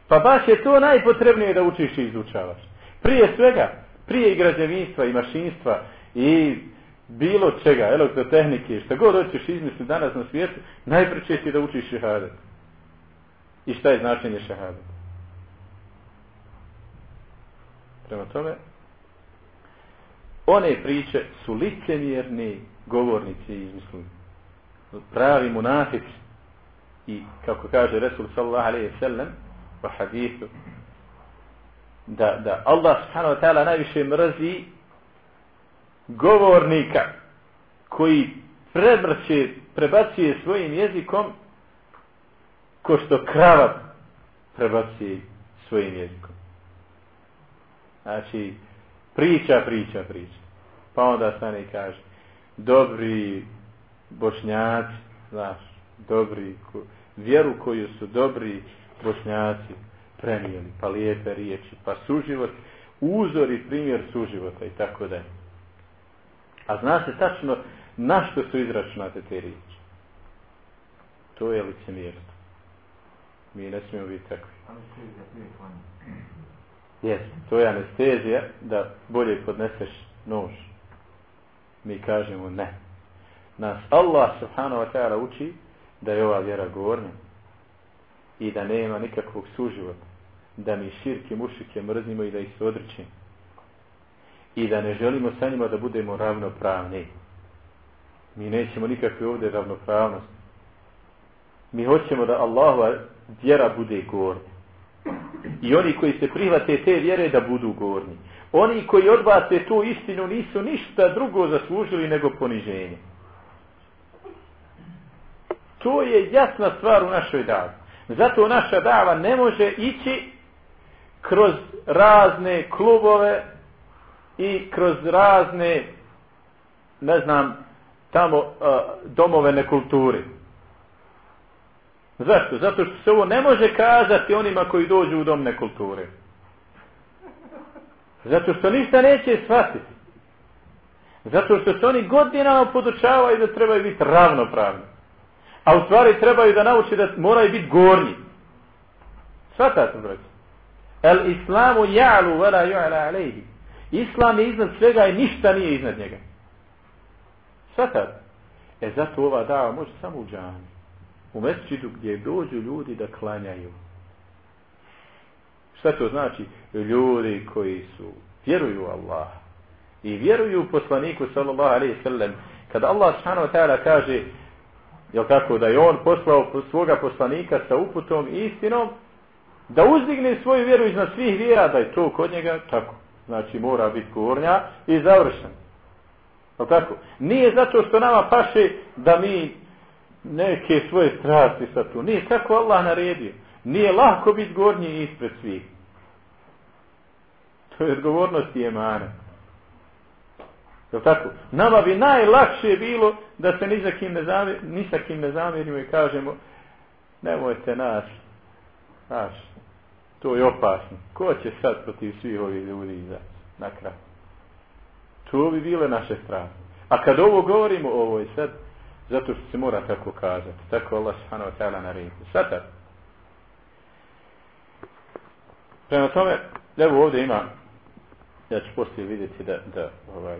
Pa baš je to najpotrebnije da učiš i izučavaš. Prije svega, prije i građevinstva i mašinstva i bilo čega, elektrotehnike, šta god hoćeš izmisliti danas na svijetu, najpreće ti da učiš šehadet. I šta je značenje šehadet? Prema tome, one priče su licemjerni govornici izmislili. Pravi munafik I kako kaže Resul sallallahu alaihi sallam u hadithu da, da Allah subhanahu wa ta'ala najviše mrzi govornika koji prebrće, prebacuje svojim jezikom ko što krava prebacuje svojim jezikom. Znači, priča, priča, priča. Pa onda stane i kaže, dobri bošnjaci, znaš, dobri, vjeru koju su dobri bošnjaci prenijeli, pa lijepe riječi, pa suživot, uzor i primjer suživota i tako da. A zna se tačno na što su izračunate te riječi. To je licemjerstvo. Mi ne smijemo biti takvi. Jes, to je anestezija da bolje podneseš nož. Mi kažemo ne. Nas Allah subhanahu wa ta'ala uči da je ova vjera gornja i da nema nikakvog suživota. Da mi širke mušike mrzimo i da ih se odričimo. I da ne želimo sa njima da budemo ravnopravni. Mi nećemo nikakve ovdje ravnopravnosti. Mi hoćemo da Allahova vjera bude gornja. I oni koji se prihvate te vjere da budu gornji. Oni koji odbace tu istinu nisu ništa drugo zaslužili nego poniženje. To je jasna stvar u našoj davi. Zato naša dava ne može ići kroz razne klubove i kroz razne ne znam tamo domove nekulturi. Zašto? Zato što se ovo ne može kazati onima koji dođu u domne kulture. Zato što ništa neće shvatiti. Zato što se oni godinama podučavaju da trebaju biti ravnopravni. A u stvari trebaju da nauči da moraju biti gornji. Svatate, braći? El islamu ja'lu vela ju'ala alejhi. Islam je iznad svega i ništa nije iznad njega. Svatate. E zato ova dava može samo u džani u mesčidu gdje dođu ljudi da klanjaju. Šta to znači? Ljudi koji su vjeruju Allah i vjeruju poslaniku sallallahu alaihi sallam. Kada Allah subhanahu wa ta'ala kaže jel tako, da je on poslao svoga poslanika sa uputom i istinom, da uzdigne svoju vjeru iznad svih vjera, da je to kod njega tako. Znači mora biti gornja i završen. Jel tako? Nije zato što nama paše da mi neke svoje strasti sa tu. Nije kako Allah naredio. Nije lahko biti gornji ispred svih. To je odgovornost i emane. Je tako? Nama bi najlakše bilo da se ni, za kim ne zamir, ni sa kim ne zamirimo i kažemo nemojte nas naš, to je opasno. Ko će sad protiv svih ovih ljudi izaći na kraj? To bi bile naše strane. A kad ovo govorimo, ovo je sad Zato što se mora tako kazati. Tako Allah subhanahu wa ta'ala naredio. Sada. Prema tome, evo ovdje ima, ja ću poslije vidjeti da, da ovaj,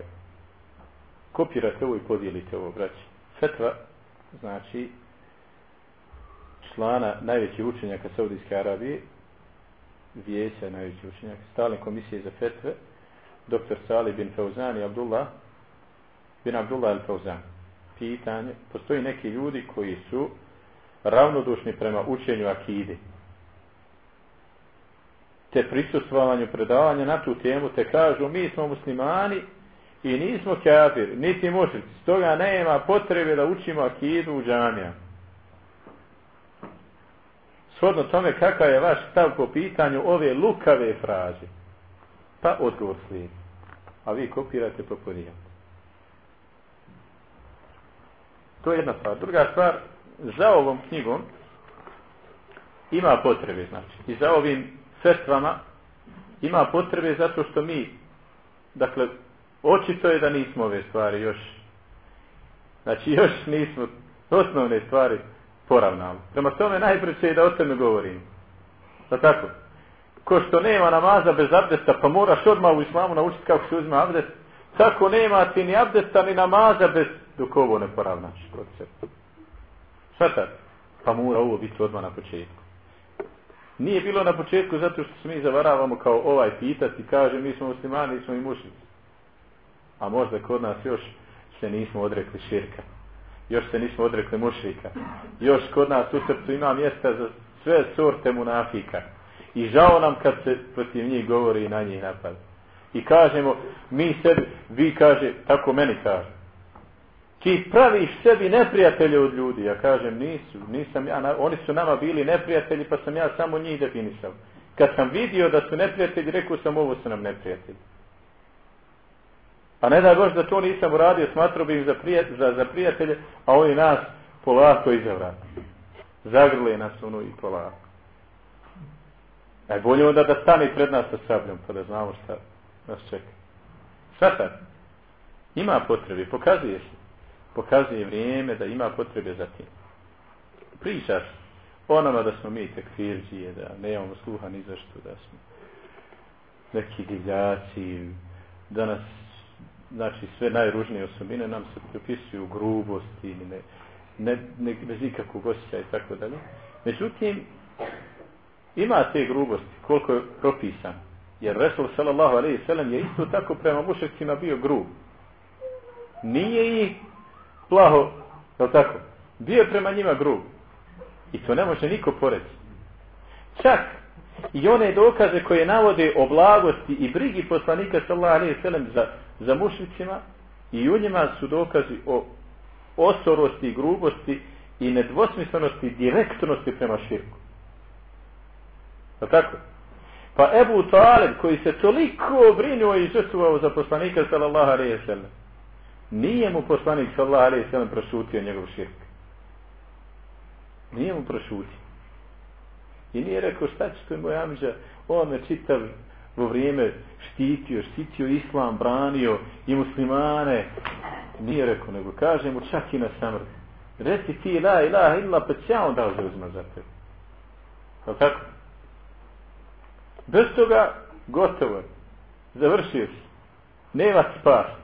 kopirate ovo i podijelite ovo, braći. Fetva, znači, člana najvećih učenjaka Saudijske Arabije, vijeća najvećih učenjaka, stalne komisije za fetve, dr. Sali bin Fauzan i Abdullah bin Abdullah al-Fauzan pitanje, postoji neki ljudi koji su ravnodušni prema učenju akide. Te prisustvovanju predavanja na tu temu te kažu mi smo muslimani i nismo kafir, niti mušrici. Stoga nema potrebe da učimo akidu u džamija. Shodno tome kakav je vaš stav po pitanju ove lukave fraze. Pa odgovor slijedi. A vi kopirate po podijelku. To je jedna stvar. Druga stvar, za ovom knjigom ima potrebe, znači. I za ovim sestvama ima potrebe zato što mi, dakle, očito je da nismo ove stvari još, znači još nismo osnovne stvari poravnali. Prema tome najpreće je da o tome govorim. Da tako? Ko što nema namaza bez abdesta, pa moraš odmah u islamu naučiti kako se uzme abdest, tako nema ti ni abdesta ni namaza bez dok ovo ne poravnaš kod sebe. Šta tad? Pa mora ovo biti odmah na početku. Nije bilo na početku zato što se mi zavaravamo kao ovaj pitati, kaže mi smo muslimani, smo i mušnici. a možda kod nas još se nismo odrekli širka. Još se nismo odrekli mušrika. Još kod nas u srcu ima mjesta za sve sorte munafika. I žao nam kad se protiv njih govori i na njih napad. I kažemo, mi sebi, vi kaže, tako meni kaže. Ti praviš sebi neprijatelje od ljudi. Ja kažem, nisu, nisam ja, oni su nama bili neprijatelji, pa sam ja samo njih definisao. Kad sam vidio da su neprijatelji, rekao sam, ovo su nam neprijatelji. A ne da Bož da to nisam uradio, smatrao bi ih za, prije, za, za prijatelje, a oni nas polako izavrati. Zagrle nas ono i polako. Najbolje onda da stane pred nas sa sabljom, pa da znamo šta nas čeka. Šta sad? Ima potrebe, pokazuje se. Pokazuje vrijeme da ima potrebe za tim. Pričaš o nama da smo mi tekfirđije, da nemamo sluha ni za što, da smo neki divljaci, da nas, znači sve najružnije osobine nam se pripisuju grubosti, ne, ne, ne, bez nikakvog osjećaja i tako dalje. Međutim, ima te grubosti, koliko je propisan. Jer Resul sallallahu alaihi sallam je isto tako prema muševcima bio grub. Nije ih plaho, je tako? Bio je prema njima grub. I to ne može niko poreći. Čak i one dokaze koje navode o blagosti i brigi poslanika sallallahu alaihi sallam za, za mušnicima i u njima su dokazi o osorosti i grubosti i nedvosmislenosti i direktnosti prema širku. Je tako? Pa Ebu Talib koji se toliko brinuo i žrtvovao za poslanika sallallahu alaihi sallam nije mu poslanik sallallahu alejhi ve sellem prošutio njegov širk. Nije mu prošutio. I nije rekao šta će to moj amidža, on me čitav vo vrijeme štitio, štitio islam, branio i muslimane. Nije rekao, nego kaže mu čak i na samrt. Reci ti la ilaha illa pa će on da zauzma za tebe. Je tako? Bez toga gotovo. Završio si. Nema spas.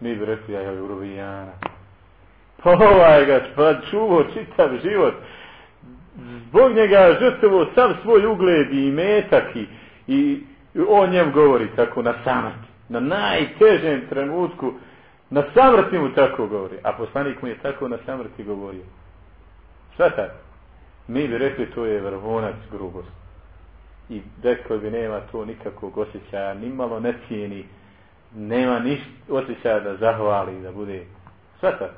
Mi bi rekli, ja je Eurovijana. Pa ovaj ga pa čuvo čitav život. Zbog njega žrtvovo sam svoj ugled i metak i, i on njem govori tako na samrt. Na najtežem trenutku na samrti mu tako govori. A poslanik mu je tako na samrti govorio. Šta tako? Mi bi rekli to je vrhunac grubosti i rekao bi nema to nikakvog osjećaja, ni malo ne cijeni, nema niš osjećaja da zahvali, da bude. Sve to?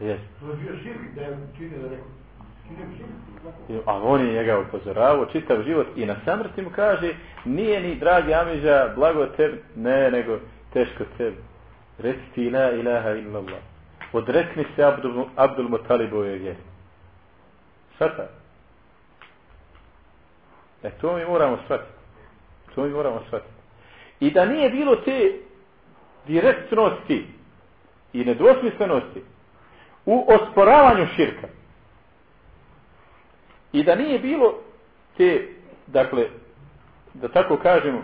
Jes. A on je njega upozoravao čitav život i na samrti mu kaže nije ni dragi Amiža blago tebi, ne nego teško tebi. Reci ti la ilaha illallah. Odrekni se Abdul, Abdul Mutalibove vjeri. Tako? E to mi moramo shvatiti. To mi moramo shvatiti. I da nije bilo te direktnosti i nedvosmislenosti u osporavanju širka. I da nije bilo te, dakle, da tako kažemo,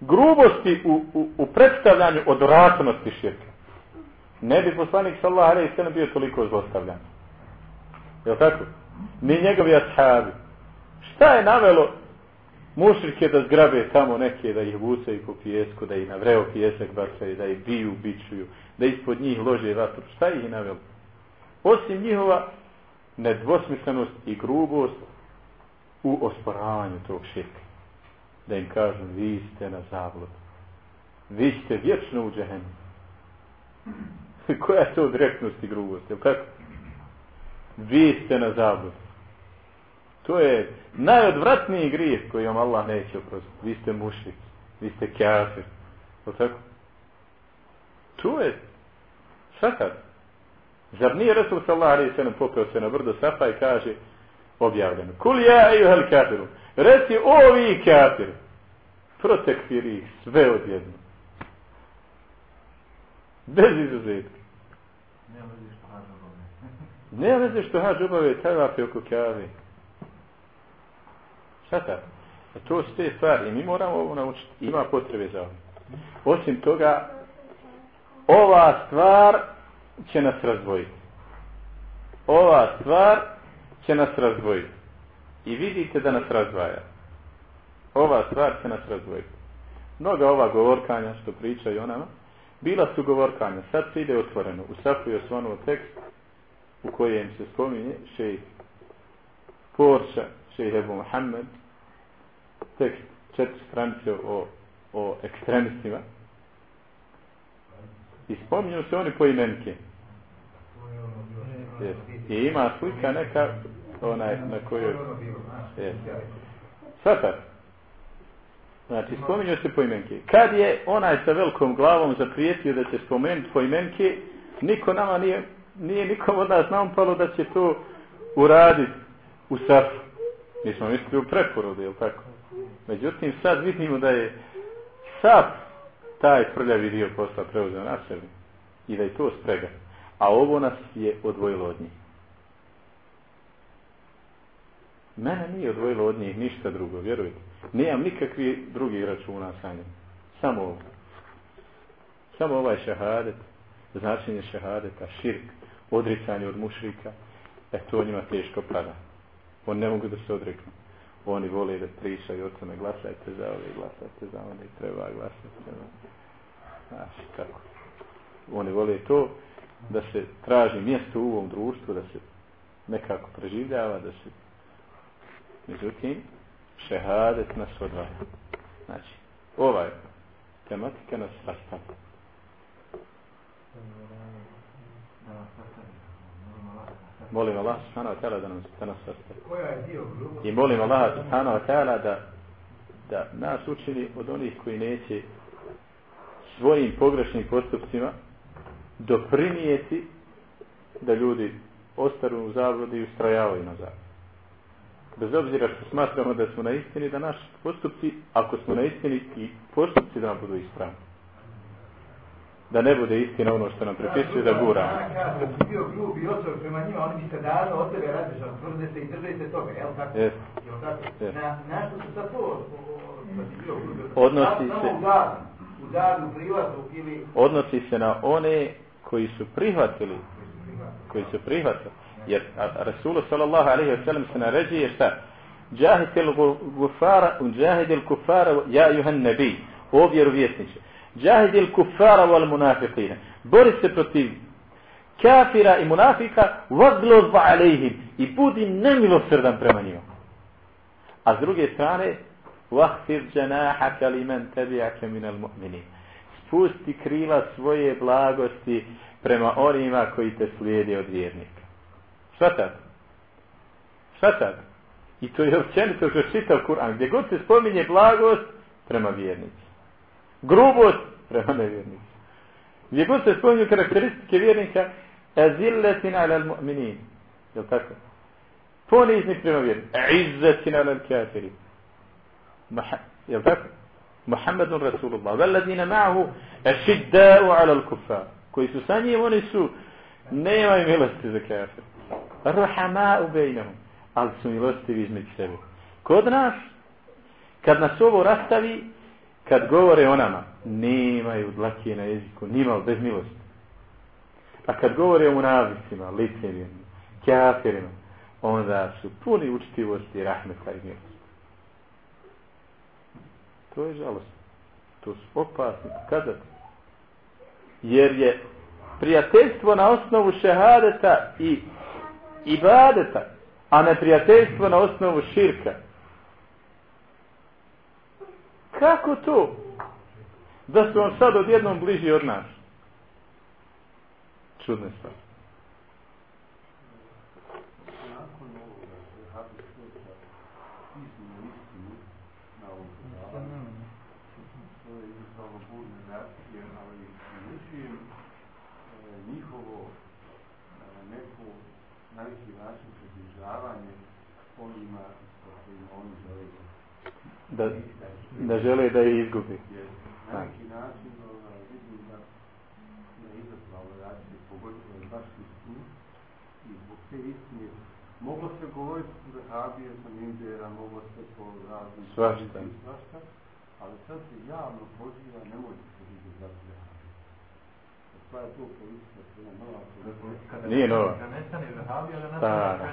grubosti u, u, u predstavljanju odvratnosti širka. Ne bi poslanik sallallahu alejhi ve sellem bio toliko zlostavljan. Je tako? Ni njegovi ashabi. Šta je navelo mušrike da zgrabe tamo neke, da ih vucaju po pijesku, da ih na vreo pijesak bacaju, da ih biju, bičuju, da ispod njih lože vatru? Šta ih navelo? Osim njihova nedvosmislenost i grubost u osporavanju tog širka. Da im kažu, vi ste na zavlodu. Vi ste vječno u džehenu. Koja je to direktnost i grubost? Je kako? Vi ste na zavlodu. To je najodvratniji grijeh koji vam Allah neće oprostiti. Vi ste mušik, vi ste kafir. O tako? To je šakar. Zar nije Resul sallallahu alaihi sallam popeo se na brdo Safa i kaže objavljeno. Kul ja i hel kafiru. Reci ovi kafir. Protekfiri ih sve odjedno. Bez izuzetka. Nema veze što hađ obave taj vape oko kjave. Šta to su te stvari. I mi moramo ovo naučiti. Ima potrebe za ovo. Osim toga, ova stvar će nas razdvojiti. Ova stvar će nas razdvojiti. I vidite da nas razdvaja. Ova stvar će nas razdvojiti. mnoga ova govorkanja što pričaju o nama, bila su govorkanja. Sad se ide otvoreno. U Safu je osvanuo tekst u kojem se spominje šejh Porša, šejh Ebu Mohamed, tekst četiri stranice o, o ekstremistima. I spominju se oni po imenke. Yes. I ima slika neka onaj na kojoj... Yes. Svatar. Znači, spominju se po imenke. Kad je onaj sa velikom glavom zaprijetio da će spomenuti po imenke, niko nama nije, nije nikom od nas nampalo da će to uraditi u safu. Mi smo mislili u preporodu, je tako? Međutim, sad vidimo da je sad taj prljavi dio posla preuzeo na sebi i da je to sprega. A ovo nas je odvojilo od njih. Mene nije odvojilo od njih ništa drugo, vjerujte. Nijem nikakvi drugi računa sa njim. Samo ovo. Samo ovaj šahadet, značenje šahadeta, širk, odricanje od mušrika, e to njima teško pada. On ne mogu da se odreknu. Oni vole da pričaju o tome, glasajte za ove, glasajte za one, treba glasati. Treba. Znaš, kako. Oni vole to da se traži mjesto u ovom društvu, da se nekako preživljava, da se Međutim, šehadet nas odvaja. Znači, ovaj tematika nas rastavlja. Molim Allah subhanahu wa ta'ala da nas, da nas sastavlja. I molim Allah subhanahu wa ta'ala da, da nas učini od onih koji neće svojim pogrešnim postupcima doprinijeti da ljudi ostanu u zavrodi i ustrajavaju na zavrodi bez obzira što smatramo da smo na istini, da naši postupci, ako smo na istini, i postupci da nam budu ispravni. Da ne bude istina ono što nam prepisuje da gura. Kad si bio grub i osob prema njima, oni bi se dano od tebe različan, tvrde se i držajte toga, jel tako? Jes. Jel tako? Yes. Na, na što se sa to? Odnosi se- u danu, u danu, privatnu ili... Odnosi se na one koji su prihvatili, koji su prihvatili. Jer a- Rasulu sallallahu alaihi wa sallam se naređuje šta? Džahidil gufara, džahidil kufara, ja juhan nebi, o vjerovjesniče. Džahidil kufara wal munafiqina. Bori se protiv kafira i munafika, vaglov alejhim I budi nemilosrdan prema njima. A s druge strane, vahfir džanahaka li men tebi'aka minal mu'minin. Spusti krila svoje blagosti prema onima koji te slijede od vjernika. Šta tad? Šta? I to je općenito što čitav Kur'an. Gdje god se spominje blagost prema vjernici. Grubost prema nevjernici. Gdje god se spominju karakteristike vjernika, azilletin ala al-mu'minin. Je li tako? Ponizni prema vjernici. Izzetin ala al-kafirin. Je li tako? Muhammedun Rasulullah. Veladina ma'ahu ašidda'u ala al-kufar. Koji su sa njim, oni su nemaju milosti za kafir. Rahama'u bejnahum. Ali su milostivi između sebe. Kod nas, kad nas ovo rastavi, kad govore o nama, nemaju dlake na jeziku, nimao, bez milosti. A kad govore o munavicima, licemjerima, kafirima, onda su puni učitivosti, rahmeta i milosti. To je žalost. To su opasni pokazati. Jer je prijateljstvo na osnovu šehadeta i ibadeta, a ne prijateljstvo na osnovu širka. Kako to? Da su on sad odjednom bliži od nas. Čudne stvari. njihovo neko najveći način približavanje onima sa kojima oni žele Da, da žele da je izgubi. Jer na neki način ovaj, vidim da na izazvalo reakcije, pogotovo je baš istinu i zbog te istine moglo se govoriti za Habije, sa Mindera, moglo se po raznim Svašta. svašta, ali sad se javno poziva, nemojte se vidjeti za Habije. Sva je to politika, to je nova politika. Nije nova. Da nestane da Stara.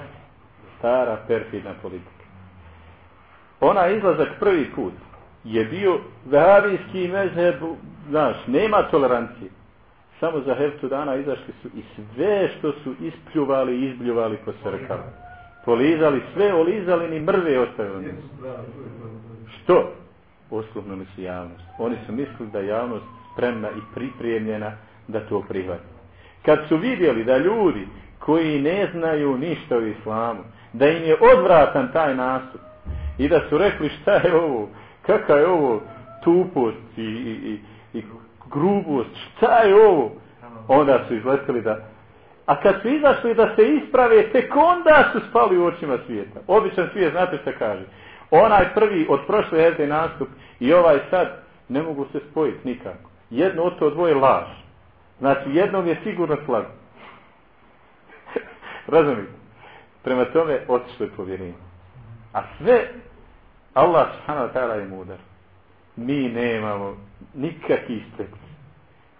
Stara perfidna politika. Ona je izlazak prvi put je bio vehabijski mezheb, znaš, nema tolerancije. Samo za heftu dana izašli su i sve što su ispljuvali, izbljuvali po srkama. Polizali sve, olizali, ni mrve ostavili. Što? Oslovnili su javnost. Oni su mislili da javnost spremna i pripremljena da to prihvati. Kad su vidjeli da ljudi koji ne znaju ništa o islamu, da im je odvratan taj nastup i da su rekli šta je ovo, Kaka je ovo tupost i, i, i, i grubost, šta je ovo, onda su izletili da A kad su izašli da se isprave, tek onda su spali u očima svijeta. Običan svijet, znate šta kaže. Onaj prvi od prošle jezde nastup i ovaj sad ne mogu se spojiti nikako. Jedno od to dvoje laž. Znači jednom je sigurno slag. Razumite? Prema tome otišlo je povjerenje. A sve Allah subhanahu wa ta'ala je mudar. Mi nemamo nikakvih stekli.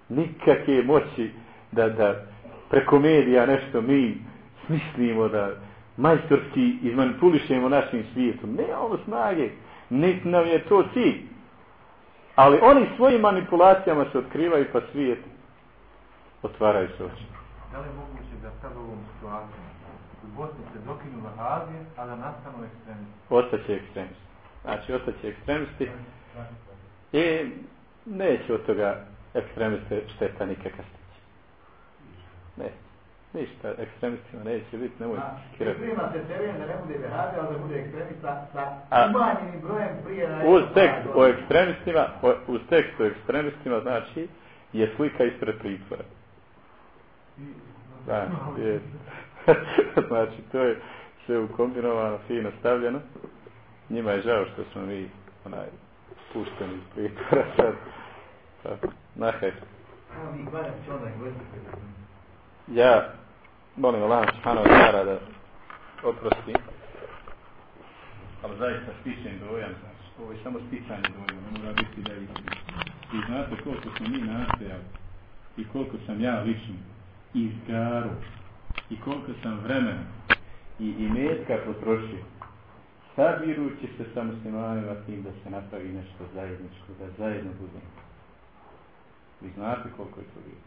Nikakve moći da, da preko medija nešto mi smislimo da majstorski izmanipulišemo našim svijetom. Ne ovo snage. Niti nam je to cilj. Ali oni svojim manipulacijama se otkrivaju pa svijet otvaraju se oči. Da li je moguće da sad u ovom situaciju u Bosni se dokinu vahabije, a da nastanu ekstremisti? Ostaće ekstremisti. Znači, ostaće ekstremisti. I neće od toga ekstremiste šteta nikakva stići. Ne. Ništa, ekstremistima neće biti, nemoj skirati. Prima se teren da ne bude vahabija, ali da bude ekstremista sa umanjenim brojem prije. Uz tekst o ekstremistima, uz tekst o ekstremistima, znači, je slika ispred pritvora. Da, je. znači, to je sve ukombinovano, fino stavljeno. Njima je žao što smo mi onaj pušteni iz pritvora sad. Tako, nahaj. Ja molim Allah subhanahu wa ta'ala da oprosti. Ali zaista stičem dojam, znači, ovo je samo sticanje dojama, ne mora biti da je I znate koliko smo mi nastojali i koliko sam ja lično izgaru i koliko sam vremena i imetka potrošio sabirući se sa muslimanima tim da se napravi nešto zajedničko, da zajedno budemo. Vi znate koliko je to bilo.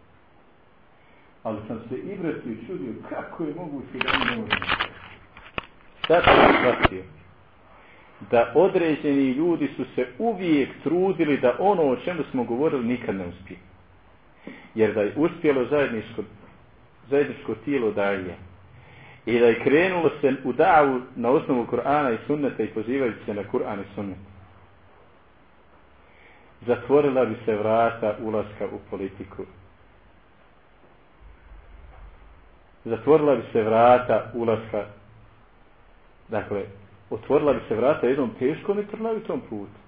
Ali sam se i vratio i čudio kako je moguće da mi ne možemo. Sad sam shvatio da određeni ljudi su se uvijek trudili da ono o čemu smo govorili nikad ne uspije. Jer da je uspjelo zajedničko zajedničko tijelo dalje. I da je krenulo se u davu na osnovu Kur'ana i sunneta i pozivajući se na Kur'an i sunnet. Zatvorila bi se vrata ulaska u politiku. Zatvorila bi se vrata ulaska dakle, otvorila bi se vrata jednom teškom i trnavitom putu.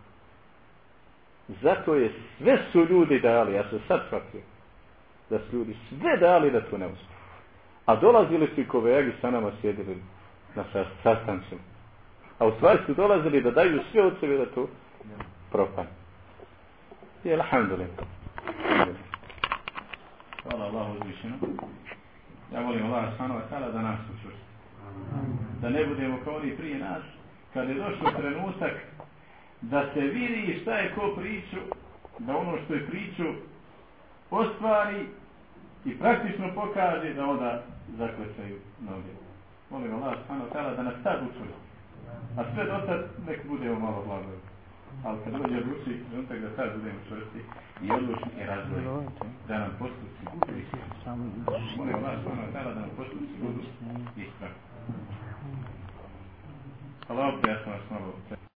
Zato je sve su ljudi dali, ja sam sad shvatio, da su ljudi sve dali da to ne uspije. A dolazili su i kovejagi sa nama sjedili na sastancima. A u stvari su dolazili da daju sve od sebe da to propane. I alhamdulillah. Hvala Allahu uzvišeno. Ja volim Allah sanova tada da nas učvrsti. Da ne budemo kao oni prije nas. Kad je došlo trenutak da se vidi šta je ko priču, da ono što je priču ostvari i praktično pokaže da onda zaklecaju noge. Molim Allah subhanahu wa ta'ala da nas sad učuje. A sve do sad nek budemo malo blagovi. Ali kad dođe ruči, trenutak da sad budemo čvrsti i odlučni i razvoj. Da nam postupci budu ispravni. Molim Allah subhanahu wa ta'ala da nam postupci budu ispravni. Allah, ja sam vas malo